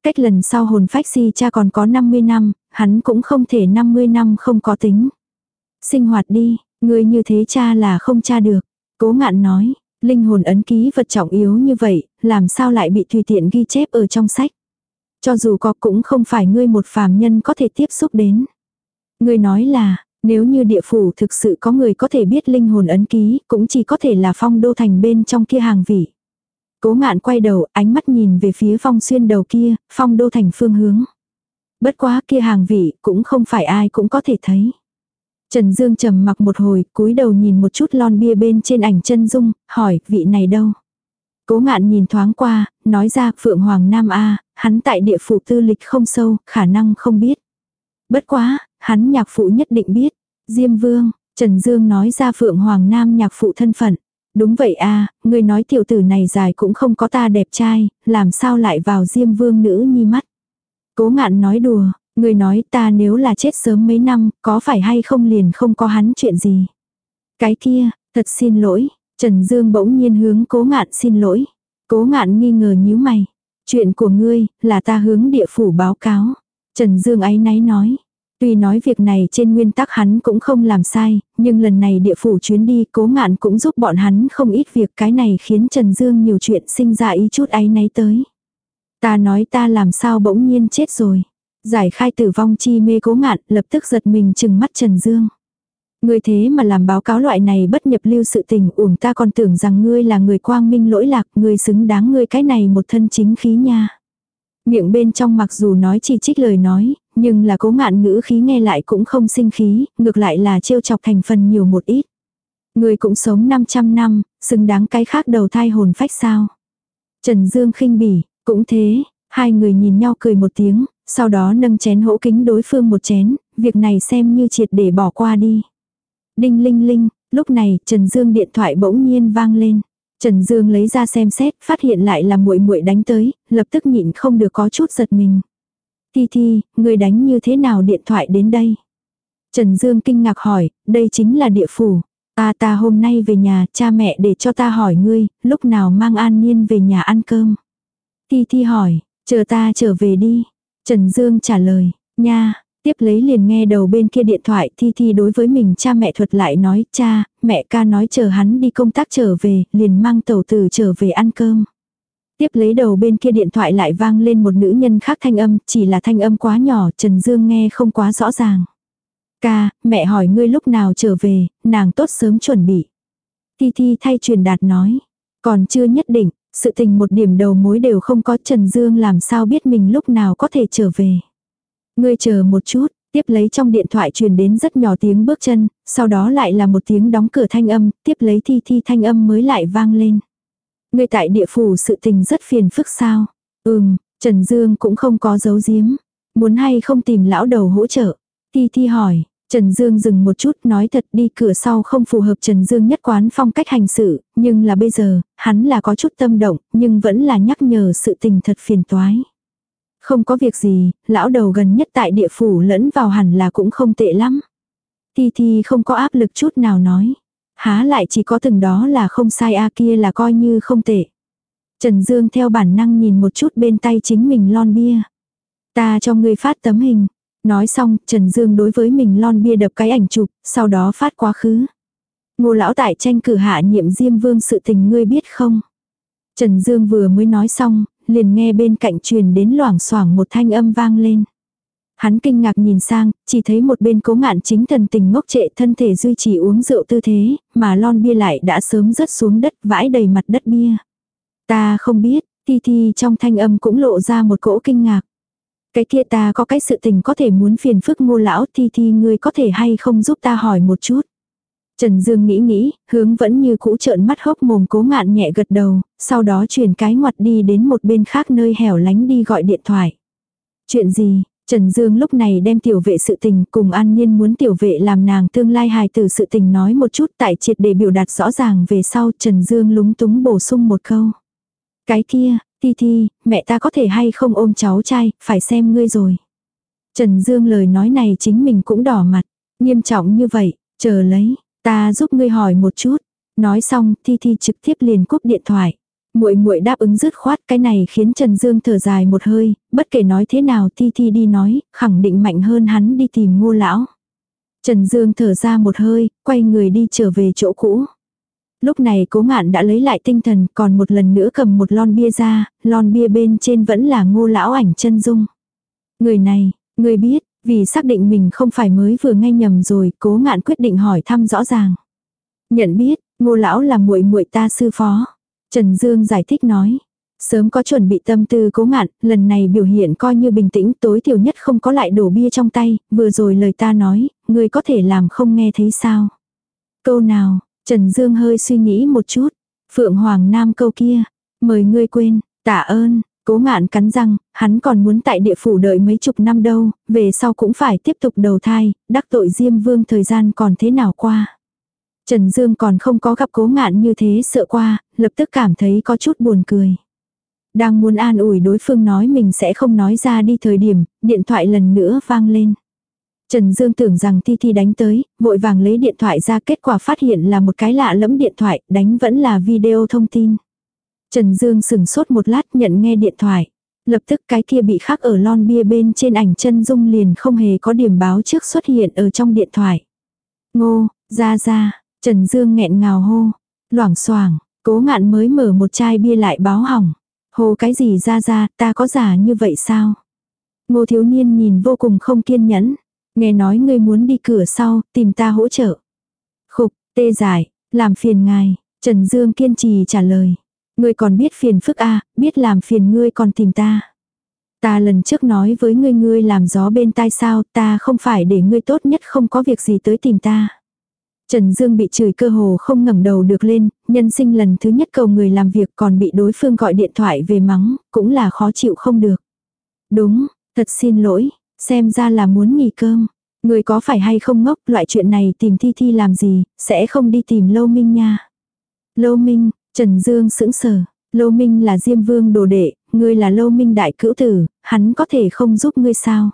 [SPEAKER 1] Cách lần sau hồn phách si cha còn có 50 năm, hắn cũng không thể 50 năm không có tính. Sinh hoạt đi, người như thế cha là không cha được. Cố ngạn nói, linh hồn ấn ký vật trọng yếu như vậy, làm sao lại bị tùy tiện ghi chép ở trong sách. Cho dù có cũng không phải ngươi một phàm nhân có thể tiếp xúc đến. Ngươi nói là, nếu như địa phủ thực sự có người có thể biết linh hồn ấn ký, cũng chỉ có thể là phong đô thành bên trong kia hàng vị. Cố ngạn quay đầu, ánh mắt nhìn về phía phong xuyên đầu kia, phong đô thành phương hướng. Bất quá kia hàng vị, cũng không phải ai cũng có thể thấy. Trần Dương trầm mặc một hồi, cúi đầu nhìn một chút lon bia bên trên ảnh chân dung, hỏi, vị này đâu? Cố ngạn nhìn thoáng qua, nói ra, Phượng Hoàng Nam A, hắn tại địa phủ tư lịch không sâu, khả năng không biết. Bất quá, hắn nhạc phụ nhất định biết. Diêm Vương, Trần Dương nói ra Phượng Hoàng Nam nhạc phụ thân phận. Đúng vậy à, a người nói tiểu tử này dài cũng không có ta đẹp trai, làm sao lại vào diêm vương nữ nhi mắt. Cố ngạn nói đùa, người nói ta nếu là chết sớm mấy năm, có phải hay không liền không có hắn chuyện gì. Cái kia, thật xin lỗi, Trần Dương bỗng nhiên hướng cố ngạn xin lỗi. Cố ngạn nghi ngờ nhíu mày. Chuyện của ngươi, là ta hướng địa phủ báo cáo. Trần Dương ấy náy nói, Tuy nói việc này trên nguyên tắc hắn cũng không làm sai, nhưng lần này địa phủ chuyến đi cố ngạn cũng giúp bọn hắn không ít việc cái này khiến Trần Dương nhiều chuyện sinh ra ý chút áy náy tới. Ta nói ta làm sao bỗng nhiên chết rồi. Giải khai tử vong chi mê cố ngạn lập tức giật mình chừng mắt Trần Dương. Ngươi thế mà làm báo cáo loại này bất nhập lưu sự tình uổng ta còn tưởng rằng ngươi là người quang minh lỗi lạc, ngươi xứng đáng ngươi cái này một thân chính khí nha. Miệng bên trong mặc dù nói chỉ trích lời nói, nhưng là cố ngạn ngữ khí nghe lại cũng không sinh khí, ngược lại là trêu chọc thành phần nhiều một ít. Người cũng sống 500 năm, xứng đáng cái khác đầu thai hồn phách sao. Trần Dương khinh bỉ, cũng thế, hai người nhìn nhau cười một tiếng, sau đó nâng chén hỗ kính đối phương một chén, việc này xem như triệt để bỏ qua đi. Đinh linh linh, lúc này Trần Dương điện thoại bỗng nhiên vang lên. Trần Dương lấy ra xem xét, phát hiện lại là muội muội đánh tới, lập tức nhịn không được có chút giật mình. Thi Thi, người đánh như thế nào điện thoại đến đây? Trần Dương kinh ngạc hỏi, đây chính là địa phủ. Ta ta hôm nay về nhà, cha mẹ để cho ta hỏi ngươi, lúc nào mang An nhiên về nhà ăn cơm. Thi Thi hỏi, chờ ta trở về đi. Trần Dương trả lời, nha, tiếp lấy liền nghe đầu bên kia điện thoại Thi Thi đối với mình cha mẹ thuật lại nói, cha, mẹ ca nói chờ hắn đi công tác trở về, liền mang tàu tử trở về ăn cơm. Tiếp lấy đầu bên kia điện thoại lại vang lên một nữ nhân khác thanh âm, chỉ là thanh âm quá nhỏ, Trần Dương nghe không quá rõ ràng. Ca, mẹ hỏi ngươi lúc nào trở về, nàng tốt sớm chuẩn bị. Thi Thi thay truyền đạt nói, còn chưa nhất định, sự tình một điểm đầu mối đều không có Trần Dương làm sao biết mình lúc nào có thể trở về. Ngươi chờ một chút, tiếp lấy trong điện thoại truyền đến rất nhỏ tiếng bước chân, sau đó lại là một tiếng đóng cửa thanh âm, tiếp lấy thi thi thanh âm mới lại vang lên. Người tại địa phủ sự tình rất phiền phức sao? Ừm, Trần Dương cũng không có giấu giếm. Muốn hay không tìm lão đầu hỗ trợ? Thi thi hỏi, Trần Dương dừng một chút nói thật đi cửa sau không phù hợp Trần Dương nhất quán phong cách hành sự, nhưng là bây giờ, hắn là có chút tâm động, nhưng vẫn là nhắc nhở sự tình thật phiền toái. Không có việc gì, lão đầu gần nhất tại địa phủ lẫn vào hẳn là cũng không tệ lắm. Ti Thi không có áp lực chút nào nói. Há lại chỉ có từng đó là không sai a kia là coi như không tệ. Trần Dương theo bản năng nhìn một chút bên tay chính mình lon bia. Ta cho ngươi phát tấm hình. Nói xong, Trần Dương đối với mình lon bia đập cái ảnh chụp, sau đó phát quá khứ. Ngô lão tại tranh cử hạ nhiệm Diêm Vương sự tình ngươi biết không? Trần Dương vừa mới nói xong, liền nghe bên cạnh truyền đến loảng xoảng một thanh âm vang lên. Hắn kinh ngạc nhìn sang, chỉ thấy một bên cố ngạn chính thần tình ngốc trệ thân thể duy trì uống rượu tư thế, mà lon bia lại đã sớm rớt xuống đất vãi đầy mặt đất bia. Ta không biết, thi thi trong thanh âm cũng lộ ra một cỗ kinh ngạc. Cái kia ta có cái sự tình có thể muốn phiền phức ngô lão thi thi ngươi có thể hay không giúp ta hỏi một chút. Trần Dương nghĩ nghĩ, hướng vẫn như cũ trợn mắt hốc mồm cố ngạn nhẹ gật đầu, sau đó chuyển cái ngoặt đi đến một bên khác nơi hẻo lánh đi gọi điện thoại. Chuyện gì? Trần Dương lúc này đem tiểu vệ sự tình cùng an nhiên muốn tiểu vệ làm nàng tương lai hài từ sự tình nói một chút tại triệt để biểu đạt rõ ràng về sau Trần Dương lúng túng bổ sung một câu. Cái kia, Ti Thi, mẹ ta có thể hay không ôm cháu trai, phải xem ngươi rồi. Trần Dương lời nói này chính mình cũng đỏ mặt, nghiêm trọng như vậy, chờ lấy, Ta giúp ngươi hỏi một chút. Nói xong, Thi Thi trực tiếp liền cúp điện thoại. Muội muội đáp ứng dứt khoát, cái này khiến Trần Dương thở dài một hơi, bất kể nói thế nào Thi Thi đi nói, khẳng định mạnh hơn hắn đi tìm Ngô lão. Trần Dương thở ra một hơi, quay người đi trở về chỗ cũ. Lúc này cố ngạn đã lấy lại tinh thần còn một lần nữa cầm một lon bia ra, lon bia bên trên vẫn là ngô lão ảnh chân dung. Người này, người biết, vì xác định mình không phải mới vừa nghe nhầm rồi, cố ngạn quyết định hỏi thăm rõ ràng. Nhận biết, ngô lão là muội muội ta sư phó. Trần Dương giải thích nói. Sớm có chuẩn bị tâm tư cố ngạn, lần này biểu hiện coi như bình tĩnh tối thiểu nhất không có lại đổ bia trong tay, vừa rồi lời ta nói, người có thể làm không nghe thấy sao. Câu nào, Trần Dương hơi suy nghĩ một chút. Phượng Hoàng Nam câu kia, mời ngươi quên, tạ ơn, Cố ngạn cắn răng, hắn còn muốn tại địa phủ đợi mấy chục năm đâu, về sau cũng phải tiếp tục đầu thai, đắc tội Diêm Vương thời gian còn thế nào qua. Trần Dương còn không có gặp cố ngạn như thế sợ qua, lập tức cảm thấy có chút buồn cười. Đang muốn an ủi đối phương nói mình sẽ không nói ra đi thời điểm, điện thoại lần nữa vang lên. Trần Dương tưởng rằng Ti Thi đánh tới, vội vàng lấy điện thoại ra kết quả phát hiện là một cái lạ lẫm điện thoại, đánh vẫn là video thông tin. Trần Dương sừng sốt một lát nhận nghe điện thoại. Lập tức cái kia bị khắc ở lon bia bên trên ảnh chân dung liền không hề có điểm báo trước xuất hiện ở trong điện thoại. Ngô, ra ra, Trần Dương nghẹn ngào hô. Loảng xoảng cố ngạn mới mở một chai bia lại báo hỏng. Hô cái gì ra ra, ta có giả như vậy sao? Ngô thiếu niên nhìn vô cùng không kiên nhẫn. Nghe nói ngươi muốn đi cửa sau, tìm ta hỗ trợ. Khục, tê giải, làm phiền ngài. Trần Dương kiên trì trả lời. Ngươi còn biết phiền phức a biết làm phiền ngươi còn tìm ta. Ta lần trước nói với ngươi ngươi làm gió bên tai sao, ta không phải để ngươi tốt nhất không có việc gì tới tìm ta. Trần Dương bị chửi cơ hồ không ngẩng đầu được lên, nhân sinh lần thứ nhất cầu người làm việc còn bị đối phương gọi điện thoại về mắng, cũng là khó chịu không được. Đúng, thật xin lỗi, xem ra là muốn nghỉ cơm. Người có phải hay không ngốc, loại chuyện này tìm Thi Thi làm gì, sẽ không đi tìm Lâu Minh nha. Lâu Minh, Trần Dương sững sờ, Lô Minh là Diêm Vương đồ đệ, ngươi là Lô Minh đại cữu tử, hắn có thể không giúp ngươi sao?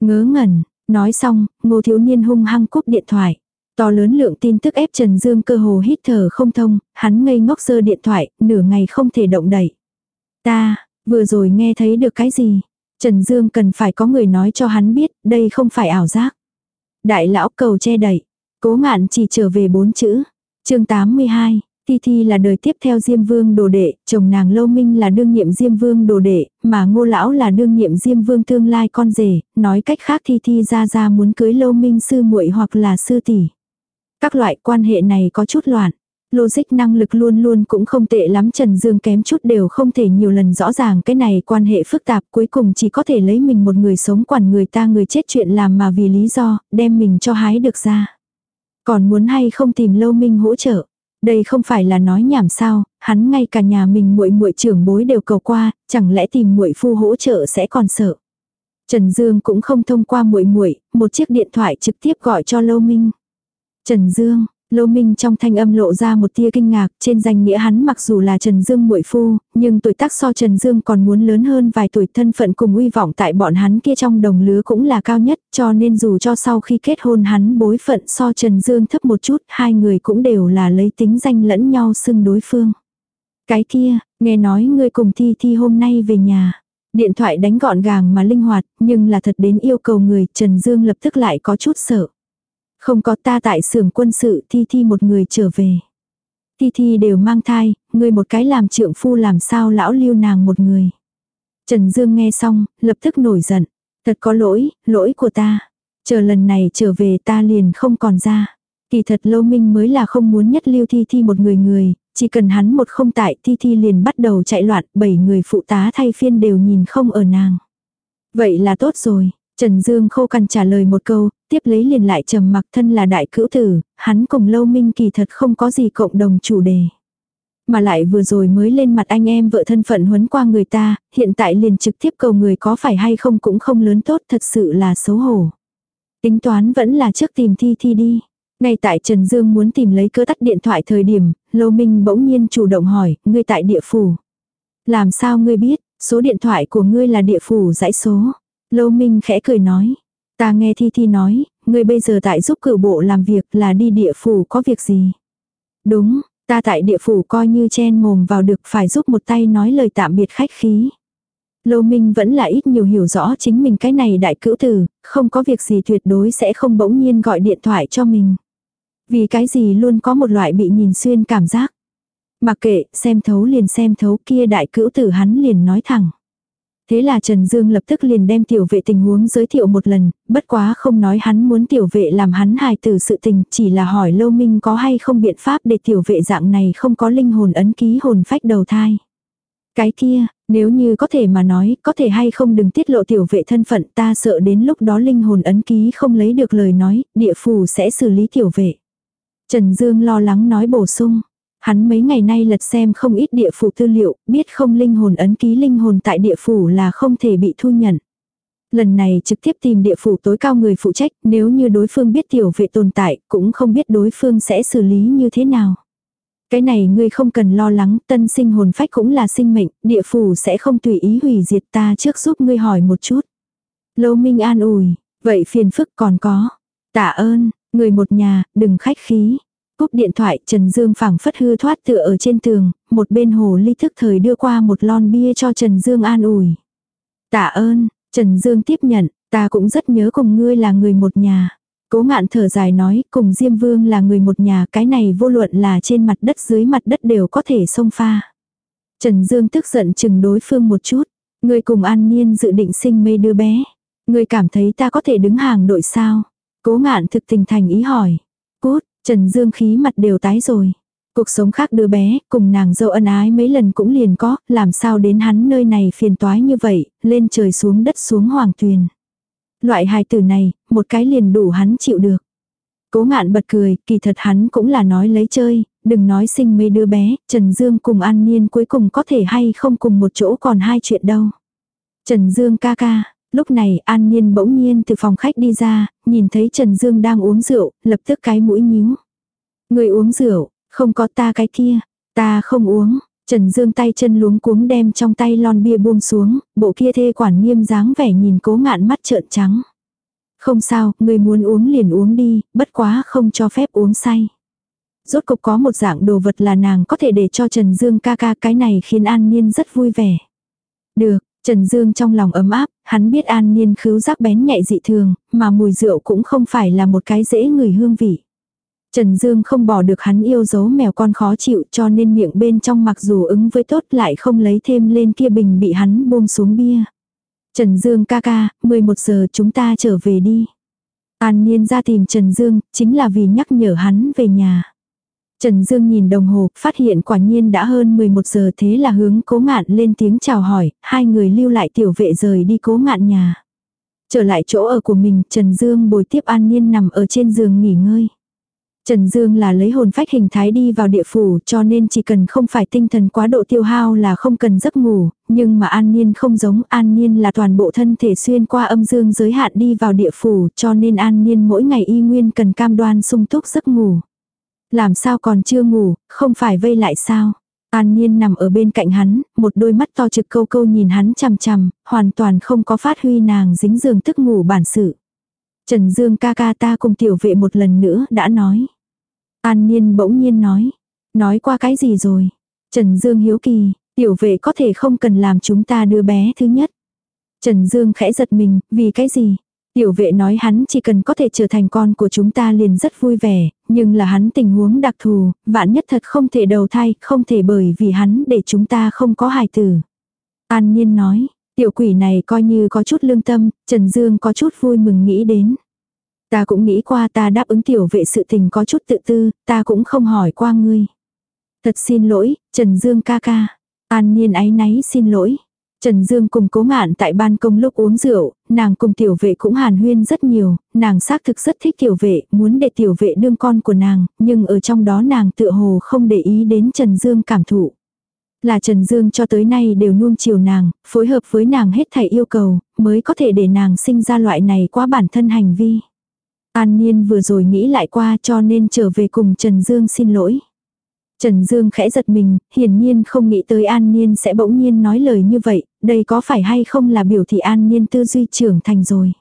[SPEAKER 1] Ngớ ngẩn, Nói xong, ngô thiếu niên hung hăng cúp điện thoại. To lớn lượng tin tức ép Trần Dương cơ hồ hít thở không thông, hắn ngây ngốc giơ điện thoại, nửa ngày không thể động đậy. Ta, vừa rồi nghe thấy được cái gì? Trần Dương cần phải có người nói cho hắn biết, đây không phải ảo giác. Đại lão cầu che đẩy. Cố ngạn chỉ trở về bốn chữ. chương 82, Thi Thi là đời tiếp theo Diêm Vương đồ đệ, chồng nàng Lâu Minh là đương nhiệm Diêm Vương đồ đệ, mà Ngô Lão là đương nhiệm Diêm Vương tương lai con rể, nói cách khác Thi Thi ra ra muốn cưới Lâu Minh sư muội hoặc là sư tỷ. Các loại quan hệ này có chút loạn. Logic năng lực luôn luôn cũng không tệ lắm Trần Dương kém chút đều không thể nhiều lần rõ ràng cái này quan hệ phức tạp cuối cùng chỉ có thể lấy mình một người sống quản người ta người chết chuyện làm mà vì lý do đem mình cho hái được ra. Còn muốn hay không tìm lâu minh hỗ trợ. Đây không phải là nói nhảm sao, hắn ngay cả nhà mình muội muội trưởng bối đều cầu qua, chẳng lẽ tìm muội phu hỗ trợ sẽ còn sợ. Trần Dương cũng không thông qua muội muội, một chiếc điện thoại trực tiếp gọi cho Lâu Minh. Trần Dương, Lô Minh trong thanh âm lộ ra một tia kinh ngạc, trên danh nghĩa hắn mặc dù là Trần Dương muội phu, nhưng tuổi tác so Trần Dương còn muốn lớn hơn vài tuổi thân phận cùng uy vọng tại bọn hắn kia trong đồng lứa cũng là cao nhất, cho nên dù cho sau khi kết hôn hắn bối phận so Trần Dương thấp một chút, hai người cũng đều là lấy tính danh lẫn nhau xưng đối phương. Cái kia, nghe nói ngươi cùng Thi Thi hôm nay về nhà. Điện thoại đánh gọn gàng mà linh hoạt, nhưng là thật đến yêu cầu người, Trần Dương lập tức lại có chút sợ. Không có ta tại xưởng quân sự Thi Thi một người trở về. Thi Thi đều mang thai, người một cái làm trượng phu làm sao lão lưu nàng một người. Trần Dương nghe xong, lập tức nổi giận. Thật có lỗi, lỗi của ta. Chờ lần này trở về ta liền không còn ra. Kỳ thật lâu minh mới là không muốn nhất lưu Thi Thi một người người, chỉ cần hắn một không tại Thi Thi liền bắt đầu chạy loạn, bảy người phụ tá thay phiên đều nhìn không ở nàng. Vậy là tốt rồi, Trần Dương khô cằn trả lời một câu, tiếp lấy liền lại trầm mặc thân là đại cữu tử, hắn cùng lâu minh kỳ thật không có gì cộng đồng chủ đề. Mà lại vừa rồi mới lên mặt anh em vợ thân phận huấn qua người ta, hiện tại liền trực tiếp cầu người có phải hay không cũng không lớn tốt thật sự là xấu hổ. Tính toán vẫn là trước tìm thi thi đi. Ngay tại Trần Dương muốn tìm lấy cơ tắt điện thoại thời điểm, Lâu Minh bỗng nhiên chủ động hỏi, ngươi tại địa phủ. Làm sao ngươi biết, số điện thoại của ngươi là địa phủ dãy số. Lâu Minh khẽ cười nói. Ta nghe Thi Thi nói, ngươi bây giờ tại giúp cử bộ làm việc là đi địa phủ có việc gì? Đúng, ta tại địa phủ coi như chen mồm vào được phải giúp một tay nói lời tạm biệt khách khí. Lâu Minh vẫn là ít nhiều hiểu rõ chính mình cái này đại cữu tử, không có việc gì tuyệt đối sẽ không bỗng nhiên gọi điện thoại cho mình. Vì cái gì luôn có một loại bị nhìn xuyên cảm giác. Mặc kệ, xem thấu liền xem thấu kia đại cữu tử hắn liền nói thẳng. Thế là Trần Dương lập tức liền đem tiểu vệ tình huống giới thiệu một lần, bất quá không nói hắn muốn tiểu vệ làm hắn hài tử sự tình, chỉ là hỏi Lâu Minh có hay không biện pháp để tiểu vệ dạng này không có linh hồn ấn ký hồn phách đầu thai. Cái kia, nếu như có thể mà nói, có thể hay không đừng tiết lộ tiểu vệ thân phận ta sợ đến lúc đó linh hồn ấn ký không lấy được lời nói, địa phủ sẽ xử lý tiểu vệ. Trần Dương lo lắng nói bổ sung. Hắn mấy ngày nay lật xem không ít địa phủ tư liệu, biết không linh hồn ấn ký linh hồn tại địa phủ là không thể bị thu nhận. Lần này trực tiếp tìm địa phủ tối cao người phụ trách, nếu như đối phương biết tiểu vệ tồn tại, cũng không biết đối phương sẽ xử lý như thế nào. Cái này ngươi không cần lo lắng, tân sinh hồn phách cũng là sinh mệnh, địa phủ sẽ không tùy ý hủy diệt ta trước giúp ngươi hỏi một chút. Lâu Minh an ủi, vậy phiền phức còn có. Tạ ơn, người một nhà, đừng khách khí. Cúp điện thoại Trần Dương phẳng phất hư thoát tựa ở trên tường, một bên hồ ly thức thời đưa qua một lon bia cho Trần Dương an ủi. Tạ ơn, Trần Dương tiếp nhận, ta cũng rất nhớ cùng ngươi là người một nhà. Cố ngạn thở dài nói cùng Diêm Vương là người một nhà cái này vô luận là trên mặt đất dưới mặt đất đều có thể xông pha. Trần Dương tức giận chừng đối phương một chút. Ngươi cùng An Niên dự định sinh mê đứa bé. Ngươi cảm thấy ta có thể đứng hàng đội sao? Cố ngạn thực tình thành ý hỏi. Trần Dương khí mặt đều tái rồi. Cuộc sống khác đứa bé, cùng nàng dâu ân ái mấy lần cũng liền có, làm sao đến hắn nơi này phiền toái như vậy, lên trời xuống đất xuống hoàng tuyền. Loại hài tử này, một cái liền đủ hắn chịu được. Cố ngạn bật cười, kỳ thật hắn cũng là nói lấy chơi, đừng nói sinh mấy đứa bé, Trần Dương cùng An Niên cuối cùng có thể hay không cùng một chỗ còn hai chuyện đâu. Trần Dương ca ca, Lúc này An Nhiên bỗng nhiên từ phòng khách đi ra, nhìn thấy Trần Dương đang uống rượu, lập tức cái mũi nhíu. Người uống rượu, không có ta cái kia, ta không uống. Trần Dương tay chân luống cuống đem trong tay lon bia buông xuống, bộ kia thê quản nghiêm dáng vẻ nhìn cố ngạn mắt trợn trắng. Không sao, người muốn uống liền uống đi, bất quá không cho phép uống say. Rốt cục có một dạng đồ vật là nàng có thể để cho Trần Dương ca ca cái này khiến An Niên rất vui vẻ. Được, Trần Dương trong lòng ấm áp, hắn biết An Niên khứu giác bén nhạy dị thường, mà mùi rượu cũng không phải là một cái dễ người hương vị. Trần Dương không bỏ được hắn yêu dấu mèo con khó chịu cho nên miệng bên trong mặc dù ứng với tốt lại không lấy thêm lên kia bình bị hắn buông xuống bia. Trần Dương ca ca, 11 giờ chúng ta trở về đi. An Niên ra tìm Trần Dương, chính là vì nhắc nhở hắn về nhà. Trần Dương nhìn đồng hồ, phát hiện quả nhiên đã hơn 11 giờ thế là hướng cố ngạn lên tiếng chào hỏi, hai người lưu lại tiểu vệ rời đi cố ngạn nhà. Trở lại chỗ ở của mình, Trần Dương bồi tiếp An Nhiên nằm ở trên giường nghỉ ngơi. Trần Dương là lấy hồn phách hình thái đi vào địa phủ cho nên chỉ cần không phải tinh thần quá độ tiêu hao là không cần giấc ngủ, nhưng mà An Niên không giống An Niên là toàn bộ thân thể xuyên qua âm dương giới hạn đi vào địa phủ cho nên An Niên mỗi ngày y nguyên cần cam đoan sung túc giấc ngủ. Làm sao còn chưa ngủ, không phải vây lại sao? An Nhiên nằm ở bên cạnh hắn, một đôi mắt to trực câu câu nhìn hắn chằm chằm, hoàn toàn không có phát huy nàng dính giường tức ngủ bản sự. Trần Dương ca ca ta cùng tiểu vệ một lần nữa đã nói. An Nhiên bỗng nhiên nói. Nói qua cái gì rồi? Trần Dương hiếu kỳ, tiểu vệ có thể không cần làm chúng ta đưa bé thứ nhất. Trần Dương khẽ giật mình, vì cái gì? Tiểu vệ nói hắn chỉ cần có thể trở thành con của chúng ta liền rất vui vẻ, nhưng là hắn tình huống đặc thù, vạn nhất thật không thể đầu thai, không thể bởi vì hắn để chúng ta không có hài tử. An nhiên nói, tiểu quỷ này coi như có chút lương tâm, Trần Dương có chút vui mừng nghĩ đến. Ta cũng nghĩ qua ta đáp ứng tiểu vệ sự tình có chút tự tư, ta cũng không hỏi qua ngươi. Thật xin lỗi, Trần Dương ca ca. An nhiên áy náy xin lỗi. Trần Dương cùng cố ngạn tại ban công lúc uống rượu, nàng cùng tiểu vệ cũng hàn huyên rất nhiều, nàng xác thực rất thích tiểu vệ, muốn để tiểu vệ đương con của nàng, nhưng ở trong đó nàng tựa hồ không để ý đến Trần Dương cảm thụ. Là Trần Dương cho tới nay đều nuông chiều nàng, phối hợp với nàng hết thảy yêu cầu, mới có thể để nàng sinh ra loại này quá bản thân hành vi. An Niên vừa rồi nghĩ lại qua cho nên trở về cùng Trần Dương xin lỗi. Trần Dương khẽ giật mình, hiển nhiên không nghĩ tới An Niên sẽ bỗng nhiên nói lời như vậy, đây có phải hay không là biểu thị An Niên tư duy trưởng thành rồi.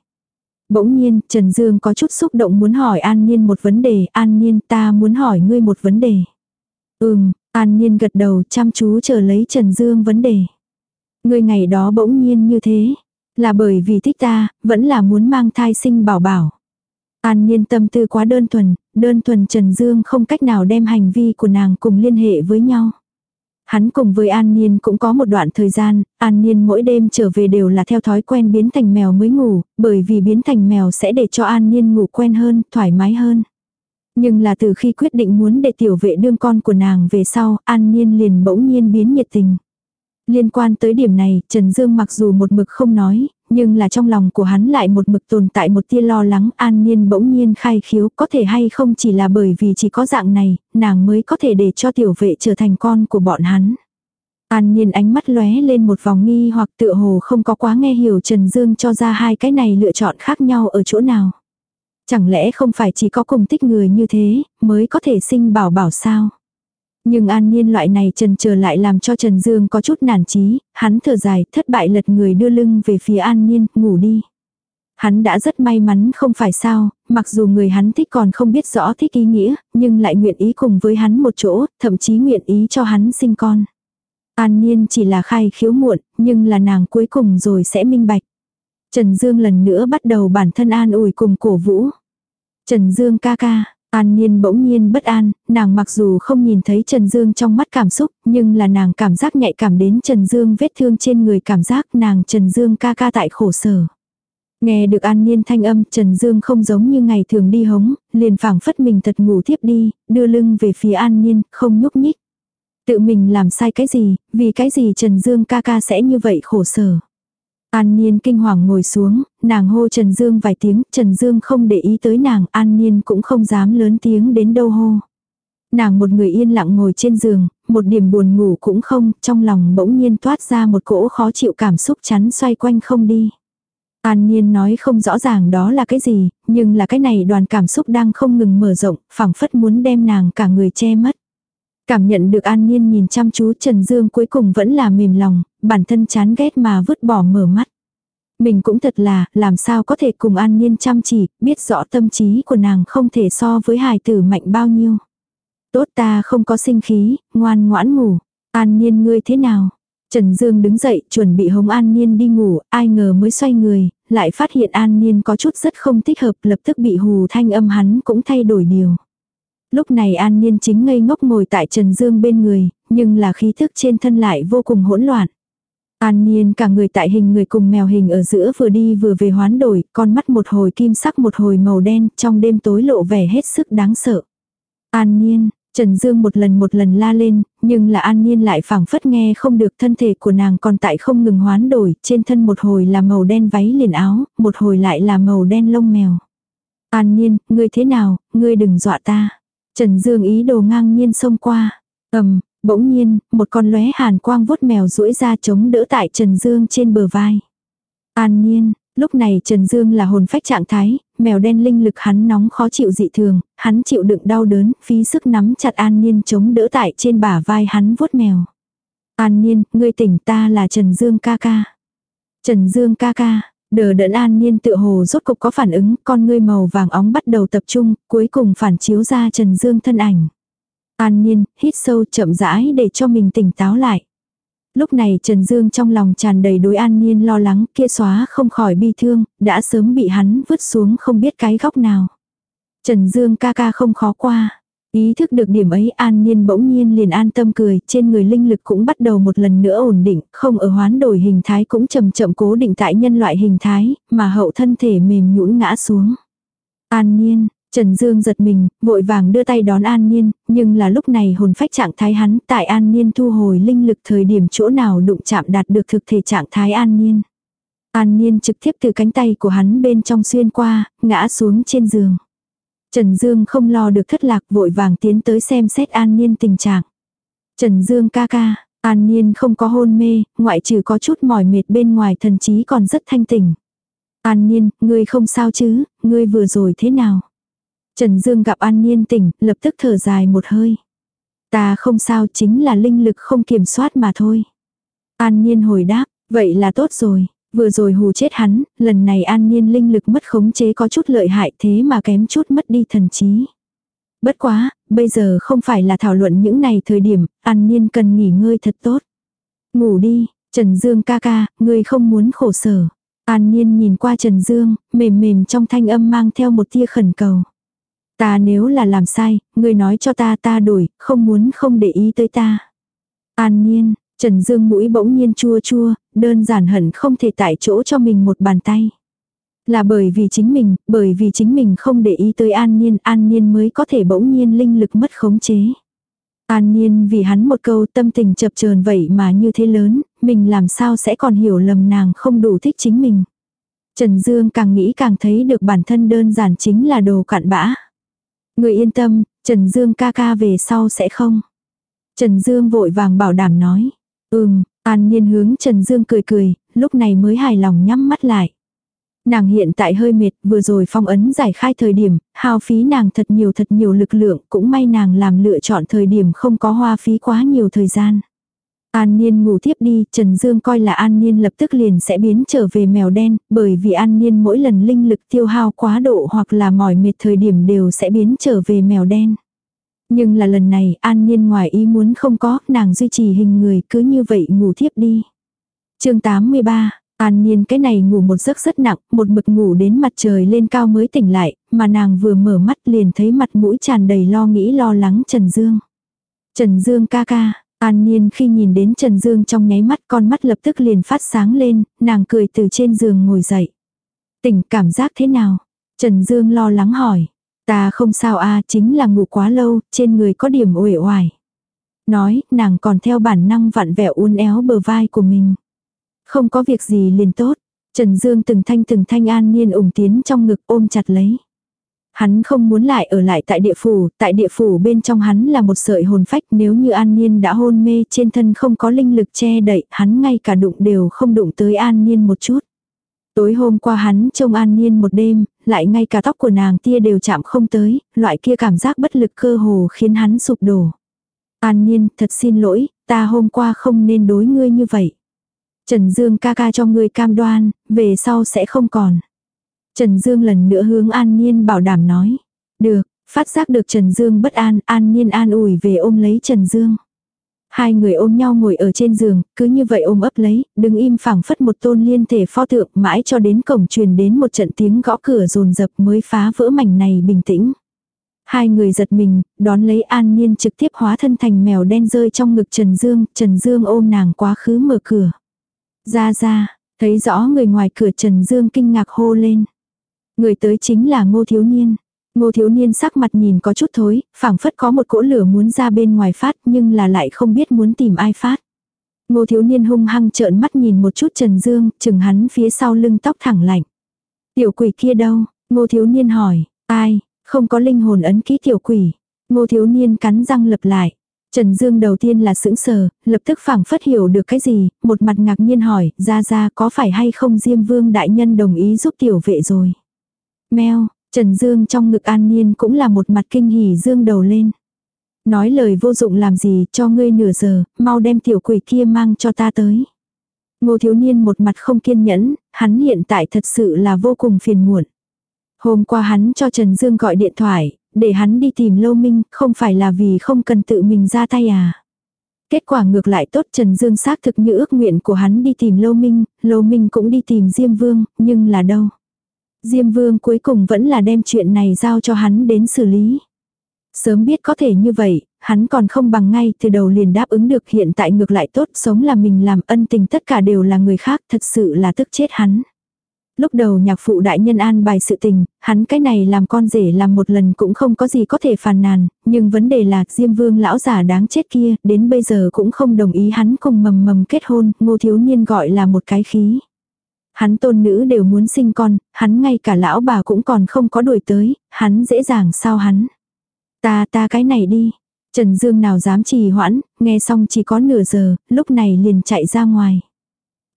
[SPEAKER 1] Bỗng nhiên, Trần Dương có chút xúc động muốn hỏi An Niên một vấn đề, An Niên ta muốn hỏi ngươi một vấn đề. Ừm, An Niên gật đầu chăm chú chờ lấy Trần Dương vấn đề. Ngươi ngày đó bỗng nhiên như thế, là bởi vì thích ta, vẫn là muốn mang thai sinh bảo bảo. An Niên tâm tư quá đơn thuần, đơn thuần Trần Dương không cách nào đem hành vi của nàng cùng liên hệ với nhau. Hắn cùng với An Niên cũng có một đoạn thời gian, An Niên mỗi đêm trở về đều là theo thói quen biến thành mèo mới ngủ, bởi vì biến thành mèo sẽ để cho An Niên ngủ quen hơn, thoải mái hơn. Nhưng là từ khi quyết định muốn để tiểu vệ đương con của nàng về sau, An Niên liền bỗng nhiên biến nhiệt tình. Liên quan tới điểm này, Trần Dương mặc dù một mực không nói, nhưng là trong lòng của hắn lại một mực tồn tại một tia lo lắng an nhiên bỗng nhiên khai khiếu có thể hay không chỉ là bởi vì chỉ có dạng này, nàng mới có thể để cho tiểu vệ trở thành con của bọn hắn. An nhiên ánh mắt lóe lên một vòng nghi hoặc tựa hồ không có quá nghe hiểu Trần Dương cho ra hai cái này lựa chọn khác nhau ở chỗ nào. Chẳng lẽ không phải chỉ có cùng tích người như thế, mới có thể sinh bảo bảo sao? Nhưng an nhiên loại này trần chờ lại làm cho Trần Dương có chút nản chí, hắn thở dài, thất bại lật người đưa lưng về phía an nhiên, ngủ đi. Hắn đã rất may mắn không phải sao, mặc dù người hắn thích còn không biết rõ thích ý nghĩa, nhưng lại nguyện ý cùng với hắn một chỗ, thậm chí nguyện ý cho hắn sinh con. An Nhiên chỉ là khai khiếu muộn, nhưng là nàng cuối cùng rồi sẽ minh bạch. Trần Dương lần nữa bắt đầu bản thân an ủi cùng cổ vũ. Trần Dương ca ca, An Niên bỗng nhiên bất an, nàng mặc dù không nhìn thấy Trần Dương trong mắt cảm xúc, nhưng là nàng cảm giác nhạy cảm đến Trần Dương vết thương trên người cảm giác nàng Trần Dương ca ca tại khổ sở. Nghe được An Niên thanh âm Trần Dương không giống như ngày thường đi hống, liền phảng phất mình thật ngủ thiếp đi, đưa lưng về phía An Niên, không nhúc nhích. Tự mình làm sai cái gì, vì cái gì Trần Dương ca ca sẽ như vậy khổ sở. An Niên kinh hoàng ngồi xuống, nàng hô Trần Dương vài tiếng, Trần Dương không để ý tới nàng, An Niên cũng không dám lớn tiếng đến đâu hô. Nàng một người yên lặng ngồi trên giường, một điểm buồn ngủ cũng không, trong lòng bỗng nhiên toát ra một cỗ khó chịu cảm xúc chắn xoay quanh không đi. An Niên nói không rõ ràng đó là cái gì, nhưng là cái này đoàn cảm xúc đang không ngừng mở rộng, phảng phất muốn đem nàng cả người che mất. Cảm nhận được An Niên nhìn chăm chú Trần Dương cuối cùng vẫn là mềm lòng, bản thân chán ghét mà vứt bỏ mở mắt. Mình cũng thật là, làm sao có thể cùng an nhiên chăm chỉ, biết rõ tâm trí của nàng không thể so với hài tử mạnh bao nhiêu. Tốt ta không có sinh khí, ngoan ngoãn ngủ. An nhiên ngươi thế nào? Trần Dương đứng dậy chuẩn bị hống An Niên đi ngủ, ai ngờ mới xoay người, lại phát hiện An Niên có chút rất không thích hợp lập tức bị hù thanh âm hắn cũng thay đổi điều. Lúc này An Niên chính ngây ngốc ngồi tại Trần Dương bên người, nhưng là khí thức trên thân lại vô cùng hỗn loạn. An Niên cả người tại hình người cùng mèo hình ở giữa vừa đi vừa về hoán đổi, con mắt một hồi kim sắc một hồi màu đen, trong đêm tối lộ vẻ hết sức đáng sợ. An Niên, Trần Dương một lần một lần la lên, nhưng là An Niên lại phảng phất nghe không được thân thể của nàng còn tại không ngừng hoán đổi, trên thân một hồi là màu đen váy liền áo, một hồi lại là màu đen lông mèo. An Niên, ngươi thế nào, ngươi đừng dọa ta. Trần Dương ý đồ ngang nhiên xông qua. ầm, bỗng nhiên, một con lóe hàn quang vuốt mèo duỗi ra chống đỡ tại Trần Dương trên bờ vai. An nhiên, Lúc này Trần Dương là hồn phách trạng thái, mèo đen linh lực hắn nóng khó chịu dị thường, hắn chịu đựng đau đớn, phí sức nắm chặt An nhiên chống đỡ tại trên bả vai hắn vuốt mèo. An nhiên, ngươi tỉnh ta là Trần Dương ca ca. Trần Dương ca ca, đờ đẫn An nhiên tự hồ rốt cục có phản ứng, con ngươi màu vàng óng bắt đầu tập trung, cuối cùng phản chiếu ra Trần Dương thân ảnh. An nhiên hít sâu chậm rãi để cho mình tỉnh táo lại. Lúc này Trần Dương trong lòng tràn đầy đối an nhiên lo lắng kia xóa không khỏi bi thương, đã sớm bị hắn vứt xuống không biết cái góc nào. Trần Dương ca ca không khó qua. Ý thức được điểm ấy an nhiên bỗng nhiên liền an tâm cười, trên người linh lực cũng bắt đầu một lần nữa ổn định, không ở hoán đổi hình thái cũng chậm chậm cố định tại nhân loại hình thái, mà hậu thân thể mềm nhũn ngã xuống. An nhiên, Trần Dương giật mình, vội vàng đưa tay đón An Niên, nhưng là lúc này hồn phách trạng thái hắn tại An Niên thu hồi linh lực thời điểm chỗ nào đụng chạm đạt được thực thể trạng thái An Niên. An Niên trực tiếp từ cánh tay của hắn bên trong xuyên qua, ngã xuống trên giường. Trần Dương không lo được thất lạc vội vàng tiến tới xem xét An Niên tình trạng. Trần Dương ca ca, An Niên không có hôn mê, ngoại trừ có chút mỏi mệt bên ngoài thần trí còn rất thanh tỉnh. An Niên, ngươi không sao chứ, ngươi vừa rồi thế nào? Trần Dương gặp An Niên tỉnh, lập tức thở dài một hơi. Ta không sao chính là linh lực không kiểm soát mà thôi. An Niên hồi đáp, vậy là tốt rồi. Vừa rồi hù chết hắn, lần này An Niên linh lực mất khống chế có chút lợi hại thế mà kém chút mất đi thần trí. Bất quá, bây giờ không phải là thảo luận những này thời điểm, An Niên cần nghỉ ngơi thật tốt. Ngủ đi, Trần Dương ca ca, ngươi không muốn khổ sở. An Niên nhìn qua Trần Dương, mềm mềm trong thanh âm mang theo một tia khẩn cầu. Ta nếu là làm sai, ngươi nói cho ta ta đổi, không muốn không để ý tới ta. An nhiên, Trần Dương mũi bỗng nhiên chua chua, đơn giản hẳn không thể tại chỗ cho mình một bàn tay. Là bởi vì chính mình, bởi vì chính mình không để ý tới an niên, an niên mới có thể bỗng nhiên linh lực mất khống chế. An niên vì hắn một câu tâm tình chập chờn vậy mà như thế lớn, mình làm sao sẽ còn hiểu lầm nàng không đủ thích chính mình. Trần Dương càng nghĩ càng thấy được bản thân đơn giản chính là đồ cạn bã. Người yên tâm, Trần Dương ca ca về sau sẽ không. Trần Dương vội vàng bảo đảm nói. Ừm, An Nhiên hướng Trần Dương cười cười, lúc này mới hài lòng nhắm mắt lại. Nàng hiện tại hơi mệt, vừa rồi phong ấn giải khai thời điểm, hao phí nàng thật nhiều thật nhiều lực lượng, cũng may nàng làm lựa chọn thời điểm không có hoa phí quá nhiều thời gian. An Niên ngủ tiếp đi, Trần Dương coi là An Niên lập tức liền sẽ biến trở về mèo đen, bởi vì An Niên mỗi lần linh lực tiêu hao quá độ hoặc là mỏi mệt thời điểm đều sẽ biến trở về mèo đen. Nhưng là lần này An nhiên ngoài ý muốn không có, nàng duy trì hình người cứ như vậy ngủ thiếp đi. chương 83 An Niên cái này ngủ một giấc rất nặng, một mực ngủ đến mặt trời lên cao mới tỉnh lại, mà nàng vừa mở mắt liền thấy mặt mũi tràn đầy lo nghĩ lo lắng Trần Dương. Trần Dương ca ca, An Niên khi nhìn đến Trần Dương trong nháy mắt con mắt lập tức liền phát sáng lên, nàng cười từ trên giường ngồi dậy. Tỉnh cảm giác thế nào? Trần Dương lo lắng hỏi. Ta không sao a chính là ngủ quá lâu, trên người có điểm uể oải. Nói, nàng còn theo bản năng vặn vẹo uốn éo bờ vai của mình. Không có việc gì liền tốt. Trần Dương từng thanh từng thanh an niên ủng tiến trong ngực ôm chặt lấy. Hắn không muốn lại ở lại tại địa phủ, tại địa phủ bên trong hắn là một sợi hồn phách nếu như An Niên đã hôn mê trên thân không có linh lực che đậy, hắn ngay cả đụng đều không đụng tới An Niên một chút. Tối hôm qua hắn trông An Niên một đêm, lại ngay cả tóc của nàng tia đều chạm không tới, loại kia cảm giác bất lực cơ hồ khiến hắn sụp đổ. An Nhiên, thật xin lỗi, ta hôm qua không nên đối ngươi như vậy. Trần Dương ca ca cho ngươi cam đoan, về sau sẽ không còn. Trần Dương lần nữa hướng An Nhiên bảo đảm nói. Được, phát giác được Trần Dương bất an, An Nhiên an ủi về ôm lấy Trần Dương. Hai người ôm nhau ngồi ở trên giường, cứ như vậy ôm ấp lấy, đứng im phẳng phất một tôn liên thể pho tượng mãi cho đến cổng truyền đến một trận tiếng gõ cửa rồn rập mới phá vỡ mảnh này bình tĩnh. Hai người giật mình, đón lấy an niên trực tiếp hóa thân thành mèo đen rơi trong ngực Trần Dương, Trần Dương ôm nàng quá khứ mở cửa. Ra ra, thấy rõ người ngoài cửa Trần Dương kinh ngạc hô lên. Người tới chính là ngô thiếu niên. Ngô thiếu niên sắc mặt nhìn có chút thối, phảng phất có một cỗ lửa muốn ra bên ngoài phát nhưng là lại không biết muốn tìm ai phát. Ngô thiếu niên hung hăng trợn mắt nhìn một chút Trần Dương, chừng hắn phía sau lưng tóc thẳng lạnh. Tiểu quỷ kia đâu? Ngô thiếu niên hỏi, ai, không có linh hồn ấn ký tiểu quỷ. Ngô thiếu niên cắn răng lập lại. Trần Dương đầu tiên là sững sờ, lập tức phảng phất hiểu được cái gì, một mặt ngạc nhiên hỏi, ra ra có phải hay không Diêm Vương đại nhân đồng ý giúp tiểu vệ rồi. Mèo, Trần Dương trong ngực an nhiên cũng là một mặt kinh hỉ dương đầu lên. Nói lời vô dụng làm gì cho ngươi nửa giờ, mau đem tiểu quỷ kia mang cho ta tới. Ngô thiếu niên một mặt không kiên nhẫn, hắn hiện tại thật sự là vô cùng phiền muộn. Hôm qua hắn cho Trần Dương gọi điện thoại, để hắn đi tìm Lâu Minh, không phải là vì không cần tự mình ra tay à. Kết quả ngược lại tốt Trần Dương xác thực như ước nguyện của hắn đi tìm Lâu Minh, Lâu Minh cũng đi tìm Diêm Vương, nhưng là đâu. Diêm Vương cuối cùng vẫn là đem chuyện này giao cho hắn đến xử lý. Sớm biết có thể như vậy, hắn còn không bằng ngay từ đầu liền đáp ứng được hiện tại ngược lại tốt sống là mình làm ân tình tất cả đều là người khác thật sự là tức chết hắn. Lúc đầu nhạc phụ đại nhân an bài sự tình, hắn cái này làm con rể làm một lần cũng không có gì có thể phàn nàn, nhưng vấn đề là Diêm Vương lão giả đáng chết kia, đến bây giờ cũng không đồng ý hắn cùng mầm mầm kết hôn, ngô thiếu niên gọi là một cái khí. Hắn tôn nữ đều muốn sinh con, hắn ngay cả lão bà cũng còn không có đuổi tới, hắn dễ dàng sao hắn. Ta ta cái này đi. Trần Dương nào dám trì hoãn, nghe xong chỉ có nửa giờ, lúc này liền chạy ra ngoài.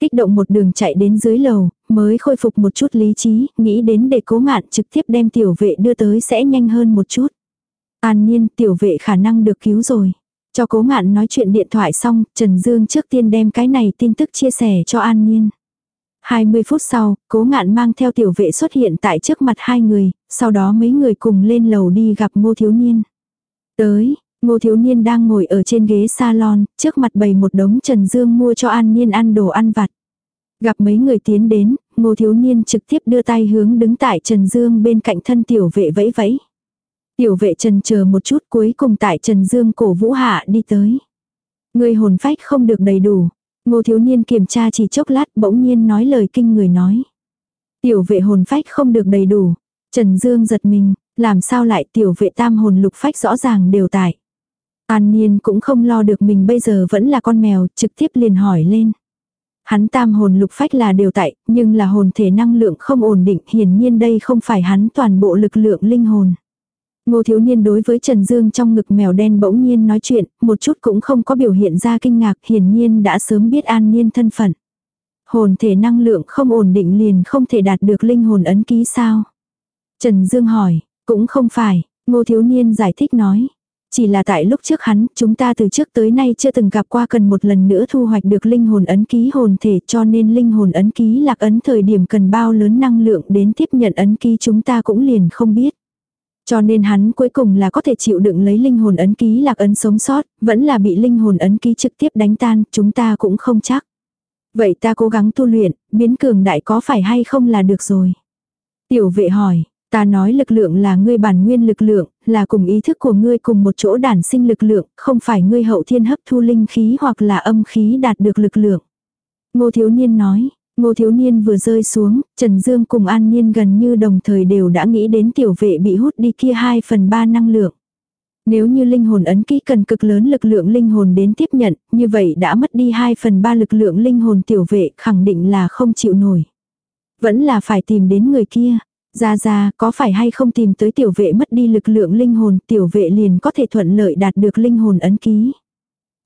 [SPEAKER 1] Kích động một đường chạy đến dưới lầu, mới khôi phục một chút lý trí, nghĩ đến để cố ngạn trực tiếp đem tiểu vệ đưa tới sẽ nhanh hơn một chút. An nhiên tiểu vệ khả năng được cứu rồi. Cho cố ngạn nói chuyện điện thoại xong, Trần Dương trước tiên đem cái này tin tức chia sẻ cho An nhiên. 20 phút sau, cố ngạn mang theo tiểu vệ xuất hiện tại trước mặt hai người, sau đó mấy người cùng lên lầu đi gặp ngô thiếu niên. Tới, ngô thiếu niên đang ngồi ở trên ghế salon, trước mặt bày một đống Trần Dương mua cho An Niên ăn đồ ăn vặt. Gặp mấy người tiến đến, ngô thiếu niên trực tiếp đưa tay hướng đứng tại Trần Dương bên cạnh thân tiểu vệ vẫy vẫy. Tiểu vệ trần chờ một chút cuối cùng tại Trần Dương cổ vũ hạ đi tới. Người hồn phách không được đầy đủ, Ngô thiếu niên kiểm tra chỉ chốc lát bỗng nhiên nói lời kinh người nói. Tiểu vệ hồn phách không được đầy đủ. Trần Dương giật mình, làm sao lại tiểu vệ tam hồn lục phách rõ ràng đều tại. An Niên cũng không lo được mình bây giờ vẫn là con mèo, trực tiếp liền hỏi lên. Hắn tam hồn lục phách là đều tại, nhưng là hồn thể năng lượng không ổn định, hiển nhiên đây không phải hắn toàn bộ lực lượng linh hồn. Ngô thiếu niên đối với Trần Dương trong ngực mèo đen bỗng nhiên nói chuyện, một chút cũng không có biểu hiện ra kinh ngạc, hiển nhiên đã sớm biết an niên thân phận. Hồn thể năng lượng không ổn định liền không thể đạt được linh hồn ấn ký sao? Trần Dương hỏi, cũng không phải, ngô thiếu niên giải thích nói. Chỉ là tại lúc trước hắn, chúng ta từ trước tới nay chưa từng gặp qua cần một lần nữa thu hoạch được linh hồn ấn ký hồn thể cho nên linh hồn ấn ký lạc ấn thời điểm cần bao lớn năng lượng đến tiếp nhận ấn ký chúng ta cũng liền không biết. Cho nên hắn cuối cùng là có thể chịu đựng lấy linh hồn ấn ký lạc ấn sống sót, vẫn là bị linh hồn ấn ký trực tiếp đánh tan, chúng ta cũng không chắc. Vậy ta cố gắng tu luyện, biến cường đại có phải hay không là được rồi. Tiểu vệ hỏi, ta nói lực lượng là ngươi bản nguyên lực lượng, là cùng ý thức của ngươi cùng một chỗ đản sinh lực lượng, không phải ngươi hậu thiên hấp thu linh khí hoặc là âm khí đạt được lực lượng. Ngô thiếu niên nói, Ngô thiếu niên vừa rơi xuống, Trần Dương cùng An Niên gần như đồng thời đều đã nghĩ đến tiểu vệ bị hút đi kia 2 phần 3 năng lượng. Nếu như linh hồn ấn ký cần cực lớn lực lượng linh hồn đến tiếp nhận, như vậy đã mất đi 2 phần 3 lực lượng linh hồn tiểu vệ khẳng định là không chịu nổi. Vẫn là phải tìm đến người kia. Ra ra, có phải hay không tìm tới tiểu vệ mất đi lực lượng linh hồn, tiểu vệ liền có thể thuận lợi đạt được linh hồn ấn ký.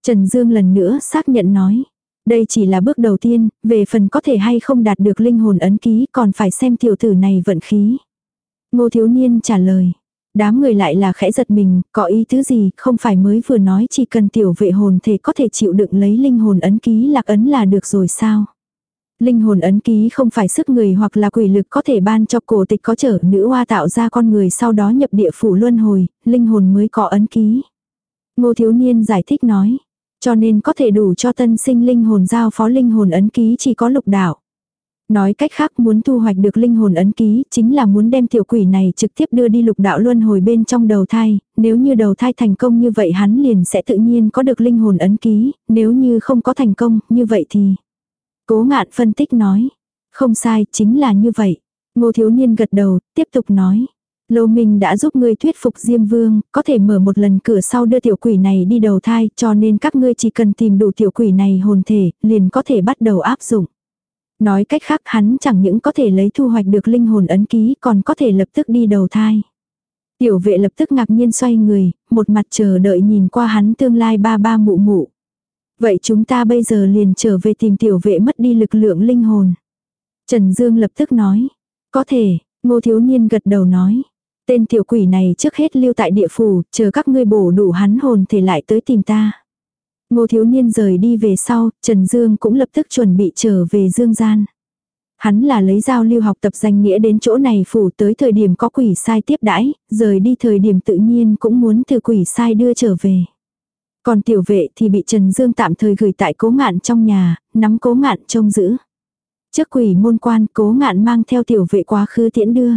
[SPEAKER 1] Trần Dương lần nữa xác nhận nói. Đây chỉ là bước đầu tiên, về phần có thể hay không đạt được linh hồn ấn ký còn phải xem tiểu tử này vận khí. Ngô thiếu niên trả lời. Đám người lại là khẽ giật mình, có ý thứ gì, không phải mới vừa nói chỉ cần tiểu vệ hồn thể có thể chịu đựng lấy linh hồn ấn ký lạc ấn là được rồi sao. Linh hồn ấn ký không phải sức người hoặc là quỷ lực có thể ban cho cổ tịch có trở nữ hoa tạo ra con người sau đó nhập địa phủ luân hồi, linh hồn mới có ấn ký. Ngô thiếu niên giải thích nói. Cho nên có thể đủ cho tân sinh linh hồn giao phó linh hồn ấn ký chỉ có lục đạo. Nói cách khác muốn thu hoạch được linh hồn ấn ký chính là muốn đem tiểu quỷ này trực tiếp đưa đi lục đạo luân hồi bên trong đầu thai, nếu như đầu thai thành công như vậy hắn liền sẽ tự nhiên có được linh hồn ấn ký, nếu như không có thành công, như vậy thì... Cố ngạn phân tích nói, không sai, chính là như vậy. Ngô thiếu niên gật đầu, tiếp tục nói. Lô Minh đã giúp ngươi thuyết phục Diêm Vương, có thể mở một lần cửa sau đưa tiểu quỷ này đi đầu thai, cho nên các ngươi chỉ cần tìm đủ tiểu quỷ này hồn thể, liền có thể bắt đầu áp dụng. Nói cách khác hắn chẳng những có thể lấy thu hoạch được linh hồn ấn ký còn có thể lập tức đi đầu thai. Tiểu vệ lập tức ngạc nhiên xoay người, một mặt chờ đợi nhìn qua hắn tương lai ba ba mụ mụ. Vậy chúng ta bây giờ liền trở về tìm tiểu vệ mất đi lực lượng linh hồn. Trần Dương lập tức nói. Có thể, ngô thiếu niên gật đầu nói. Tên tiểu quỷ này trước hết lưu tại địa phủ, chờ các ngươi bổ đủ hắn hồn thể lại tới tìm ta. Ngô thiếu niên rời đi về sau, Trần Dương cũng lập tức chuẩn bị trở về Dương Gian. Hắn là lấy giao lưu học tập danh nghĩa đến chỗ này phủ tới thời điểm có quỷ sai tiếp đãi, rời đi thời điểm tự nhiên cũng muốn từ quỷ sai đưa trở về. Còn tiểu vệ thì bị Trần Dương tạm thời gửi tại cố ngạn trong nhà, nắm cố ngạn trông giữ. Trước quỷ môn quan cố ngạn mang theo tiểu vệ quá khứ tiễn đưa.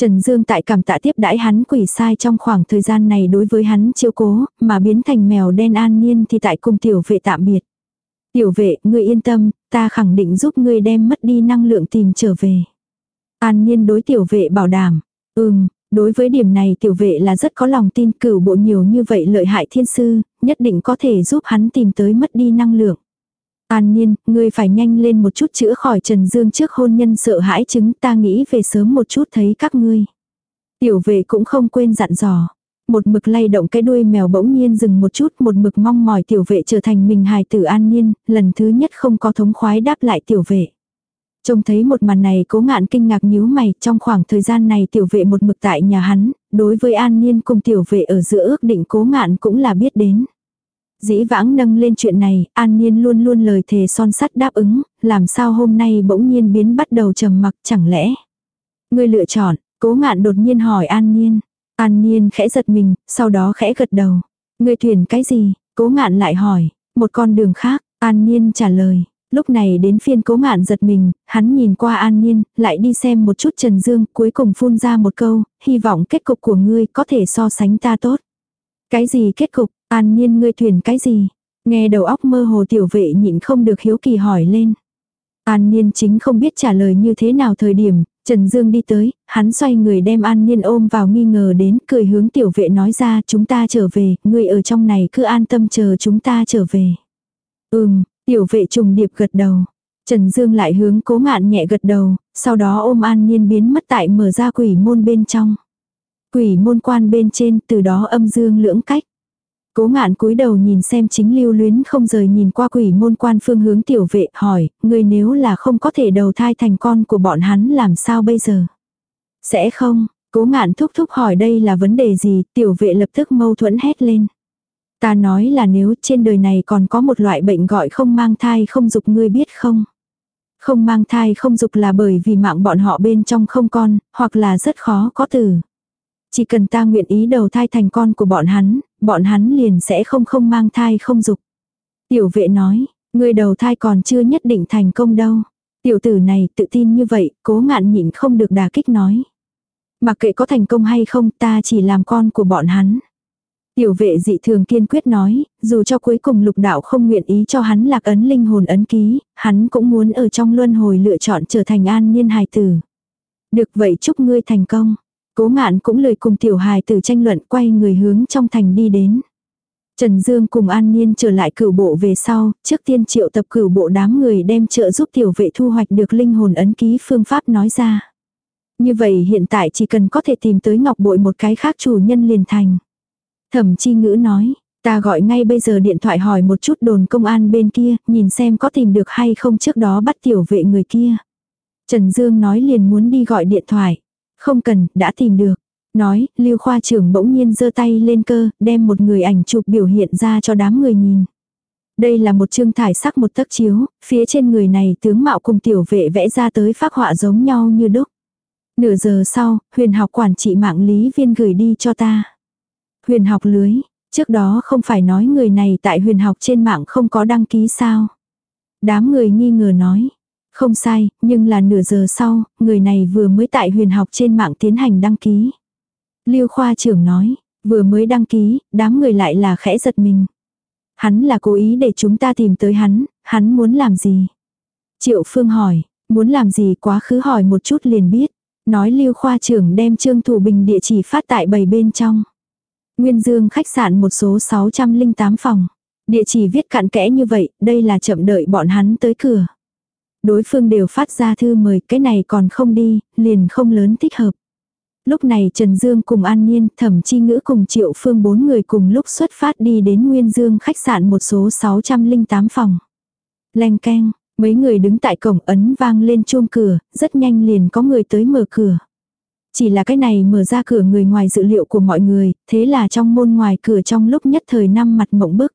[SPEAKER 1] Trần Dương tại cảm tạ tiếp đãi hắn quỷ sai trong khoảng thời gian này đối với hắn chiêu cố, mà biến thành mèo đen an nhiên thì tại cùng tiểu vệ tạm biệt. Tiểu vệ, ngươi yên tâm, ta khẳng định giúp ngươi đem mất đi năng lượng tìm trở về. An nhiên đối tiểu vệ bảo đảm. Ừm, đối với điểm này tiểu vệ là rất có lòng tin cửu bộ nhiều như vậy lợi hại thiên sư, nhất định có thể giúp hắn tìm tới mất đi năng lượng. An nhiên, ngươi phải nhanh lên một chút chữa khỏi Trần Dương trước hôn nhân sợ hãi chứng ta nghĩ về sớm một chút thấy các ngươi. Tiểu vệ cũng không quên dặn dò. Một mực lay động cái đuôi mèo bỗng nhiên dừng một chút một mực mong mỏi tiểu vệ trở thành mình hài tử an nhiên, lần thứ nhất không có thống khoái đáp lại tiểu vệ. Trông thấy một màn này cố ngạn kinh ngạc nhíu mày, trong khoảng thời gian này tiểu vệ một mực tại nhà hắn, đối với an nhiên cùng tiểu vệ ở giữa ước định cố ngạn cũng là biết đến. Dĩ vãng nâng lên chuyện này, An Nhiên luôn luôn lời thề son sắt đáp ứng, làm sao hôm nay bỗng nhiên biến bắt đầu trầm mặc chẳng lẽ. Người lựa chọn, cố ngạn đột nhiên hỏi An Nhiên. An Nhiên khẽ giật mình, sau đó khẽ gật đầu. Người thuyền cái gì? Cố ngạn lại hỏi. Một con đường khác, An Nhiên trả lời. Lúc này đến phiên cố ngạn giật mình, hắn nhìn qua An Nhiên, lại đi xem một chút Trần Dương, cuối cùng phun ra một câu, hy vọng kết cục của ngươi có thể so sánh ta tốt. Cái gì kết cục, An nhiên ngươi thuyền cái gì? Nghe đầu óc mơ hồ tiểu vệ nhịn không được hiếu kỳ hỏi lên. An Niên chính không biết trả lời như thế nào thời điểm, Trần Dương đi tới, hắn xoay người đem An Niên ôm vào nghi ngờ đến, cười hướng tiểu vệ nói ra chúng ta trở về, ngươi ở trong này cứ an tâm chờ chúng ta trở về. Ừm, tiểu vệ trùng điệp gật đầu. Trần Dương lại hướng cố ngạn nhẹ gật đầu, sau đó ôm An Niên biến mất tại mở ra quỷ môn bên trong. Quỷ môn quan bên trên từ đó âm dương lưỡng cách. Cố ngạn cúi đầu nhìn xem chính lưu luyến không rời nhìn qua quỷ môn quan phương hướng tiểu vệ hỏi, người nếu là không có thể đầu thai thành con của bọn hắn làm sao bây giờ? Sẽ không, cố ngạn thúc thúc hỏi đây là vấn đề gì, tiểu vệ lập tức mâu thuẫn hét lên. Ta nói là nếu trên đời này còn có một loại bệnh gọi không mang thai không dục ngươi biết không? Không mang thai không dục là bởi vì mạng bọn họ bên trong không con, hoặc là rất khó có tử. Chỉ cần ta nguyện ý đầu thai thành con của bọn hắn, bọn hắn liền sẽ không không mang thai không dục. Tiểu vệ nói, người đầu thai còn chưa nhất định thành công đâu. Tiểu tử này tự tin như vậy, cố ngạn nhịn không được đà kích nói. Mặc kệ có thành công hay không ta chỉ làm con của bọn hắn. Tiểu vệ dị thường kiên quyết nói, dù cho cuối cùng lục đạo không nguyện ý cho hắn lạc ấn linh hồn ấn ký, hắn cũng muốn ở trong luân hồi lựa chọn trở thành an niên hài tử. Được vậy chúc ngươi thành công. Cố ngạn cũng lời cùng tiểu hài tử tranh luận quay người hướng trong thành đi đến. Trần Dương cùng An Niên trở lại cửu bộ về sau, trước tiên triệu tập cửu bộ đám người đem trợ giúp tiểu vệ thu hoạch được linh hồn ấn ký phương pháp nói ra. Như vậy hiện tại chỉ cần có thể tìm tới ngọc bội một cái khác chủ nhân liền thành. Thẩm chi ngữ nói, ta gọi ngay bây giờ điện thoại hỏi một chút đồn công an bên kia, nhìn xem có tìm được hay không trước đó bắt tiểu vệ người kia. Trần Dương nói liền muốn đi gọi điện thoại. Không cần, đã tìm được. Nói, Lưu khoa trưởng bỗng nhiên giơ tay lên cơ, đem một người ảnh chụp biểu hiện ra cho đám người nhìn. Đây là một chương thải sắc một tấc chiếu, phía trên người này tướng mạo cùng tiểu vệ vẽ ra tới phác họa giống nhau như đúc. Nửa giờ sau, huyền học quản trị mạng lý viên gửi đi cho ta. Huyền học lưới, trước đó không phải nói người này tại huyền học trên mạng không có đăng ký sao. Đám người nghi ngờ nói. Không sai, nhưng là nửa giờ sau, người này vừa mới tại huyền học trên mạng tiến hành đăng ký. Lưu khoa trưởng nói, vừa mới đăng ký, đám người lại là khẽ giật mình. Hắn là cố ý để chúng ta tìm tới hắn, hắn muốn làm gì? Triệu Phương hỏi, muốn làm gì quá khứ hỏi một chút liền biết. Nói Lưu khoa trưởng đem Trương Thủ Bình địa chỉ phát tại bầy bên trong. Nguyên Dương khách sạn một số 608 phòng. Địa chỉ viết cặn kẽ như vậy, đây là chậm đợi bọn hắn tới cửa. Đối phương đều phát ra thư mời, cái này còn không đi, liền không lớn thích hợp. Lúc này Trần Dương cùng An nhiên Thẩm Chi Ngữ cùng Triệu Phương bốn người cùng lúc xuất phát đi đến Nguyên Dương khách sạn một số 608 phòng. Leng keng, mấy người đứng tại cổng ấn vang lên chuông cửa, rất nhanh liền có người tới mở cửa. Chỉ là cái này mở ra cửa người ngoài dự liệu của mọi người, thế là trong môn ngoài cửa trong lúc nhất thời năm mặt mộng bức.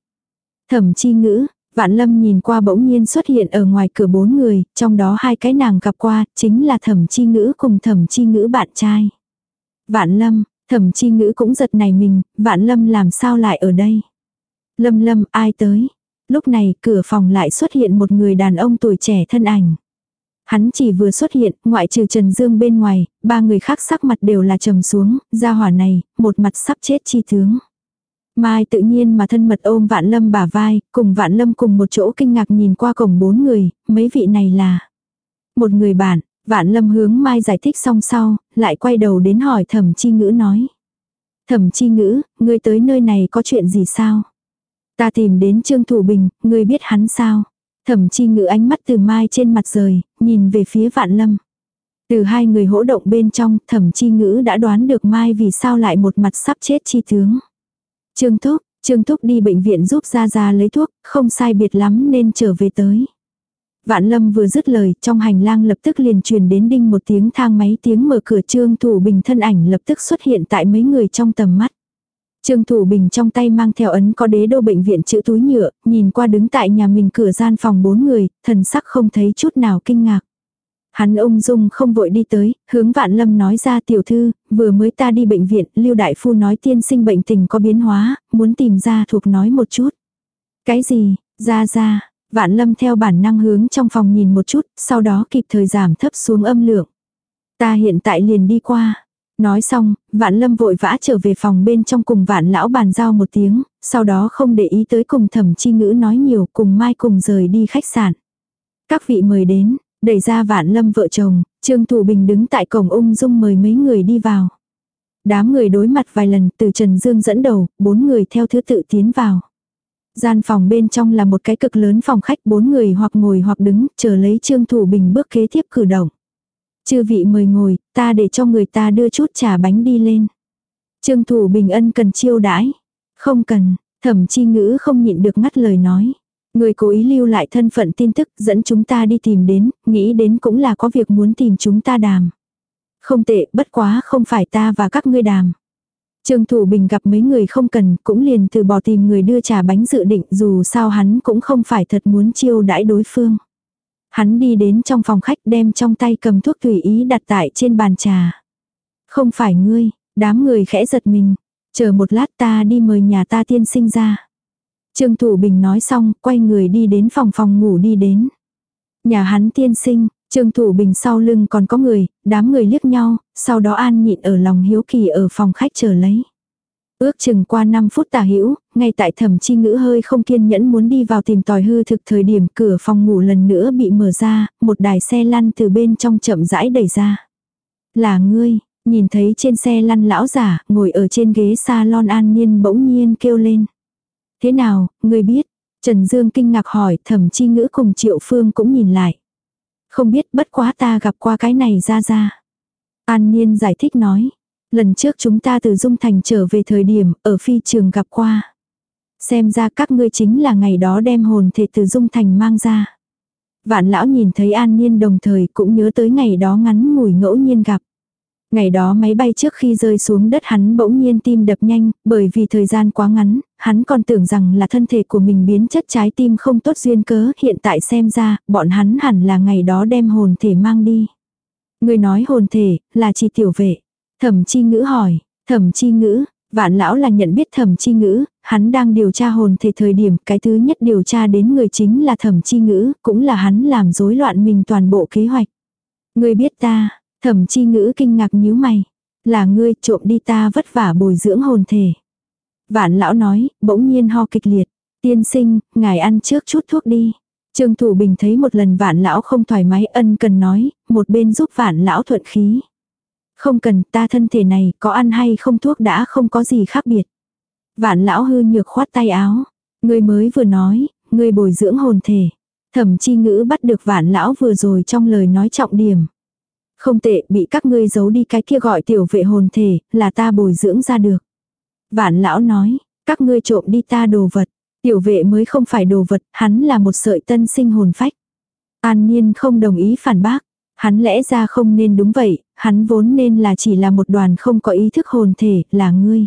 [SPEAKER 1] Thẩm chi ngữ, vạn lâm nhìn qua bỗng nhiên xuất hiện ở ngoài cửa bốn người, trong đó hai cái nàng gặp qua, chính là thẩm chi ngữ cùng thẩm chi ngữ bạn trai. Vạn lâm, thẩm chi ngữ cũng giật này mình, vạn lâm làm sao lại ở đây? Lâm lâm, ai tới? Lúc này cửa phòng lại xuất hiện một người đàn ông tuổi trẻ thân ảnh. Hắn chỉ vừa xuất hiện, ngoại trừ Trần Dương bên ngoài, ba người khác sắc mặt đều là trầm xuống, ra hỏa này, một mặt sắp chết chi tướng. Mai tự nhiên mà thân mật ôm Vạn Lâm bả vai, cùng Vạn Lâm cùng một chỗ kinh ngạc nhìn qua cổng bốn người, mấy vị này là một người bạn, Vạn Lâm hướng Mai giải thích xong sau, lại quay đầu đến hỏi Thẩm Chi Ngữ nói. Thẩm Chi Ngữ, ngươi tới nơi này có chuyện gì sao? Ta tìm đến Trương Thủ Bình, ngươi biết hắn sao? Thẩm Chi Ngữ ánh mắt từ Mai trên mặt rời, nhìn về phía Vạn Lâm. Từ hai người hỗ động bên trong, Thẩm Chi Ngữ đã đoán được Mai vì sao lại một mặt sắp chết chi tướng. Trương Thúc, Trương Thúc đi bệnh viện giúp Gia Gia lấy thuốc, không sai biệt lắm nên trở về tới. Vạn Lâm vừa dứt lời, trong hành lang lập tức liền truyền đến đinh một tiếng thang máy tiếng mở cửa Trương Thủ Bình thân ảnh lập tức xuất hiện tại mấy người trong tầm mắt. Trương Thủ Bình trong tay mang theo ấn có đế đô bệnh viện chữ túi nhựa, nhìn qua đứng tại nhà mình cửa gian phòng bốn người, thần sắc không thấy chút nào kinh ngạc. Hắn ung dung không vội đi tới, hướng vạn lâm nói ra tiểu thư, vừa mới ta đi bệnh viện, lưu đại phu nói tiên sinh bệnh tình có biến hóa, muốn tìm ra thuộc nói một chút. Cái gì, ra ra, vạn lâm theo bản năng hướng trong phòng nhìn một chút, sau đó kịp thời giảm thấp xuống âm lượng. Ta hiện tại liền đi qua. Nói xong, vạn lâm vội vã trở về phòng bên trong cùng vạn lão bàn giao một tiếng, sau đó không để ý tới cùng thẩm chi ngữ nói nhiều cùng mai cùng rời đi khách sạn. Các vị mời đến, Đẩy ra vạn lâm vợ chồng, Trương Thủ Bình đứng tại cổng ung dung mời mấy người đi vào. Đám người đối mặt vài lần từ Trần Dương dẫn đầu, bốn người theo thứ tự tiến vào. Gian phòng bên trong là một cái cực lớn phòng khách bốn người hoặc ngồi hoặc đứng, chờ lấy Trương Thủ Bình bước kế tiếp cử động. Chư vị mời ngồi, ta để cho người ta đưa chút trà bánh đi lên. Trương Thủ Bình ân cần chiêu đãi. Không cần, thẩm chi ngữ không nhịn được ngắt lời nói. Người cố ý lưu lại thân phận tin tức dẫn chúng ta đi tìm đến, nghĩ đến cũng là có việc muốn tìm chúng ta đàm. Không tệ, bất quá không phải ta và các ngươi đàm. Trương Thủ Bình gặp mấy người không cần, cũng liền từ bỏ tìm người đưa trà bánh dự định dù sao hắn cũng không phải thật muốn chiêu đãi đối phương. Hắn đi đến trong phòng khách đem trong tay cầm thuốc tùy ý đặt tại trên bàn trà. Không phải ngươi, đám người khẽ giật mình. Chờ một lát ta đi mời nhà ta tiên sinh ra. Trương Thủ Bình nói xong, quay người đi đến phòng phòng ngủ đi đến. Nhà hắn tiên sinh, Trương Thủ Bình sau lưng còn có người, đám người liếc nhau, sau đó an nhịn ở lòng hiếu kỳ ở phòng khách chờ lấy. Ước chừng qua 5 phút tả hữu ngay tại thẩm chi ngữ hơi không kiên nhẫn muốn đi vào tìm tòi hư thực thời điểm cửa phòng ngủ lần nữa bị mở ra, một đài xe lăn từ bên trong chậm rãi đẩy ra. Là ngươi, nhìn thấy trên xe lăn lão giả, ngồi ở trên ghế salon an nhiên bỗng nhiên kêu lên. Thế nào, ngươi biết? Trần Dương kinh ngạc hỏi thẩm chi ngữ cùng triệu phương cũng nhìn lại. Không biết bất quá ta gặp qua cái này ra ra. An Niên giải thích nói. Lần trước chúng ta từ Dung Thành trở về thời điểm ở phi trường gặp qua. Xem ra các ngươi chính là ngày đó đem hồn thể từ Dung Thành mang ra. Vạn lão nhìn thấy An Niên đồng thời cũng nhớ tới ngày đó ngắn ngủi ngẫu nhiên gặp. Ngày đó máy bay trước khi rơi xuống đất hắn bỗng nhiên tim đập nhanh, bởi vì thời gian quá ngắn, hắn còn tưởng rằng là thân thể của mình biến chất trái tim không tốt duyên cớ, hiện tại xem ra, bọn hắn hẳn là ngày đó đem hồn thể mang đi. Người nói hồn thể, là chỉ tiểu vệ. Thẩm chi ngữ hỏi, thẩm chi ngữ, vạn lão là nhận biết thẩm chi ngữ, hắn đang điều tra hồn thể thời điểm cái thứ nhất điều tra đến người chính là thẩm chi ngữ, cũng là hắn làm rối loạn mình toàn bộ kế hoạch. Người biết ta, thẩm chi ngữ kinh ngạc nhíu mày, là ngươi trộm đi ta vất vả bồi dưỡng hồn thể. Vạn lão nói, bỗng nhiên ho kịch liệt, tiên sinh, ngài ăn trước chút thuốc đi. Trương Thủ Bình thấy một lần vạn lão không thoải mái ân cần nói, một bên giúp vạn lão thuận khí. Không cần, ta thân thể này, có ăn hay không thuốc đã không có gì khác biệt. Vạn lão hư nhược khoát tay áo. Người mới vừa nói, người bồi dưỡng hồn thể. Thẩm chi ngữ bắt được vạn lão vừa rồi trong lời nói trọng điểm. Không tệ, bị các ngươi giấu đi cái kia gọi tiểu vệ hồn thể, là ta bồi dưỡng ra được. Vạn lão nói, các ngươi trộm đi ta đồ vật. Tiểu vệ mới không phải đồ vật, hắn là một sợi tân sinh hồn phách. An Nhiên không đồng ý phản bác. Hắn lẽ ra không nên đúng vậy, hắn vốn nên là chỉ là một đoàn không có ý thức hồn thể, là ngươi.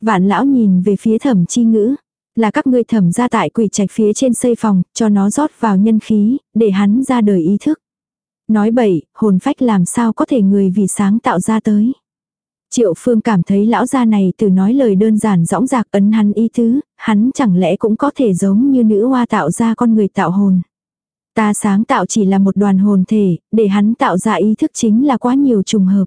[SPEAKER 1] Vạn lão nhìn về phía thẩm chi ngữ. Là các ngươi thẩm ra tại quỷ trạch phía trên xây phòng, cho nó rót vào nhân khí, để hắn ra đời ý thức. Nói bậy, hồn phách làm sao có thể người vì sáng tạo ra tới. Triệu Phương cảm thấy lão gia này từ nói lời đơn giản rõng rạc ấn hắn ý tứ, hắn chẳng lẽ cũng có thể giống như nữ hoa tạo ra con người tạo hồn. Ta sáng tạo chỉ là một đoàn hồn thể, để hắn tạo ra ý thức chính là quá nhiều trùng hợp.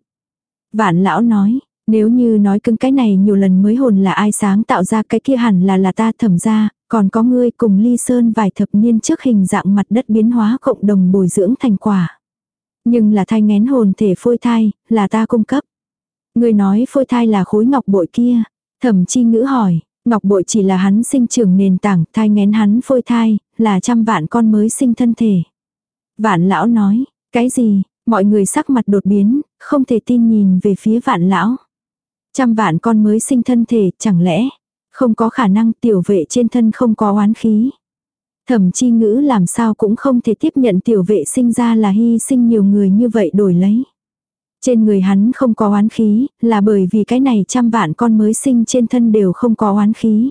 [SPEAKER 1] Vạn lão nói, nếu như nói cưng cái này nhiều lần mới hồn là ai sáng tạo ra cái kia hẳn là là ta thẩm ra, còn có ngươi cùng ly sơn vài thập niên trước hình dạng mặt đất biến hóa cộng đồng bồi dưỡng thành quả. Nhưng là thai ngén hồn thể phôi thai, là ta cung cấp. người nói phôi thai là khối ngọc bội kia. Thẩm chi ngữ hỏi, ngọc bội chỉ là hắn sinh trưởng nền tảng, thai ngén hắn phôi thai, là trăm vạn con mới sinh thân thể. Vạn lão nói, cái gì, mọi người sắc mặt đột biến, không thể tin nhìn về phía vạn lão. Trăm vạn con mới sinh thân thể, chẳng lẽ, không có khả năng tiểu vệ trên thân không có oán khí. Thẩm chi ngữ làm sao cũng không thể tiếp nhận tiểu vệ sinh ra là hy sinh nhiều người như vậy đổi lấy. Trên người hắn không có oán khí, là bởi vì cái này trăm vạn con mới sinh trên thân đều không có oán khí.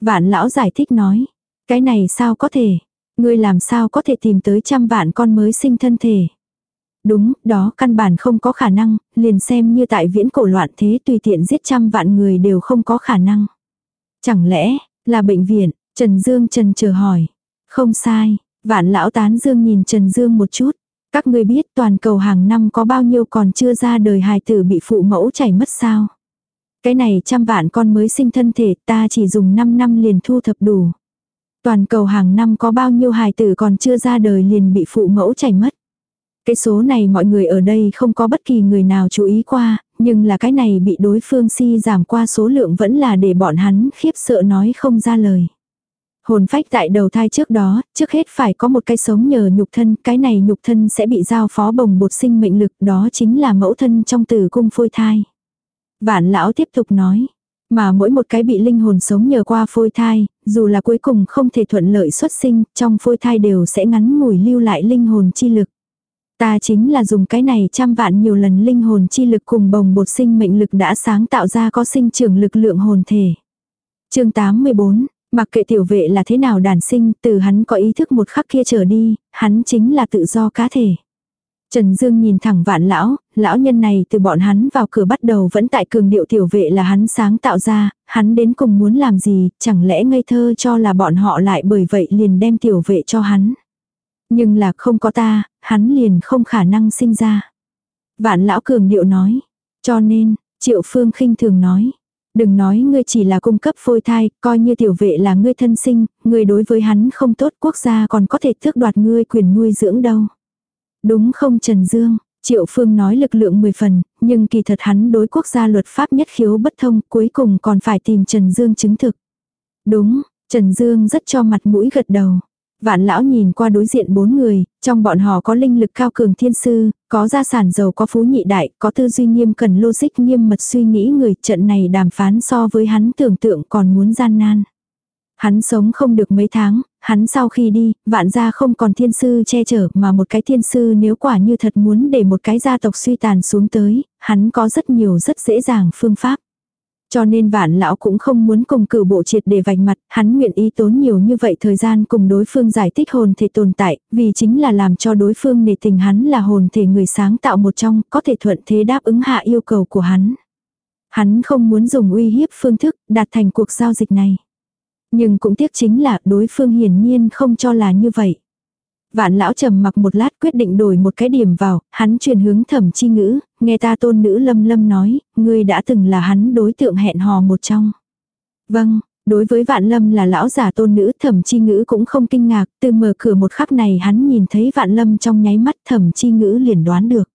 [SPEAKER 1] Vạn lão giải thích nói, cái này sao có thể, ngươi làm sao có thể tìm tới trăm vạn con mới sinh thân thể. Đúng, đó căn bản không có khả năng, liền xem như tại viễn cổ loạn thế tùy tiện giết trăm vạn người đều không có khả năng. Chẳng lẽ, là bệnh viện, Trần Dương Trần chờ hỏi. Không sai, vạn lão tán Dương nhìn Trần Dương một chút. Các ngươi biết toàn cầu hàng năm có bao nhiêu còn chưa ra đời hài tử bị phụ mẫu chảy mất sao? Cái này trăm vạn con mới sinh thân thể ta chỉ dùng 5 năm liền thu thập đủ. Toàn cầu hàng năm có bao nhiêu hài tử còn chưa ra đời liền bị phụ mẫu chảy mất. Cái số này mọi người ở đây không có bất kỳ người nào chú ý qua, nhưng là cái này bị đối phương si giảm qua số lượng vẫn là để bọn hắn khiếp sợ nói không ra lời. Hồn phách tại đầu thai trước đó, trước hết phải có một cái sống nhờ nhục thân, cái này nhục thân sẽ bị giao phó bồng bột sinh mệnh lực, đó chính là mẫu thân trong tử cung phôi thai. Vạn lão tiếp tục nói, mà mỗi một cái bị linh hồn sống nhờ qua phôi thai, dù là cuối cùng không thể thuận lợi xuất sinh, trong phôi thai đều sẽ ngắn ngủi lưu lại linh hồn chi lực. Ta chính là dùng cái này trăm vạn nhiều lần linh hồn chi lực cùng bồng bột sinh mệnh lực đã sáng tạo ra có sinh trưởng lực lượng hồn thể. chương 84, mặc kệ tiểu vệ là thế nào đàn sinh, từ hắn có ý thức một khắc kia trở đi, hắn chính là tự do cá thể. Trần Dương nhìn thẳng vạn lão, lão nhân này từ bọn hắn vào cửa bắt đầu vẫn tại cường điệu tiểu vệ là hắn sáng tạo ra, hắn đến cùng muốn làm gì, chẳng lẽ ngây thơ cho là bọn họ lại bởi vậy liền đem tiểu vệ cho hắn. Nhưng là không có ta, hắn liền không khả năng sinh ra. Vạn lão cường điệu nói. Cho nên, triệu phương khinh thường nói. Đừng nói ngươi chỉ là cung cấp phôi thai, coi như tiểu vệ là ngươi thân sinh, ngươi đối với hắn không tốt quốc gia còn có thể tước đoạt ngươi quyền nuôi dưỡng đâu. Đúng không Trần Dương? Triệu Phương nói lực lượng 10 phần, nhưng kỳ thật hắn đối quốc gia luật pháp nhất khiếu bất thông cuối cùng còn phải tìm Trần Dương chứng thực. Đúng, Trần Dương rất cho mặt mũi gật đầu. Vạn lão nhìn qua đối diện bốn người, trong bọn họ có linh lực cao cường thiên sư, có gia sản giàu có phú nhị đại, có tư duy nghiêm cần logic nghiêm mật suy nghĩ người trận này đàm phán so với hắn tưởng tượng còn muốn gian nan. Hắn sống không được mấy tháng, hắn sau khi đi, vạn gia không còn thiên sư che chở mà một cái thiên sư nếu quả như thật muốn để một cái gia tộc suy tàn xuống tới, hắn có rất nhiều rất dễ dàng phương pháp. Cho nên vạn lão cũng không muốn cùng cửu bộ triệt để vạch mặt, hắn nguyện ý tốn nhiều như vậy thời gian cùng đối phương giải thích hồn thể tồn tại, vì chính là làm cho đối phương nề tình hắn là hồn thể người sáng tạo một trong, có thể thuận thế đáp ứng hạ yêu cầu của hắn. Hắn không muốn dùng uy hiếp phương thức đạt thành cuộc giao dịch này. Nhưng cũng tiếc chính là đối phương hiển nhiên không cho là như vậy. Vạn lão trầm mặc một lát quyết định đổi một cái điểm vào, hắn truyền hướng thẩm chi ngữ, nghe ta tôn nữ lâm lâm nói, ngươi đã từng là hắn đối tượng hẹn hò một trong. Vâng, đối với vạn lâm là lão giả tôn nữ thẩm chi ngữ cũng không kinh ngạc, từ mở cửa một khắc này hắn nhìn thấy vạn lâm trong nháy mắt thẩm chi ngữ liền đoán được.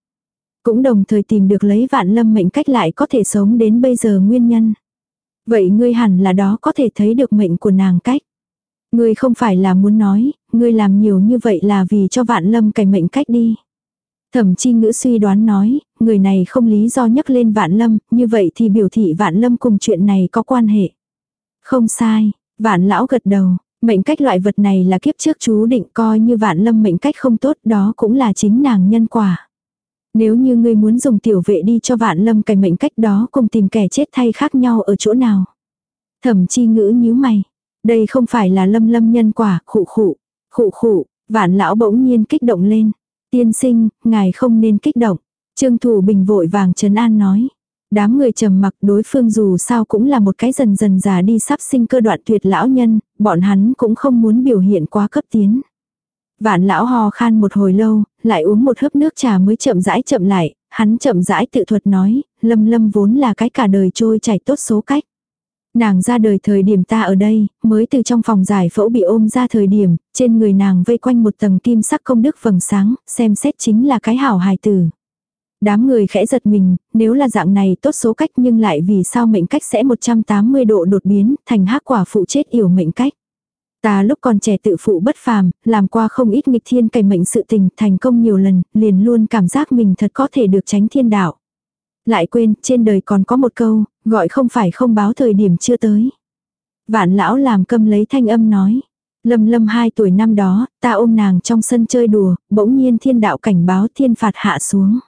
[SPEAKER 1] Cũng đồng thời tìm được lấy vạn lâm mệnh cách lại có thể sống đến bây giờ nguyên nhân. Vậy ngươi hẳn là đó có thể thấy được mệnh của nàng cách. Ngươi không phải là muốn nói, ngươi làm nhiều như vậy là vì cho vạn lâm cải mệnh cách đi. Thẩm chi ngữ suy đoán nói, người này không lý do nhắc lên vạn lâm, như vậy thì biểu thị vạn lâm cùng chuyện này có quan hệ. Không sai, vạn lão gật đầu, mệnh cách loại vật này là kiếp trước chú định coi như vạn lâm mệnh cách không tốt đó cũng là chính nàng nhân quả. Nếu như ngươi muốn dùng tiểu vệ đi cho vạn lâm cài mệnh cách đó cùng tìm kẻ chết thay khác nhau ở chỗ nào. Thẩm chi ngữ nhíu mày. Đây không phải là lâm lâm nhân quả, khụ khụ, khụ khụ, vạn lão bỗng nhiên kích động lên. Tiên sinh, ngài không nên kích động. Trương Thủ Bình vội vàng trấn an nói. Đám người trầm mặc đối phương dù sao cũng là một cái dần dần già đi sắp sinh cơ đoạn tuyệt lão nhân, bọn hắn cũng không muốn biểu hiện quá cấp tiến. Vạn lão ho khan một hồi lâu, lại uống một hớp nước trà mới chậm rãi chậm lại, hắn chậm rãi tự thuật nói, lâm lâm vốn là cái cả đời trôi chảy tốt số cách. Nàng ra đời thời điểm ta ở đây, mới từ trong phòng giải phẫu bị ôm ra thời điểm, trên người nàng vây quanh một tầng kim sắc công đức vầng sáng, xem xét chính là cái hảo hài tử. Đám người khẽ giật mình, nếu là dạng này tốt số cách nhưng lại vì sao mệnh cách sẽ 180 độ đột biến, thành hắc quả phụ chết yểu mệnh cách. Ta lúc còn trẻ tự phụ bất phàm, làm qua không ít nghịch thiên cày mệnh sự tình, thành công nhiều lần, liền luôn cảm giác mình thật có thể được tránh thiên đạo. Lại quên, trên đời còn có một câu, gọi không phải không báo thời điểm chưa tới. Vạn lão làm câm lấy thanh âm nói. Lâm lâm hai tuổi năm đó, ta ôm nàng trong sân chơi đùa, bỗng nhiên thiên đạo cảnh báo thiên phạt hạ xuống.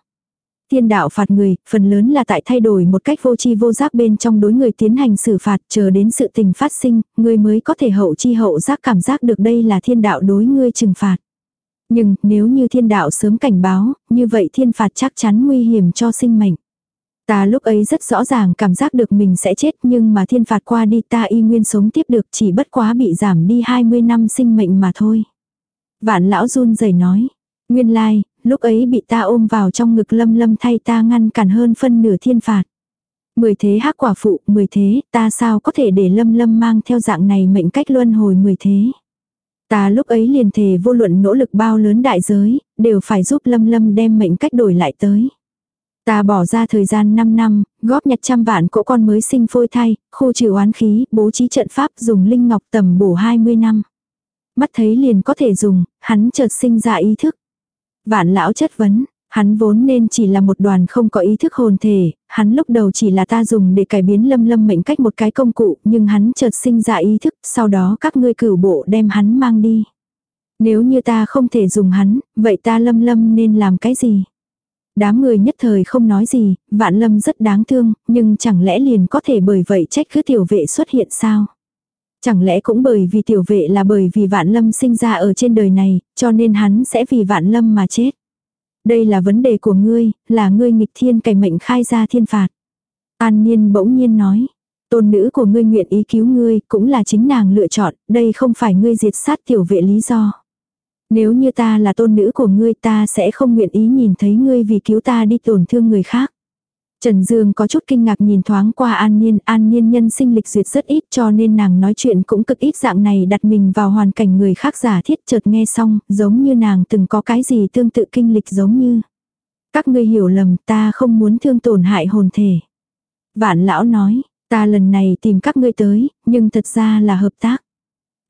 [SPEAKER 1] Thiên đạo phạt người, phần lớn là tại thay đổi một cách vô chi vô giác bên trong đối người tiến hành xử phạt chờ đến sự tình phát sinh, người mới có thể hậu chi hậu giác cảm giác được đây là thiên đạo đối ngươi trừng phạt. Nhưng nếu như thiên đạo sớm cảnh báo, như vậy thiên phạt chắc chắn nguy hiểm cho sinh mệnh. Ta lúc ấy rất rõ ràng cảm giác được mình sẽ chết nhưng mà thiên phạt qua đi ta y nguyên sống tiếp được chỉ bất quá bị giảm đi 20 năm sinh mệnh mà thôi. Vạn lão run rẩy nói. Nguyên lai, lúc ấy bị ta ôm vào trong ngực lâm lâm thay ta ngăn cản hơn phân nửa thiên phạt. Mười thế hắc quả phụ, mười thế, ta sao có thể để lâm lâm mang theo dạng này mệnh cách luân hồi mười thế. Ta lúc ấy liền thề vô luận nỗ lực bao lớn đại giới, đều phải giúp lâm lâm đem mệnh cách đổi lại tới. Ta bỏ ra thời gian 5 năm, góp nhặt trăm vạn cỗ con mới sinh phôi thai, khu trừ oán khí, bố trí trận pháp dùng linh ngọc tầm bổ 20 năm. Mắt thấy liền có thể dùng, hắn chợt sinh ra ý thức. Vạn lão chất vấn, hắn vốn nên chỉ là một đoàn không có ý thức hồn thể, hắn lúc đầu chỉ là ta dùng để cải biến lâm lâm mệnh cách một cái công cụ, nhưng hắn chợt sinh ra ý thức, sau đó các ngươi cửu bộ đem hắn mang đi. Nếu như ta không thể dùng hắn, vậy ta lâm lâm nên làm cái gì? Đám người nhất thời không nói gì, vạn lâm rất đáng thương, nhưng chẳng lẽ liền có thể bởi vậy trách cứ tiểu vệ xuất hiện sao? Chẳng lẽ cũng bởi vì tiểu vệ là bởi vì vạn lâm sinh ra ở trên đời này, cho nên hắn sẽ vì vạn lâm mà chết. Đây là vấn đề của ngươi, là ngươi nghịch thiên cày mệnh khai ra thiên phạt. An Niên bỗng nhiên nói, tôn nữ của ngươi nguyện ý cứu ngươi, cũng là chính nàng lựa chọn, đây không phải ngươi diệt sát tiểu vệ lý do. Nếu như ta là tôn nữ của ngươi ta sẽ không nguyện ý nhìn thấy ngươi vì cứu ta đi tổn thương người khác. Trần Dương có chút kinh ngạc nhìn thoáng qua An Niên, An Niên nhân sinh lịch duyệt rất ít cho nên nàng nói chuyện cũng cực ít dạng này đặt mình vào hoàn cảnh người khác giả thiết chợt nghe xong, giống như nàng từng có cái gì tương tự kinh lịch giống như. Các ngươi hiểu lầm ta không muốn thương tổn hại hồn thể. Vạn lão nói, ta lần này tìm các ngươi tới, nhưng thật ra là hợp tác.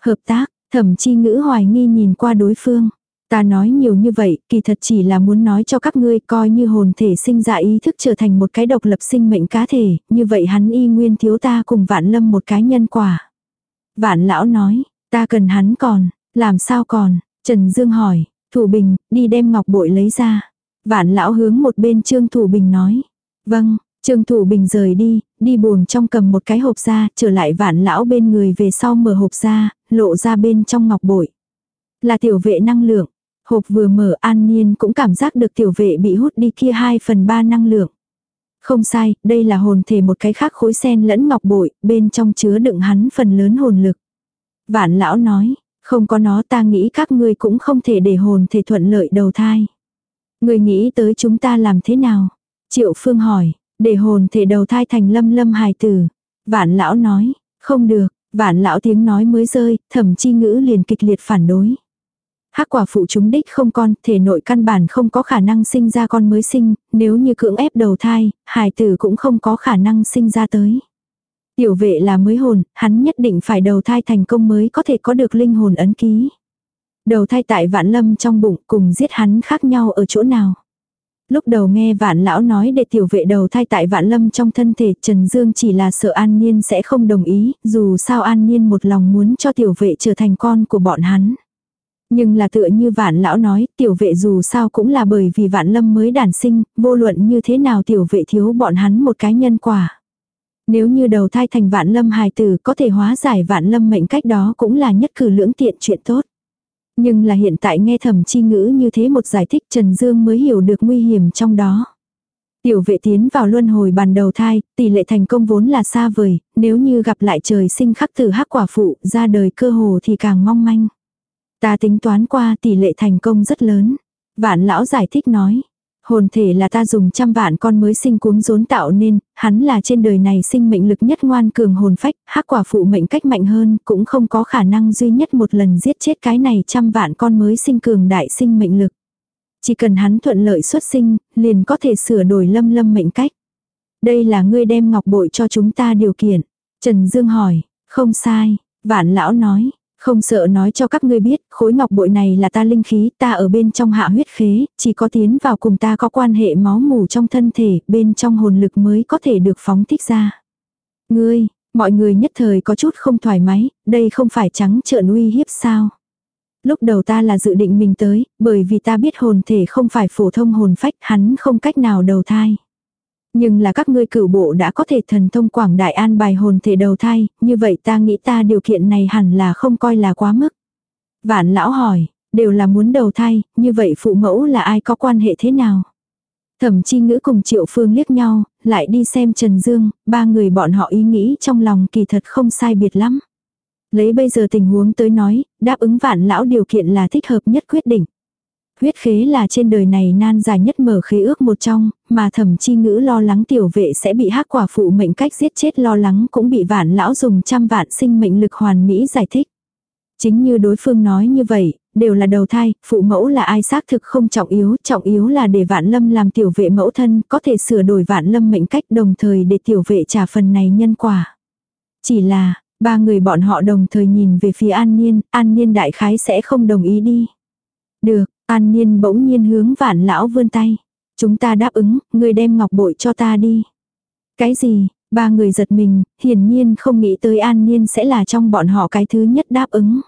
[SPEAKER 1] Hợp tác, thẩm chi ngữ hoài nghi nhìn qua đối phương. Ta nói nhiều như vậy, kỳ thật chỉ là muốn nói cho các ngươi coi như hồn thể sinh ra ý thức trở thành một cái độc lập sinh mệnh cá thể, như vậy hắn y nguyên thiếu ta cùng vạn lâm một cái nhân quả. Vạn lão nói, ta cần hắn còn, Làm sao còn, Trần Dương hỏi, Thủ Bình, đi đem ngọc bội lấy ra. Vạn lão hướng một bên Trương Thủ Bình nói. Vâng, Trương Thủ Bình rời đi, đi buồng trong cầm một cái hộp ra, trở lại vạn lão bên người về sau mở hộp ra, lộ ra bên trong ngọc bội. Là tiểu vệ năng lượng. Hộp vừa mở an nhiên cũng cảm giác được tiểu vệ bị hút đi kia 2 phần 3 năng lượng. Không sai, đây là hồn thể một cái khác khối sen lẫn ngọc bội, bên trong chứa đựng hắn phần lớn hồn lực. Vạn lão nói, không có nó ta nghĩ các ngươi cũng không thể để hồn thể thuận lợi đầu thai. Người nghĩ tới chúng ta làm thế nào? Triệu Phương hỏi, để hồn thể đầu thai thành lâm lâm hài tử. Vạn lão nói, không được, vạn lão tiếng nói mới rơi, thẩm chi ngữ liền kịch liệt phản đối. Hắc quả phụ chúng đích không con, thể nội căn bản không có khả năng sinh ra con mới sinh, nếu như cưỡng ép đầu thai, hài tử cũng không có khả năng sinh ra tới. Tiểu vệ là mới hồn, hắn nhất định phải đầu thai thành công mới có thể có được linh hồn ấn ký. Đầu thai tại vạn lâm trong bụng cùng giết hắn khác nhau ở chỗ nào. Lúc đầu nghe vạn lão nói để tiểu vệ đầu thai tại vạn lâm trong thân thể Trần Dương chỉ là sợ an nhiên sẽ không đồng ý, dù sao an nhiên một lòng muốn cho tiểu vệ trở thành con của bọn hắn. Nhưng là tựa như vạn lão nói, tiểu vệ dù sao cũng là bởi vì vạn lâm mới đản sinh, vô luận như thế nào tiểu vệ thiếu bọn hắn một cái nhân quả. Nếu như đầu thai thành vạn lâm hài tử có thể hóa giải vạn lâm mệnh cách đó cũng là nhất cử lưỡng tiện chuyện tốt. Nhưng là hiện tại nghe thẩm chi ngữ như thế một giải thích Trần Dương mới hiểu được nguy hiểm trong đó. Tiểu vệ tiến vào luân hồi bàn đầu thai, tỷ lệ thành công vốn là xa vời, nếu như gặp lại trời sinh khắc tử hắc quả phụ, ra đời cơ hồ thì càng mong manh. Ta tính toán qua tỷ lệ thành công rất lớn. Vạn lão giải thích nói. Hồn thể là ta dùng trăm vạn con mới sinh cuống rốn tạo nên, hắn là trên đời này sinh mệnh lực nhất ngoan cường hồn phách, hắc quả phụ mệnh cách mạnh hơn, cũng không có khả năng duy nhất một lần giết chết cái này trăm vạn con mới sinh cường đại sinh mệnh lực. Chỉ cần hắn thuận lợi xuất sinh, liền có thể sửa đổi lâm lâm mệnh cách. Đây là ngươi đem ngọc bội cho chúng ta điều kiện. Trần Dương hỏi, không sai, vạn lão nói, không sợ nói cho các ngươi biết, khối ngọc bội này là ta linh khí, ta ở bên trong hạ huyết khế, chỉ có tiến vào cùng ta có quan hệ máu mù trong thân thể, bên trong hồn lực mới có thể được phóng thích ra. Ngươi, mọi người nhất thời có chút không thoải mái, đây không phải trắng trợn uy hiếp sao. Lúc đầu ta là dự định mình tới, bởi vì ta biết hồn thể không phải phổ thông hồn phách, hắn không cách nào đầu thai. Nhưng là các ngươi cửu bộ đã có thể thần thông quảng đại an bài hồn thể đầu thai, như vậy ta nghĩ ta điều kiện này hẳn là không coi là quá mức. Vạn lão hỏi, đều là muốn đầu thai, như vậy phụ mẫu là ai có quan hệ thế nào? Thẩm chi ngữ cùng triệu phương liếc nhau, lại đi xem Trần Dương, ba người bọn họ ý nghĩ trong lòng kỳ thật không sai biệt lắm. Lấy bây giờ tình huống tới nói, đáp ứng vạn lão điều kiện là thích hợp nhất quyết định. Huyết khế là trên đời này nan dài nhất mở khế ước một trong, mà thẩm chi ngữ lo lắng tiểu vệ sẽ bị hắc quả phụ mệnh cách giết chết lo lắng cũng bị vạn lão dùng trăm vạn sinh mệnh lực hoàn mỹ giải thích. Chính như đối phương nói như vậy, đều là đầu thai, phụ mẫu là ai xác thực không trọng yếu, trọng yếu là để vạn lâm làm tiểu vệ mẫu thân, có thể sửa đổi vạn lâm mệnh cách đồng thời để tiểu vệ trả phần này nhân quả. Chỉ là, ba người bọn họ đồng thời nhìn về phía an niên, an niên đại khái sẽ không đồng ý đi. Được, An Niên bỗng nhiên hướng vạn lão vươn tay. Chúng ta đáp ứng, người đem ngọc bội cho ta đi. Cái gì? Ba người giật mình, hiển nhiên không nghĩ tới An Niên sẽ là trong bọn họ cái thứ nhất đáp ứng.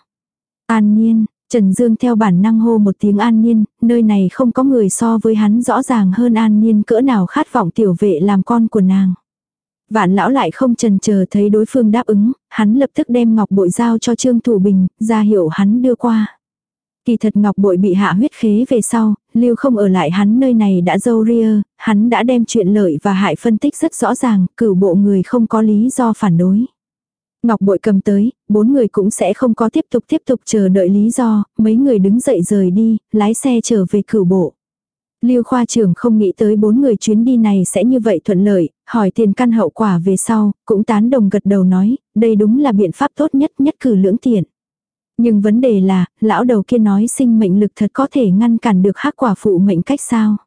[SPEAKER 1] An Niên, Trần Dương theo bản năng hô một tiếng An Niên, nơi này không có người so với hắn rõ ràng hơn An Niên cỡ nào khát vọng tiểu vệ làm con của nàng. Vạn lão lại không trần chờ thấy đối phương đáp ứng, hắn lập tức đem ngọc bội giao cho Trương Thủ Bình, ra hiệu hắn đưa qua. Kỳ thật ngọc bội bị hạ huyết khế về sau, lưu không ở lại hắn nơi này đã dâu ria, hắn đã đem chuyện lợi và hại phân tích rất rõ ràng, cửu bộ người không có lý do phản đối. Ngọc bội cầm tới, bốn người cũng sẽ không có tiếp tục tiếp tục chờ đợi lý do, mấy người đứng dậy rời đi, lái xe trở về cửu bộ. Lưu khoa trưởng không nghĩ tới bốn người chuyến đi này sẽ như vậy thuận lợi, hỏi tiền căn hậu quả về sau, cũng tán đồng gật đầu nói, đây đúng là biện pháp tốt nhất nhất cử lưỡng tiện. Nhưng vấn đề là, lão đầu kia nói sinh mệnh lực thật có thể ngăn cản được hắc quả phụ mệnh cách sao.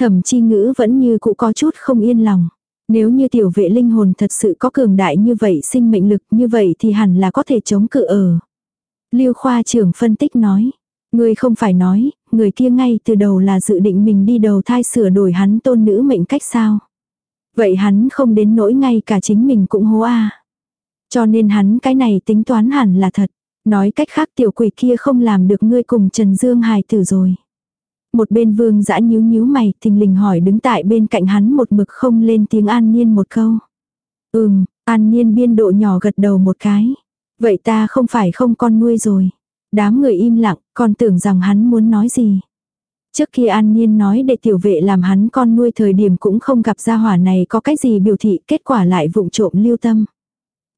[SPEAKER 1] Thẩm chi ngữ vẫn như cũ có chút không yên lòng. Nếu như tiểu vệ linh hồn thật sự có cường đại như vậy sinh mệnh lực như vậy thì hẳn là có thể chống cự ở. Lưu khoa trưởng phân tích nói. Người không phải nói, người kia ngay từ đầu là dự định mình đi đầu thai sửa đổi hắn tôn nữ mệnh cách sao. Vậy hắn không đến nỗi ngay cả chính mình cũng hố a Cho nên hắn cái này tính toán hẳn là thật. Nói cách khác tiểu quỷ kia không làm được ngươi cùng Trần Dương hài tử rồi. Một bên vương dã nhíu nhíu mày, thình lình hỏi đứng tại bên cạnh hắn một mực không lên tiếng an nhiên một câu. Ừm, an nhiên biên độ nhỏ gật đầu một cái. Vậy ta không phải không con nuôi rồi. Đám người im lặng, còn tưởng rằng hắn muốn nói gì. Trước kia An Nhiên nói để tiểu vệ làm hắn con nuôi thời điểm cũng không gặp gia hỏa này có cái gì biểu thị kết quả lại vụng trộm lưu tâm.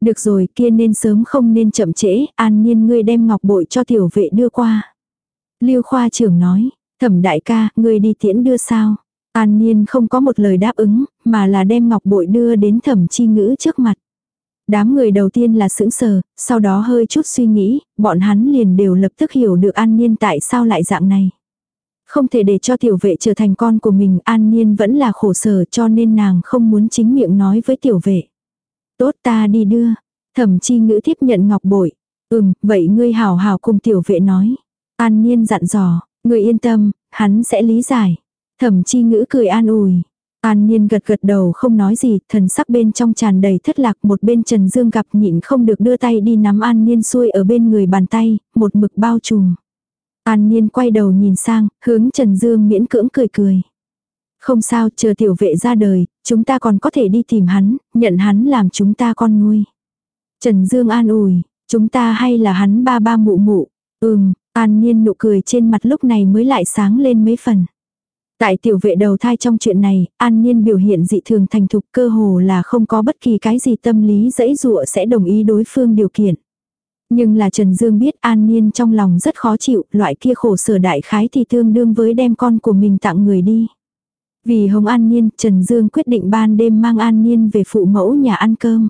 [SPEAKER 1] Được rồi kia nên sớm không nên chậm trễ, An Nhiên ngươi đem ngọc bội cho tiểu vệ đưa qua. Lưu khoa trưởng nói, thẩm đại ca, ngươi đi tiễn đưa sao? An Nhiên không có một lời đáp ứng, mà là đem ngọc bội đưa đến thẩm chi ngữ trước mặt. Đám người đầu tiên là sững sờ, sau đó hơi chút suy nghĩ, bọn hắn liền đều lập tức hiểu được An Nhiên tại sao lại dạng này. Không thể để cho tiểu vệ trở thành con của mình, An Nhiên vẫn là khổ sở cho nên nàng không muốn chính miệng nói với tiểu vệ. Tốt ta đi đưa. Thẩm chi ngữ tiếp nhận ngọc bội. Ừm, vậy ngươi hảo hảo cùng tiểu vệ nói. An Nhiên dặn dò, ngươi yên tâm, hắn sẽ lý giải. Thẩm chi ngữ cười an ủi. An Nhiên gật gật đầu không nói gì, thần sắc bên trong tràn đầy thất lạc một bên Trần Dương gặp nhịn không được đưa tay đi nắm An Nhiên xuôi ở bên người bàn tay, một mực bao trùm. An Nhiên quay đầu nhìn sang, hướng Trần Dương miễn cưỡng cười cười. Không sao, chờ tiểu vệ ra đời, chúng ta còn có thể đi tìm hắn, nhận hắn làm chúng ta con nuôi. Trần Dương an ủi, chúng ta hay là hắn ba ba mụ mụ. Ừm, An Nhiên nụ cười trên mặt lúc này mới lại sáng lên mấy phần. Tại tiểu vệ đầu thai trong chuyện này, An Nhiên biểu hiện dị thường thành thục cơ hồ là không có bất kỳ cái gì tâm lý dẫy dụa sẽ đồng ý đối phương điều kiện. Nhưng là Trần Dương biết An Nhiên trong lòng rất khó chịu, loại kia khổ sở đại khái thì tương đương với đem con của mình tặng người đi. Vì Hồng An Niên, Trần Dương quyết định ban đêm mang An Niên về phụ mẫu nhà ăn cơm.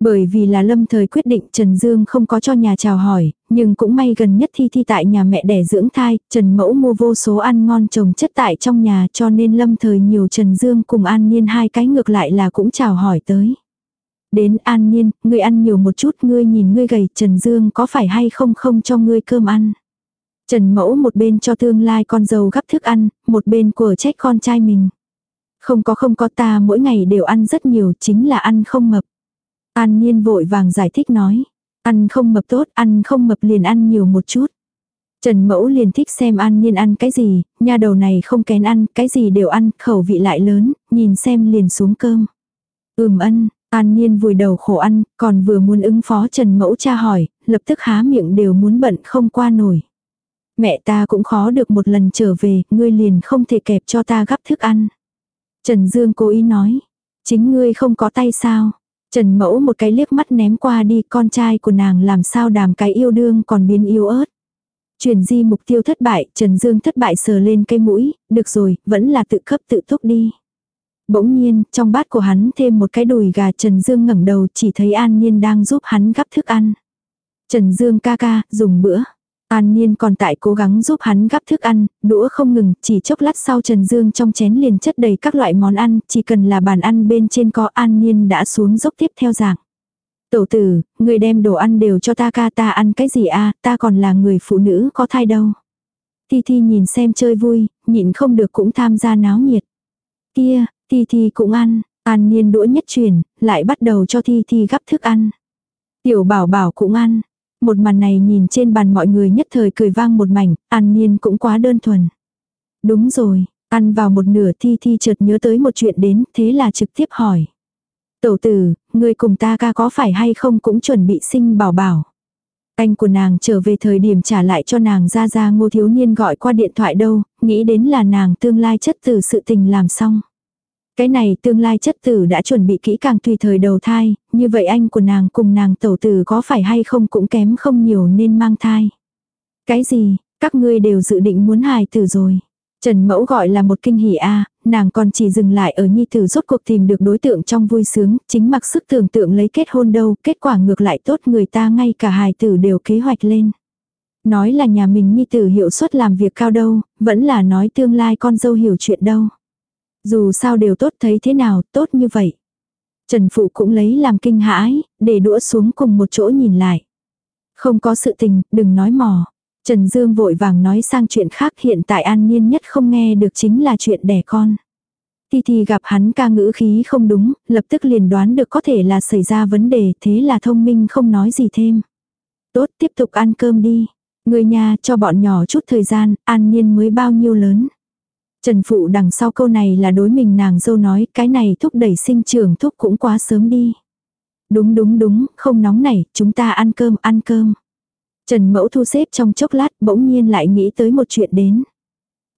[SPEAKER 1] Bởi vì là lâm thời quyết định Trần Dương không có cho nhà chào hỏi, nhưng cũng may gần nhất thi thi tại nhà mẹ đẻ dưỡng thai, Trần Mẫu mua vô số ăn ngon trồng chất tại trong nhà cho nên lâm thời nhiều Trần Dương cùng An Niên hai cái ngược lại là cũng chào hỏi tới. Đến An Niên, ngươi ăn nhiều một chút, ngươi nhìn ngươi gầy, Trần Dương có phải hay không không cho ngươi cơm ăn. Trần Mẫu một bên cho tương lai con dâu gắp thức ăn, một bên của trách con trai mình. Không có không có ta mỗi ngày đều ăn rất nhiều, chính là ăn không mập. An Niên vội vàng giải thích nói. Ăn không mập tốt, ăn không mập liền ăn nhiều một chút. Trần Mẫu liền thích xem An Niên ăn cái gì, nha đầu này không kén ăn, cái gì đều ăn, khẩu vị lại lớn, nhìn xem liền xuống cơm. Ừm ân, An Niên vùi đầu khổ ăn, còn vừa muốn ứng phó Trần Mẫu cha hỏi, lập tức há miệng đều muốn bận không qua nổi. Mẹ ta cũng khó được một lần trở về, ngươi liền không thể kẹp cho ta gắp thức ăn. Trần Dương cố ý nói, chính ngươi không có tay sao. Trần Mẫu một cái liếc mắt ném qua đi con trai của nàng làm sao đàm cái yêu đương còn biến yêu ớt. Chuyển di mục tiêu thất bại, Trần Dương thất bại sờ lên cây mũi, được rồi, vẫn là tự cấp tự thúc đi. Bỗng nhiên, trong bát của hắn thêm một cái đùi gà Trần Dương ngẩng đầu chỉ thấy An Niên đang giúp hắn gắp thức ăn. Trần Dương ca ca, dùng bữa. An Niên còn tại cố gắng giúp hắn gắp thức ăn, đũa không ngừng, chỉ chốc lát sau Trần Dương trong chén liền chất đầy các loại món ăn, chỉ cần là bàn ăn bên trên có An Niên đã xuống dốc tiếp theo dạng. Tổ tử, người đem đồ ăn đều cho ta ca ta ăn cái gì a ta còn là người phụ nữ có thai đâu. Thi Thi nhìn xem chơi vui, nhịn không được cũng tham gia náo nhiệt. Kia, Thi Thi cũng ăn, An Niên đũa nhất chuyển, lại bắt đầu cho Thi Thi gắp thức ăn. Tiểu bảo bảo cũng ăn. Một màn này nhìn trên bàn mọi người nhất thời cười vang một mảnh, An Niên cũng quá đơn thuần. Đúng rồi, ăn vào một nửa Thi Thi chợt nhớ tới một chuyện đến, thế là trực tiếp hỏi. tẩu tử, người cùng ta ca có phải hay không cũng chuẩn bị sinh bảo bảo. Anh của nàng trở về thời điểm trả lại cho nàng ra ra ngô thiếu niên gọi qua điện thoại đâu, nghĩ đến là nàng tương lai chất từ sự tình làm xong. Cái này tương lai chất tử đã chuẩn bị kỹ càng tùy thời đầu thai, như vậy anh của nàng cùng nàng tẩu tử có phải hay không cũng kém không nhiều nên mang thai. Cái gì, các ngươi đều dự định muốn hài tử rồi. Trần Mẫu gọi là một kinh hỉ a, nàng còn chỉ dừng lại ở nhi tử rốt cuộc tìm được đối tượng trong vui sướng, chính mặc sức tưởng tượng lấy kết hôn đâu, kết quả ngược lại tốt người ta ngay cả hài tử đều kế hoạch lên. Nói là nhà mình nhi tử hiệu suất làm việc cao đâu, vẫn là nói tương lai con dâu hiểu chuyện đâu. Dù sao đều tốt thấy thế nào, tốt như vậy. Trần Phụ cũng lấy làm kinh hãi, để đũa xuống cùng một chỗ nhìn lại. Không có sự tình, đừng nói mò. Trần Dương vội vàng nói sang chuyện khác hiện tại an nhiên nhất không nghe được chính là chuyện đẻ con. Ti thi gặp hắn ca ngữ khí không đúng, lập tức liền đoán được có thể là xảy ra vấn đề thế là thông minh không nói gì thêm. Tốt tiếp tục ăn cơm đi. Người nhà cho bọn nhỏ chút thời gian, an niên mới bao nhiêu lớn. Trần Phụ đằng sau câu này là đối mình nàng dâu nói, cái này thúc đẩy sinh trưởng thúc cũng quá sớm đi. Đúng đúng đúng, không nóng này, chúng ta ăn cơm, ăn cơm. Trần Mẫu thu xếp trong chốc lát bỗng nhiên lại nghĩ tới một chuyện đến.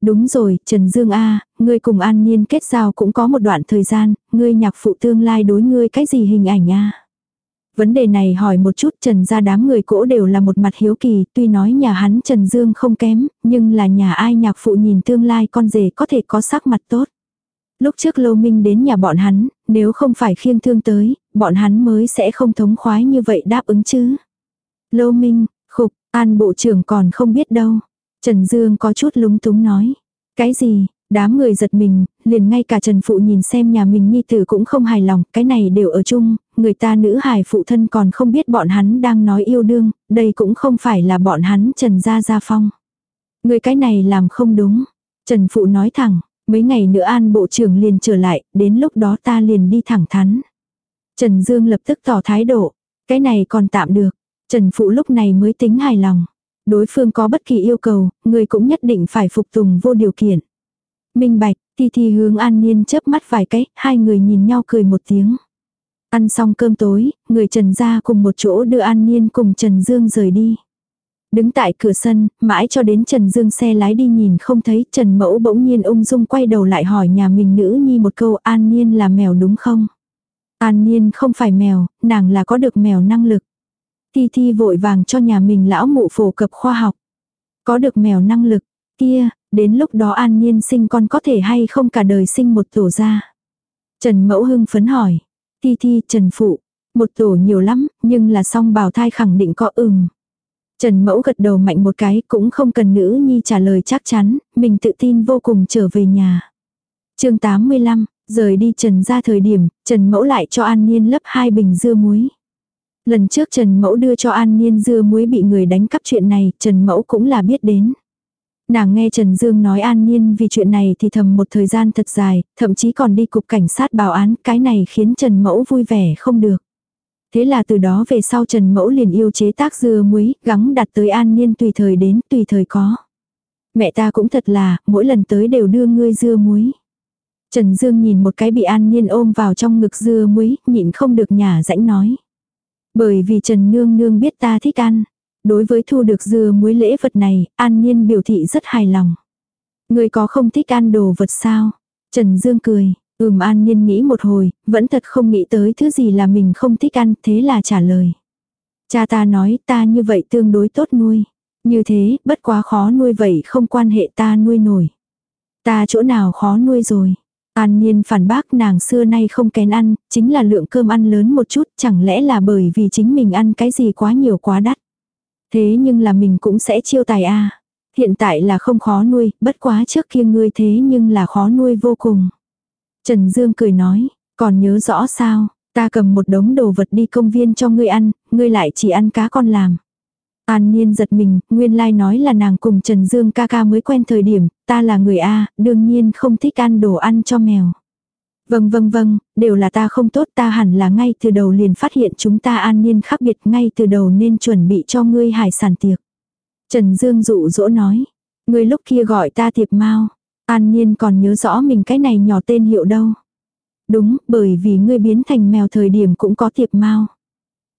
[SPEAKER 1] Đúng rồi, Trần Dương A, ngươi cùng An Niên kết giao cũng có một đoạn thời gian, ngươi nhạc phụ tương lai đối ngươi cái gì hình ảnh A. Vấn đề này hỏi một chút Trần ra đám người cỗ đều là một mặt hiếu kỳ, tuy nói nhà hắn Trần Dương không kém, nhưng là nhà ai nhạc phụ nhìn tương lai con rể có thể có sắc mặt tốt. Lúc trước Lô Minh đến nhà bọn hắn, nếu không phải khiêng thương tới, bọn hắn mới sẽ không thống khoái như vậy đáp ứng chứ. Lô Minh, khục, an bộ trưởng còn không biết đâu. Trần Dương có chút lúng túng nói. Cái gì, đám người giật mình, liền ngay cả Trần Phụ nhìn xem nhà mình nhi tử cũng không hài lòng, cái này đều ở chung, người ta nữ hài phụ thân còn không biết bọn hắn đang nói yêu đương, đây cũng không phải là bọn hắn Trần Gia Gia Phong. Người cái này làm không đúng. Trần Phụ nói thẳng, mấy ngày nữa an bộ trưởng liền trở lại, đến lúc đó ta liền đi thẳng thắn. Trần Dương lập tức tỏ thái độ, cái này còn tạm được. Trần Phụ lúc này mới tính hài lòng. Đối phương có bất kỳ yêu cầu, người cũng nhất định phải phục tùng vô điều kiện. Minh bạch, Ti Thi hướng An Niên chớp mắt vài cái, hai người nhìn nhau cười một tiếng. Ăn xong cơm tối, người Trần ra cùng một chỗ đưa An Niên cùng Trần Dương rời đi. Đứng tại cửa sân, mãi cho đến Trần Dương xe lái đi nhìn không thấy, Trần Mẫu bỗng nhiên ung dung quay đầu lại hỏi nhà mình nữ nhi một câu An Niên là mèo đúng không? An Niên không phải mèo, nàng là có được mèo năng lực. Ti Thi vội vàng cho nhà mình lão mụ phổ cập khoa học. Có được mèo năng lực, kia, đến lúc đó An Niên sinh con có thể hay không cả đời sinh một tổ ra. Trần Mẫu hưng phấn hỏi. Ti Thi, Trần Phụ, một tổ nhiều lắm, nhưng là song bào thai khẳng định có ừm. Trần Mẫu gật đầu mạnh một cái cũng không cần nữ nhi trả lời chắc chắn, mình tự tin vô cùng trở về nhà. chương 85, rời đi Trần ra thời điểm, Trần Mẫu lại cho An Niên lấp hai bình dưa muối. Lần trước Trần Mẫu đưa cho An Niên dưa muối bị người đánh cắp chuyện này, Trần Mẫu cũng là biết đến. Nàng nghe Trần Dương nói An nhiên vì chuyện này thì thầm một thời gian thật dài, thậm chí còn đi cục cảnh sát báo án, cái này khiến Trần Mẫu vui vẻ không được. Thế là từ đó về sau Trần Mẫu liền yêu chế tác dưa muối, gắng đặt tới An nhiên tùy thời đến, tùy thời có. Mẹ ta cũng thật là, mỗi lần tới đều đưa ngươi dưa muối. Trần Dương nhìn một cái bị An nhiên ôm vào trong ngực dưa muối, nhịn không được nhả rãnh nói. Bởi vì Trần Nương Nương biết ta thích ăn. Đối với thu được dưa muối lễ vật này, An Niên biểu thị rất hài lòng. Người có không thích ăn đồ vật sao? Trần Dương cười, ừm An Niên nghĩ một hồi, vẫn thật không nghĩ tới thứ gì là mình không thích ăn, thế là trả lời. Cha ta nói ta như vậy tương đối tốt nuôi. Như thế, bất quá khó nuôi vậy không quan hệ ta nuôi nổi. Ta chỗ nào khó nuôi rồi. An Niên phản bác nàng xưa nay không kén ăn, chính là lượng cơm ăn lớn một chút, chẳng lẽ là bởi vì chính mình ăn cái gì quá nhiều quá đắt. Thế nhưng là mình cũng sẽ chiêu tài a Hiện tại là không khó nuôi, bất quá trước kia ngươi thế nhưng là khó nuôi vô cùng. Trần Dương cười nói, còn nhớ rõ sao, ta cầm một đống đồ vật đi công viên cho ngươi ăn, ngươi lại chỉ ăn cá con làm. An Niên giật mình, nguyên lai like nói là nàng cùng Trần Dương ca ca mới quen thời điểm, ta là người A, đương nhiên không thích ăn đồ ăn cho mèo. Vâng vâng vâng, đều là ta không tốt ta hẳn là ngay từ đầu liền phát hiện chúng ta an nhiên khác biệt ngay từ đầu nên chuẩn bị cho ngươi hải sản tiệc. Trần Dương dụ dỗ nói, ngươi lúc kia gọi ta tiệp mau, an nhiên còn nhớ rõ mình cái này nhỏ tên hiệu đâu. Đúng, bởi vì ngươi biến thành mèo thời điểm cũng có tiệp mau.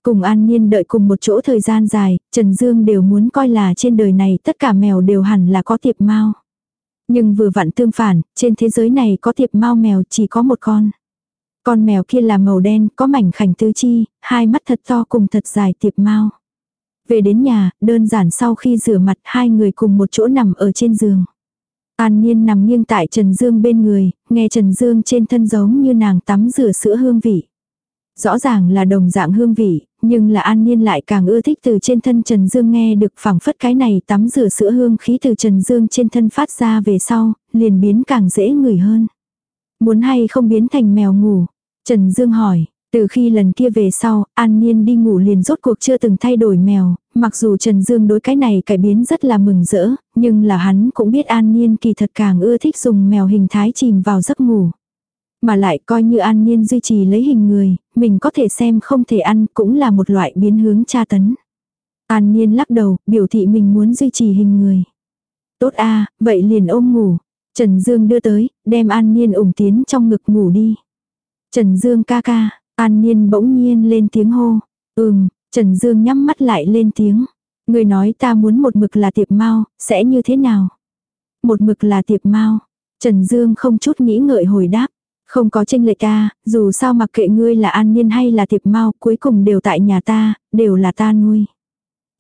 [SPEAKER 1] Cùng An nhiên đợi cùng một chỗ thời gian dài, Trần Dương đều muốn coi là trên đời này tất cả mèo đều hẳn là có tiệp mau. Nhưng vừa vặn tương phản, trên thế giới này có tiệp mau mèo chỉ có một con. Con mèo kia là màu đen, có mảnh khảnh tứ chi, hai mắt thật to cùng thật dài tiệp mau. Về đến nhà, đơn giản sau khi rửa mặt hai người cùng một chỗ nằm ở trên giường. An Niên nằm nghiêng tại Trần Dương bên người, nghe Trần Dương trên thân giống như nàng tắm rửa sữa hương vị. Rõ ràng là đồng dạng hương vị, nhưng là An Niên lại càng ưa thích từ trên thân Trần Dương nghe được phảng phất cái này tắm rửa sữa hương khí từ Trần Dương trên thân phát ra về sau, liền biến càng dễ ngửi hơn. Muốn hay không biến thành mèo ngủ? Trần Dương hỏi, từ khi lần kia về sau, An Niên đi ngủ liền rốt cuộc chưa từng thay đổi mèo, mặc dù Trần Dương đối cái này cải biến rất là mừng rỡ, nhưng là hắn cũng biết An Niên kỳ thật càng ưa thích dùng mèo hình thái chìm vào giấc ngủ. Mà lại coi như an nhiên duy trì lấy hình người, mình có thể xem không thể ăn cũng là một loại biến hướng tra tấn. An nhiên lắc đầu, biểu thị mình muốn duy trì hình người. Tốt a vậy liền ôm ngủ. Trần Dương đưa tới, đem An nhiên ủng tiến trong ngực ngủ đi. Trần Dương ca ca, An nhiên bỗng nhiên lên tiếng hô. Ừm, Trần Dương nhắm mắt lại lên tiếng. Người nói ta muốn một mực là tiệp mau, sẽ như thế nào? Một mực là tiệp mau. Trần Dương không chút nghĩ ngợi hồi đáp. Không có tranh lệch ta, dù sao mặc kệ ngươi là an niên hay là tiệp mau, cuối cùng đều tại nhà ta, đều là ta nuôi.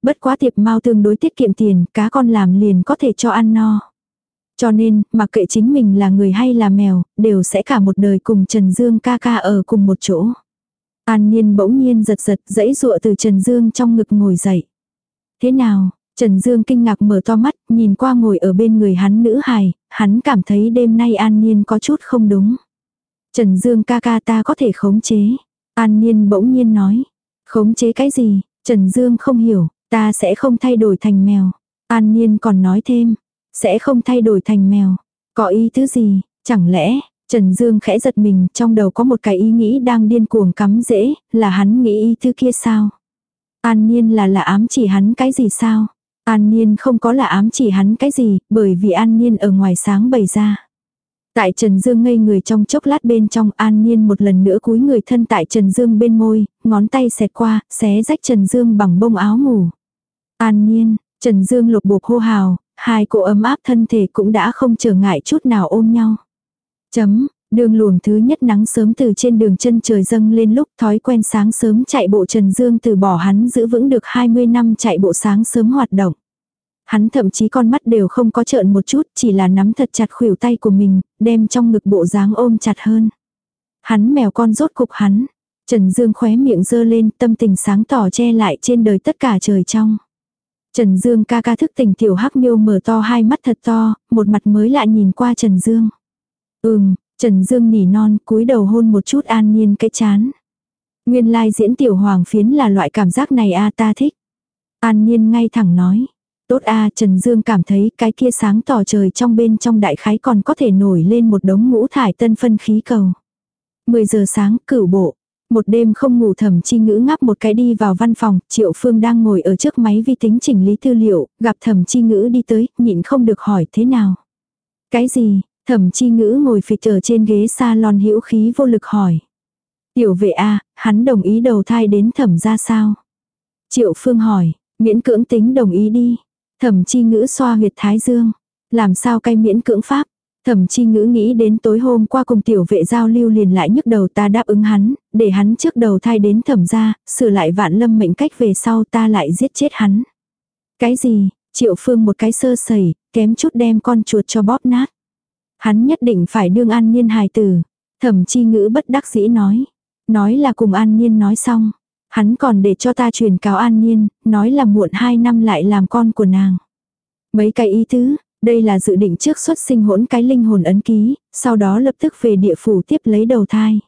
[SPEAKER 1] Bất quá tiệp mau tương đối tiết kiệm tiền, cá con làm liền có thể cho ăn no. Cho nên, mặc kệ chính mình là người hay là mèo, đều sẽ cả một đời cùng Trần Dương ca ca ở cùng một chỗ. An Niên bỗng nhiên giật giật dãy dụa từ Trần Dương trong ngực ngồi dậy. Thế nào? Trần Dương kinh ngạc mở to mắt, nhìn qua ngồi ở bên người hắn nữ hài, hắn cảm thấy đêm nay An Niên có chút không đúng. Trần Dương ca ca ta có thể khống chế. An Niên bỗng nhiên nói. Khống chế cái gì? Trần Dương không hiểu, ta sẽ không thay đổi thành mèo. An Niên còn nói thêm, sẽ không thay đổi thành mèo. Có ý thứ gì? Chẳng lẽ, Trần Dương khẽ giật mình, trong đầu có một cái ý nghĩ đang điên cuồng cắm dễ, là hắn nghĩ ý thứ kia sao? An Niên là là ám chỉ hắn cái gì sao? An Niên không có là ám chỉ hắn cái gì, bởi vì An Niên ở ngoài sáng bày ra. Tại Trần Dương ngây người trong chốc lát bên trong An nhiên một lần nữa cúi người thân tại Trần Dương bên môi, ngón tay xẹt qua, xé rách Trần Dương bằng bông áo ngủ. An nhiên, Trần Dương lục bục hô hào, hai cô ấm áp thân thể cũng đã không trở ngại chút nào ôm nhau. Chấm, đường luồng thứ nhất nắng sớm từ trên đường chân trời dâng lên lúc thói quen sáng sớm chạy bộ Trần Dương từ bỏ hắn giữ vững được 20 năm chạy bộ sáng sớm hoạt động. Hắn thậm chí con mắt đều không có trợn một chút, chỉ là nắm thật chặt khuỷu tay của mình, đem trong ngực bộ dáng ôm chặt hơn. Hắn mèo con rốt cục hắn. Trần Dương khóe miệng dơ lên, tâm tình sáng tỏ che lại trên đời tất cả trời trong. Trần Dương ca ca thức tỉnh tiểu hắc miêu mở to hai mắt thật to, một mặt mới lạ nhìn qua Trần Dương. Ừm, Trần Dương nỉ non cúi đầu hôn một chút an nhiên cái chán. Nguyên lai diễn tiểu hoàng phiến là loại cảm giác này a ta thích. An nhiên ngay thẳng nói. Tốt a Trần Dương cảm thấy cái kia sáng tỏ trời trong bên trong đại khái còn có thể nổi lên một đống ngũ thải tân phân khí cầu. 10 giờ sáng cửu bộ. Một đêm không ngủ thẩm chi ngữ ngáp một cái đi vào văn phòng, Triệu Phương đang ngồi ở trước máy vi tính chỉnh lý tư liệu, gặp thẩm chi ngữ đi tới, nhịn không được hỏi thế nào. Cái gì, thẩm chi ngữ ngồi phịch ở trên ghế salon hữu khí vô lực hỏi. Tiểu vệ a hắn đồng ý đầu thai đến thẩm ra sao? Triệu Phương hỏi, miễn cưỡng tính đồng ý đi. Thẩm chi ngữ xoa huyệt thái dương. Làm sao cay miễn cưỡng pháp. Thẩm chi ngữ nghĩ đến tối hôm qua cùng tiểu vệ giao lưu liền lại nhức đầu ta đáp ứng hắn, để hắn trước đầu thai đến thẩm ra, sửa lại vạn lâm mệnh cách về sau ta lại giết chết hắn. Cái gì, triệu phương một cái sơ sẩy, kém chút đem con chuột cho bóp nát. Hắn nhất định phải đương an niên hài tử. Thẩm chi ngữ bất đắc dĩ nói. Nói là cùng an niên nói xong. Hắn còn để cho ta truyền cáo an niên, nói là muộn hai năm lại làm con của nàng. Mấy cái ý tứ, đây là dự định trước xuất sinh hỗn cái linh hồn ấn ký, sau đó lập tức về địa phủ tiếp lấy đầu thai.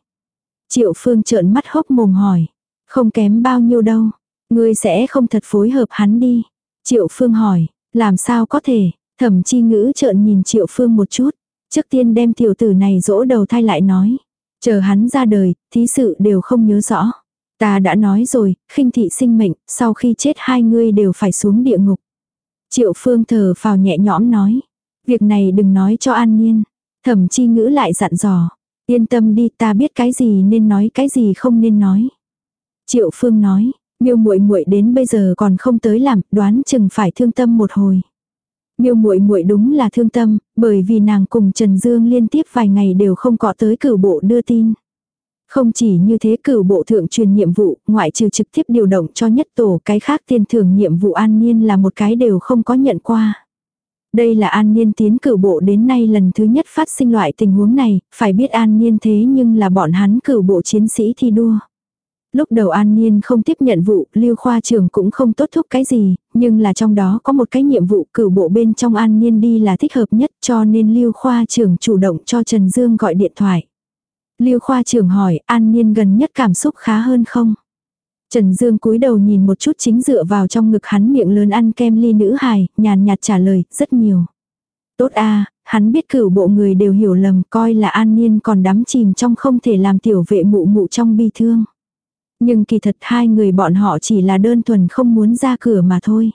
[SPEAKER 1] Triệu Phương trợn mắt hốc mồm hỏi. Không kém bao nhiêu đâu. Ngươi sẽ không thật phối hợp hắn đi. Triệu Phương hỏi. Làm sao có thể. Thẩm chi ngữ trợn nhìn Triệu Phương một chút. Trước tiên đem tiểu tử này dỗ đầu thai lại nói. Chờ hắn ra đời, thí sự đều không nhớ rõ. Ta đã nói rồi, khinh thị sinh mệnh, sau khi chết hai ngươi đều phải xuống địa ngục. Triệu phương thở phào nhẹ nhõm nói. Việc này đừng nói cho an nhiên. Thẩm chi ngữ lại dặn dò. Yên tâm đi ta biết cái gì nên nói cái gì không nên nói. Triệu phương nói. Miêu muội muội đến bây giờ còn không tới làm, đoán chừng phải thương tâm một hồi. Miêu muội muội đúng là thương tâm, bởi vì nàng cùng Trần Dương liên tiếp vài ngày đều không có tới cử bộ đưa tin. Không chỉ như thế cửu bộ thượng truyền nhiệm vụ, ngoại trừ trực tiếp điều động cho nhất tổ cái khác tiền thưởng nhiệm vụ an niên là một cái đều không có nhận qua. Đây là an niên tiến cửu bộ đến nay lần thứ nhất phát sinh loại tình huống này, phải biết an niên thế nhưng là bọn hắn cửu bộ chiến sĩ thi đua. Lúc đầu An Niên không tiếp nhận vụ, Lưu Khoa trưởng cũng không tốt thúc cái gì, nhưng là trong đó có một cái nhiệm vụ cửu bộ bên trong An Niên đi là thích hợp nhất cho nên Lưu Khoa trưởng chủ động cho Trần Dương gọi điện thoại. Lưu khoa trưởng hỏi, An Niên gần nhất cảm xúc khá hơn không? Trần Dương cúi đầu nhìn một chút chính dựa vào trong ngực hắn miệng lớn ăn kem ly nữ hài, nhàn nhạt trả lời, rất nhiều. Tốt a hắn biết cửu bộ người đều hiểu lầm, coi là An Niên còn đắm chìm trong không thể làm tiểu vệ mụ mụ trong bi thương. Nhưng kỳ thật hai người bọn họ chỉ là đơn thuần không muốn ra cửa mà thôi.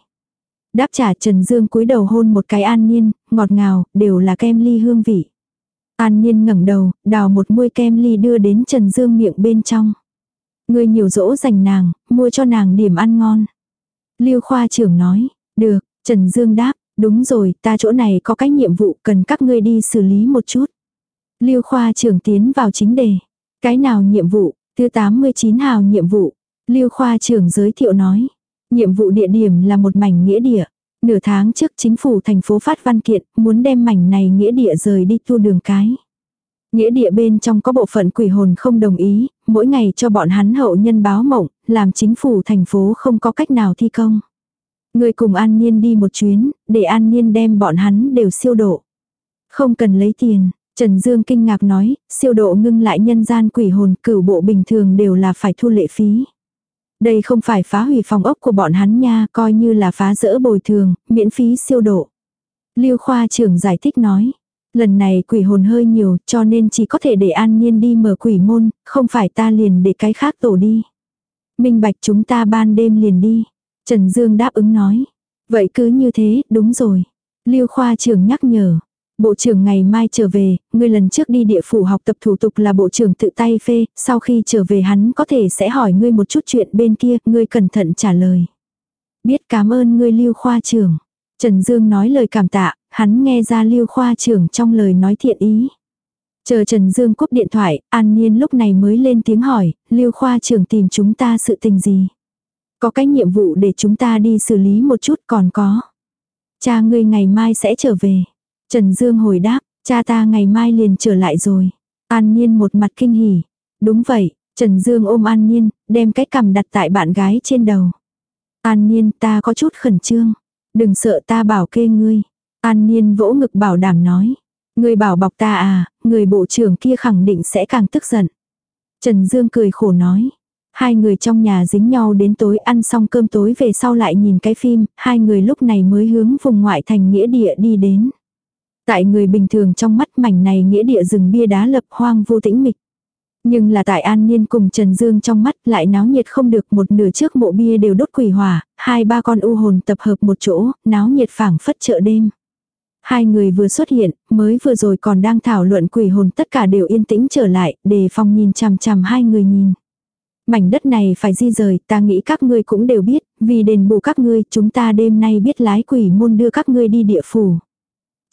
[SPEAKER 1] Đáp trả Trần Dương cúi đầu hôn một cái an Niên, ngọt ngào, đều là kem ly hương vị. An nhiên ngẩng đầu, đào một muôi kem ly đưa đến Trần Dương miệng bên trong. Người nhiều dỗ dành nàng, mua cho nàng điểm ăn ngon. Lưu khoa trưởng nói, được, Trần Dương đáp, đúng rồi, ta chỗ này có cái nhiệm vụ cần các ngươi đi xử lý một chút. Lưu khoa trưởng tiến vào chính đề. Cái nào nhiệm vụ, thứ 89 hào nhiệm vụ. Lưu khoa trưởng giới thiệu nói. Nhiệm vụ địa điểm là một mảnh nghĩa địa. Nửa tháng trước chính phủ thành phố phát văn kiện muốn đem mảnh này nghĩa địa rời đi tu đường cái. Nghĩa địa bên trong có bộ phận quỷ hồn không đồng ý, mỗi ngày cho bọn hắn hậu nhân báo mộng, làm chính phủ thành phố không có cách nào thi công. Người cùng An Niên đi một chuyến, để An Niên đem bọn hắn đều siêu độ. Không cần lấy tiền, Trần Dương kinh ngạc nói, siêu độ ngưng lại nhân gian quỷ hồn cửu bộ bình thường đều là phải thu lệ phí. Đây không phải phá hủy phòng ốc của bọn hắn nha, coi như là phá rỡ bồi thường, miễn phí siêu độ. Lưu khoa trưởng giải thích nói, lần này quỷ hồn hơi nhiều cho nên chỉ có thể để an nhiên đi mở quỷ môn, không phải ta liền để cái khác tổ đi. Minh bạch chúng ta ban đêm liền đi. Trần Dương đáp ứng nói. Vậy cứ như thế, đúng rồi. Lưu khoa trưởng nhắc nhở. Bộ trưởng ngày mai trở về, ngươi lần trước đi địa phủ học tập thủ tục là bộ trưởng tự tay phê, sau khi trở về hắn có thể sẽ hỏi ngươi một chút chuyện bên kia, ngươi cẩn thận trả lời. Biết cảm ơn ngươi lưu khoa trưởng. Trần Dương nói lời cảm tạ, hắn nghe ra lưu khoa trưởng trong lời nói thiện ý. Chờ Trần Dương cúp điện thoại, An Niên lúc này mới lên tiếng hỏi, lưu khoa trưởng tìm chúng ta sự tình gì. Có cái nhiệm vụ để chúng ta đi xử lý một chút còn có. Cha ngươi ngày mai sẽ trở về. Trần Dương hồi đáp, cha ta ngày mai liền trở lại rồi. An Nhiên một mặt kinh hỉ. Đúng vậy, Trần Dương ôm An Nhiên, đem cái cằm đặt tại bạn gái trên đầu. An Nhiên ta có chút khẩn trương. Đừng sợ ta bảo kê ngươi. An Nhiên vỗ ngực bảo đảm nói. Ngươi bảo bọc ta à, người bộ trưởng kia khẳng định sẽ càng tức giận. Trần Dương cười khổ nói. Hai người trong nhà dính nhau đến tối ăn xong cơm tối về sau lại nhìn cái phim, hai người lúc này mới hướng vùng ngoại thành nghĩa địa đi đến. Tại người bình thường trong mắt mảnh này nghĩa địa rừng bia đá lập hoang vô tĩnh mịch. Nhưng là tại An Niên cùng Trần Dương trong mắt lại náo nhiệt không được một nửa trước mộ bia đều đốt quỷ hỏa, hai ba con u hồn tập hợp một chỗ, náo nhiệt phảng phất chợ đêm. Hai người vừa xuất hiện, mới vừa rồi còn đang thảo luận quỷ hồn tất cả đều yên tĩnh trở lại, đề phòng nhìn chằm chằm hai người nhìn. Mảnh đất này phải di rời, ta nghĩ các ngươi cũng đều biết, vì đền bù các ngươi, chúng ta đêm nay biết lái quỷ môn đưa các ngươi đi địa phủ.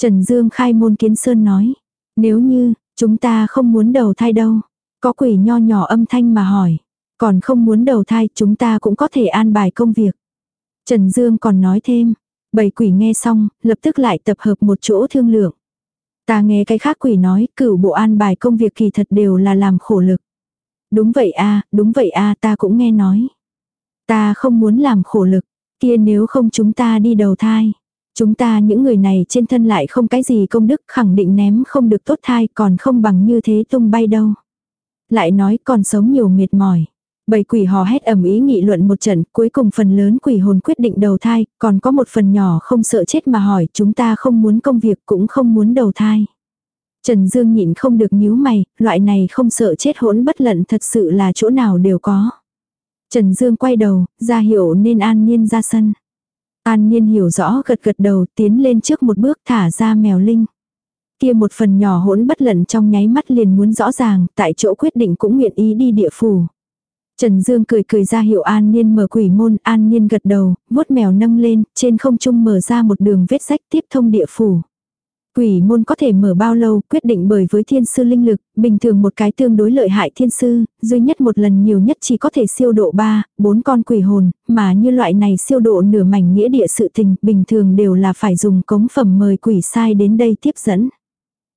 [SPEAKER 1] Trần Dương khai môn kiến sơn nói. Nếu như, chúng ta không muốn đầu thai đâu. Có quỷ nho nhỏ âm thanh mà hỏi. Còn không muốn đầu thai chúng ta cũng có thể an bài công việc. Trần Dương còn nói thêm. Bảy quỷ nghe xong, lập tức lại tập hợp một chỗ thương lượng. Ta nghe cái khác quỷ nói, cửu bộ an bài công việc kỳ thật đều là làm khổ lực. Đúng vậy a đúng vậy a ta cũng nghe nói. Ta không muốn làm khổ lực, kia nếu không chúng ta đi đầu thai. Chúng ta những người này trên thân lại không cái gì công đức khẳng định ném không được tốt thai còn không bằng như thế tung bay đâu. Lại nói còn sống nhiều mệt mỏi. Bầy quỷ hò hét ầm ý nghị luận một trận, cuối cùng phần lớn quỷ hồn quyết định đầu thai, còn có một phần nhỏ không sợ chết mà hỏi chúng ta không muốn công việc cũng không muốn đầu thai. Trần Dương nhịn không được nhíu mày, loại này không sợ chết hỗn bất lận thật sự là chỗ nào đều có. Trần Dương quay đầu, ra hiệu nên an nhiên ra sân. An Niên hiểu rõ gật gật đầu tiến lên trước một bước thả ra mèo linh. Kia một phần nhỏ hỗn bất lận trong nháy mắt liền muốn rõ ràng, tại chỗ quyết định cũng nguyện ý đi địa phủ. Trần Dương cười cười ra hiệu An Niên mở quỷ môn, An Niên gật đầu, vuốt mèo nâng lên, trên không trung mở ra một đường vết rách tiếp thông địa phủ. Quỷ môn có thể mở bao lâu quyết định bởi với thiên sư linh lực, bình thường một cái tương đối lợi hại thiên sư, duy nhất một lần nhiều nhất chỉ có thể siêu độ 3, 4 con quỷ hồn, mà như loại này siêu độ nửa mảnh nghĩa địa sự tình, bình thường đều là phải dùng cống phẩm mời quỷ sai đến đây tiếp dẫn.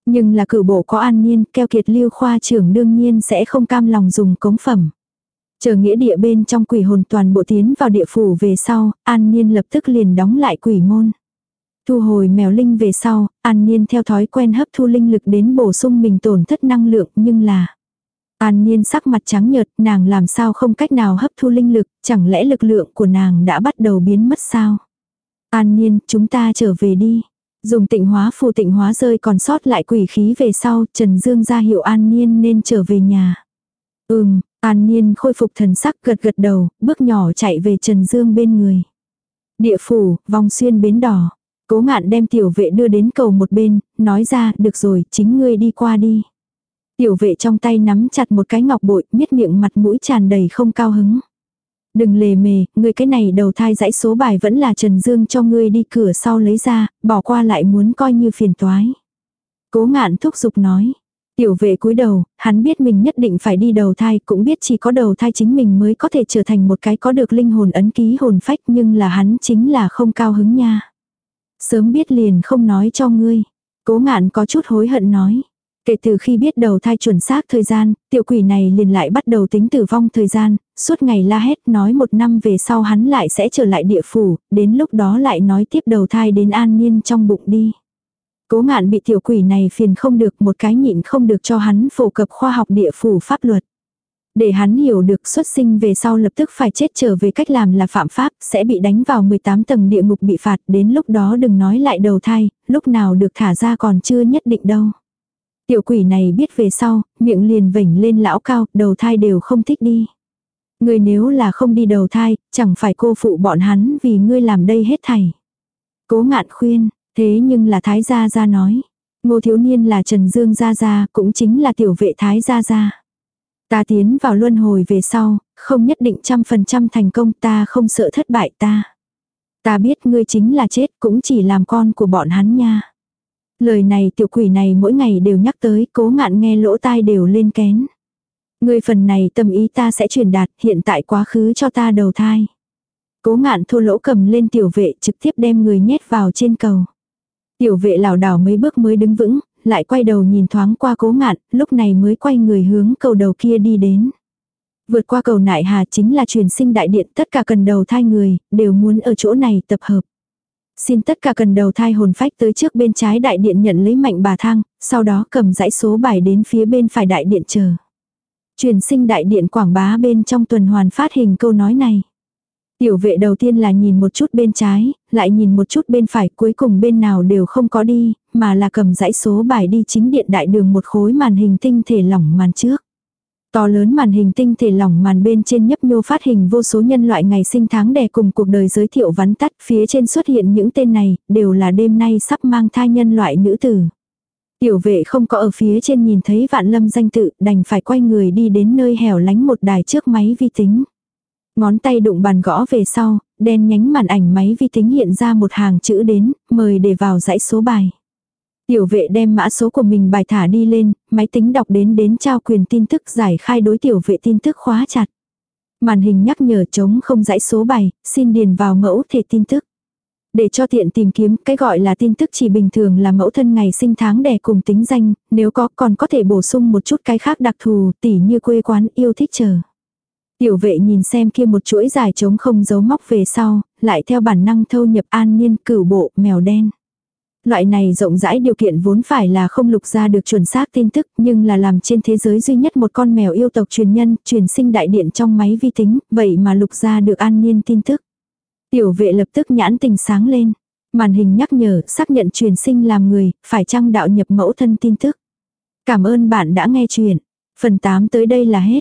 [SPEAKER 1] Nhưng là cử bộ có an nhiên, keo kiệt lưu khoa trưởng đương nhiên sẽ không cam lòng dùng cống phẩm. Chờ nghĩa địa bên trong quỷ hồn toàn bộ tiến vào địa phủ về sau, an nhiên lập tức liền đóng lại quỷ môn. Thu hồi mèo linh về sau, An Niên theo thói quen hấp thu linh lực đến bổ sung mình tổn thất năng lượng nhưng là... An Niên sắc mặt trắng nhợt, nàng làm sao không cách nào hấp thu linh lực, chẳng lẽ lực lượng của nàng đã bắt đầu biến mất sao? An Niên, chúng ta trở về đi. Dùng tịnh hóa phù tịnh hóa rơi còn sót lại quỷ khí về sau, Trần Dương ra hiệu An Niên nên trở về nhà. Ừm, An Niên khôi phục thần sắc gật gật đầu, bước nhỏ chạy về Trần Dương bên người. Địa phủ, vòng xuyên bến đỏ. Cố ngạn đem tiểu vệ đưa đến cầu một bên, nói ra, được rồi, chính ngươi đi qua đi. Tiểu vệ trong tay nắm chặt một cái ngọc bội, miết miệng mặt mũi tràn đầy không cao hứng. Đừng lề mề, ngươi cái này đầu thai dãy số bài vẫn là Trần Dương cho ngươi đi cửa sau lấy ra, bỏ qua lại muốn coi như phiền toái. Cố ngạn thúc giục nói. Tiểu vệ cúi đầu, hắn biết mình nhất định phải đi đầu thai, cũng biết chỉ có đầu thai chính mình mới có thể trở thành một cái có được linh hồn ấn ký hồn phách nhưng là hắn chính là không cao hứng nha. Sớm biết liền không nói cho ngươi. Cố ngạn có chút hối hận nói. Kể từ khi biết đầu thai chuẩn xác thời gian, tiểu quỷ này liền lại bắt đầu tính tử vong thời gian, suốt ngày la hét nói một năm về sau hắn lại sẽ trở lại địa phủ, đến lúc đó lại nói tiếp đầu thai đến an niên trong bụng đi. Cố ngạn bị tiểu quỷ này phiền không được một cái nhịn không được cho hắn phổ cập khoa học địa phủ pháp luật. Để hắn hiểu được xuất sinh về sau lập tức phải chết trở về cách làm là phạm pháp, sẽ bị đánh vào 18 tầng địa ngục bị phạt, đến lúc đó đừng nói lại đầu thai, lúc nào được thả ra còn chưa nhất định đâu. Tiểu quỷ này biết về sau, miệng liền vểnh lên lão cao, đầu thai đều không thích đi. Ngươi nếu là không đi đầu thai, chẳng phải cô phụ bọn hắn vì ngươi làm đây hết thảy. Cố ngạn khuyên, thế nhưng là Thái Gia Gia nói. Ngô thiếu niên là Trần Dương Gia Gia, cũng chính là tiểu vệ Thái Gia Gia. Ta tiến vào luân hồi về sau, không nhất định trăm phần trăm thành công ta không sợ thất bại ta. Ta biết ngươi chính là chết cũng chỉ làm con của bọn hắn nha. Lời này tiểu quỷ này mỗi ngày đều nhắc tới, cố ngạn nghe lỗ tai đều lên kén. Ngươi phần này tâm ý ta sẽ truyền đạt hiện tại quá khứ cho ta đầu thai. Cố ngạn thô lỗ cầm lên tiểu vệ trực tiếp đem người nhét vào trên cầu. Tiểu vệ lảo đảo mấy bước mới đứng vững, lại quay đầu nhìn thoáng qua cố ngạn, lúc này mới quay người hướng cầu đầu kia đi đến. Vượt qua cầu nại hà chính là truyền sinh đại điện, tất cả cần đầu thai người, đều muốn ở chỗ này tập hợp. Xin tất cả cần đầu thai hồn phách tới trước bên trái đại điện nhận lấy mạnh bà thang, sau đó cầm dãy số bài đến phía bên phải đại điện chờ. Truyền sinh đại điện quảng bá bên trong tuần hoàn phát hình câu nói này. Tiểu vệ đầu tiên là nhìn một chút bên trái, lại nhìn một chút bên phải, cuối cùng bên nào đều không có đi, mà là cầm dãy số bài đi chính điện đại đường một khối màn hình tinh thể lỏng màn trước. To lớn màn hình tinh thể lỏng màn bên trên nhấp nhô phát hình vô số nhân loại ngày sinh tháng đẻ cùng cuộc đời giới thiệu vắn tắt phía trên xuất hiện những tên này, đều là đêm nay sắp mang thai nhân loại nữ tử. Tiểu vệ không có ở phía trên nhìn thấy vạn lâm danh tự, đành phải quay người đi đến nơi hẻo lánh một đài trước máy vi tính. Ngón tay đụng bàn gõ về sau, đen nhánh màn ảnh máy vi tính hiện ra một hàng chữ đến, mời để vào dãy số bài. Tiểu vệ đem mã số của mình bài thả đi lên, máy tính đọc đến đến trao quyền tin tức giải khai đối tiểu vệ tin tức khóa chặt. Màn hình nhắc nhở chống không dãy số bài, xin điền vào mẫu thể tin tức. Để cho tiện tìm kiếm, cái gọi là tin tức chỉ bình thường là mẫu thân ngày sinh tháng đẻ cùng tính danh, nếu có còn có thể bổ sung một chút cái khác đặc thù, tỉ như quê quán yêu thích chờ. Tiểu vệ nhìn xem kia một chuỗi dài trống không giấu móc về sau, lại theo bản năng thâu nhập an niên cửu bộ mèo đen. Loại này rộng rãi điều kiện vốn phải là không lục ra được chuẩn xác tin tức nhưng là làm trên thế giới duy nhất một con mèo yêu tộc truyền nhân, truyền sinh đại điện trong máy vi tính, vậy mà lục ra được an niên tin tức. Tiểu vệ lập tức nhãn tình sáng lên. Màn hình nhắc nhở xác nhận truyền sinh làm người, phải chăng đạo nhập mẫu thân tin tức. Cảm ơn bạn đã nghe chuyện. Phần 8 tới đây là hết.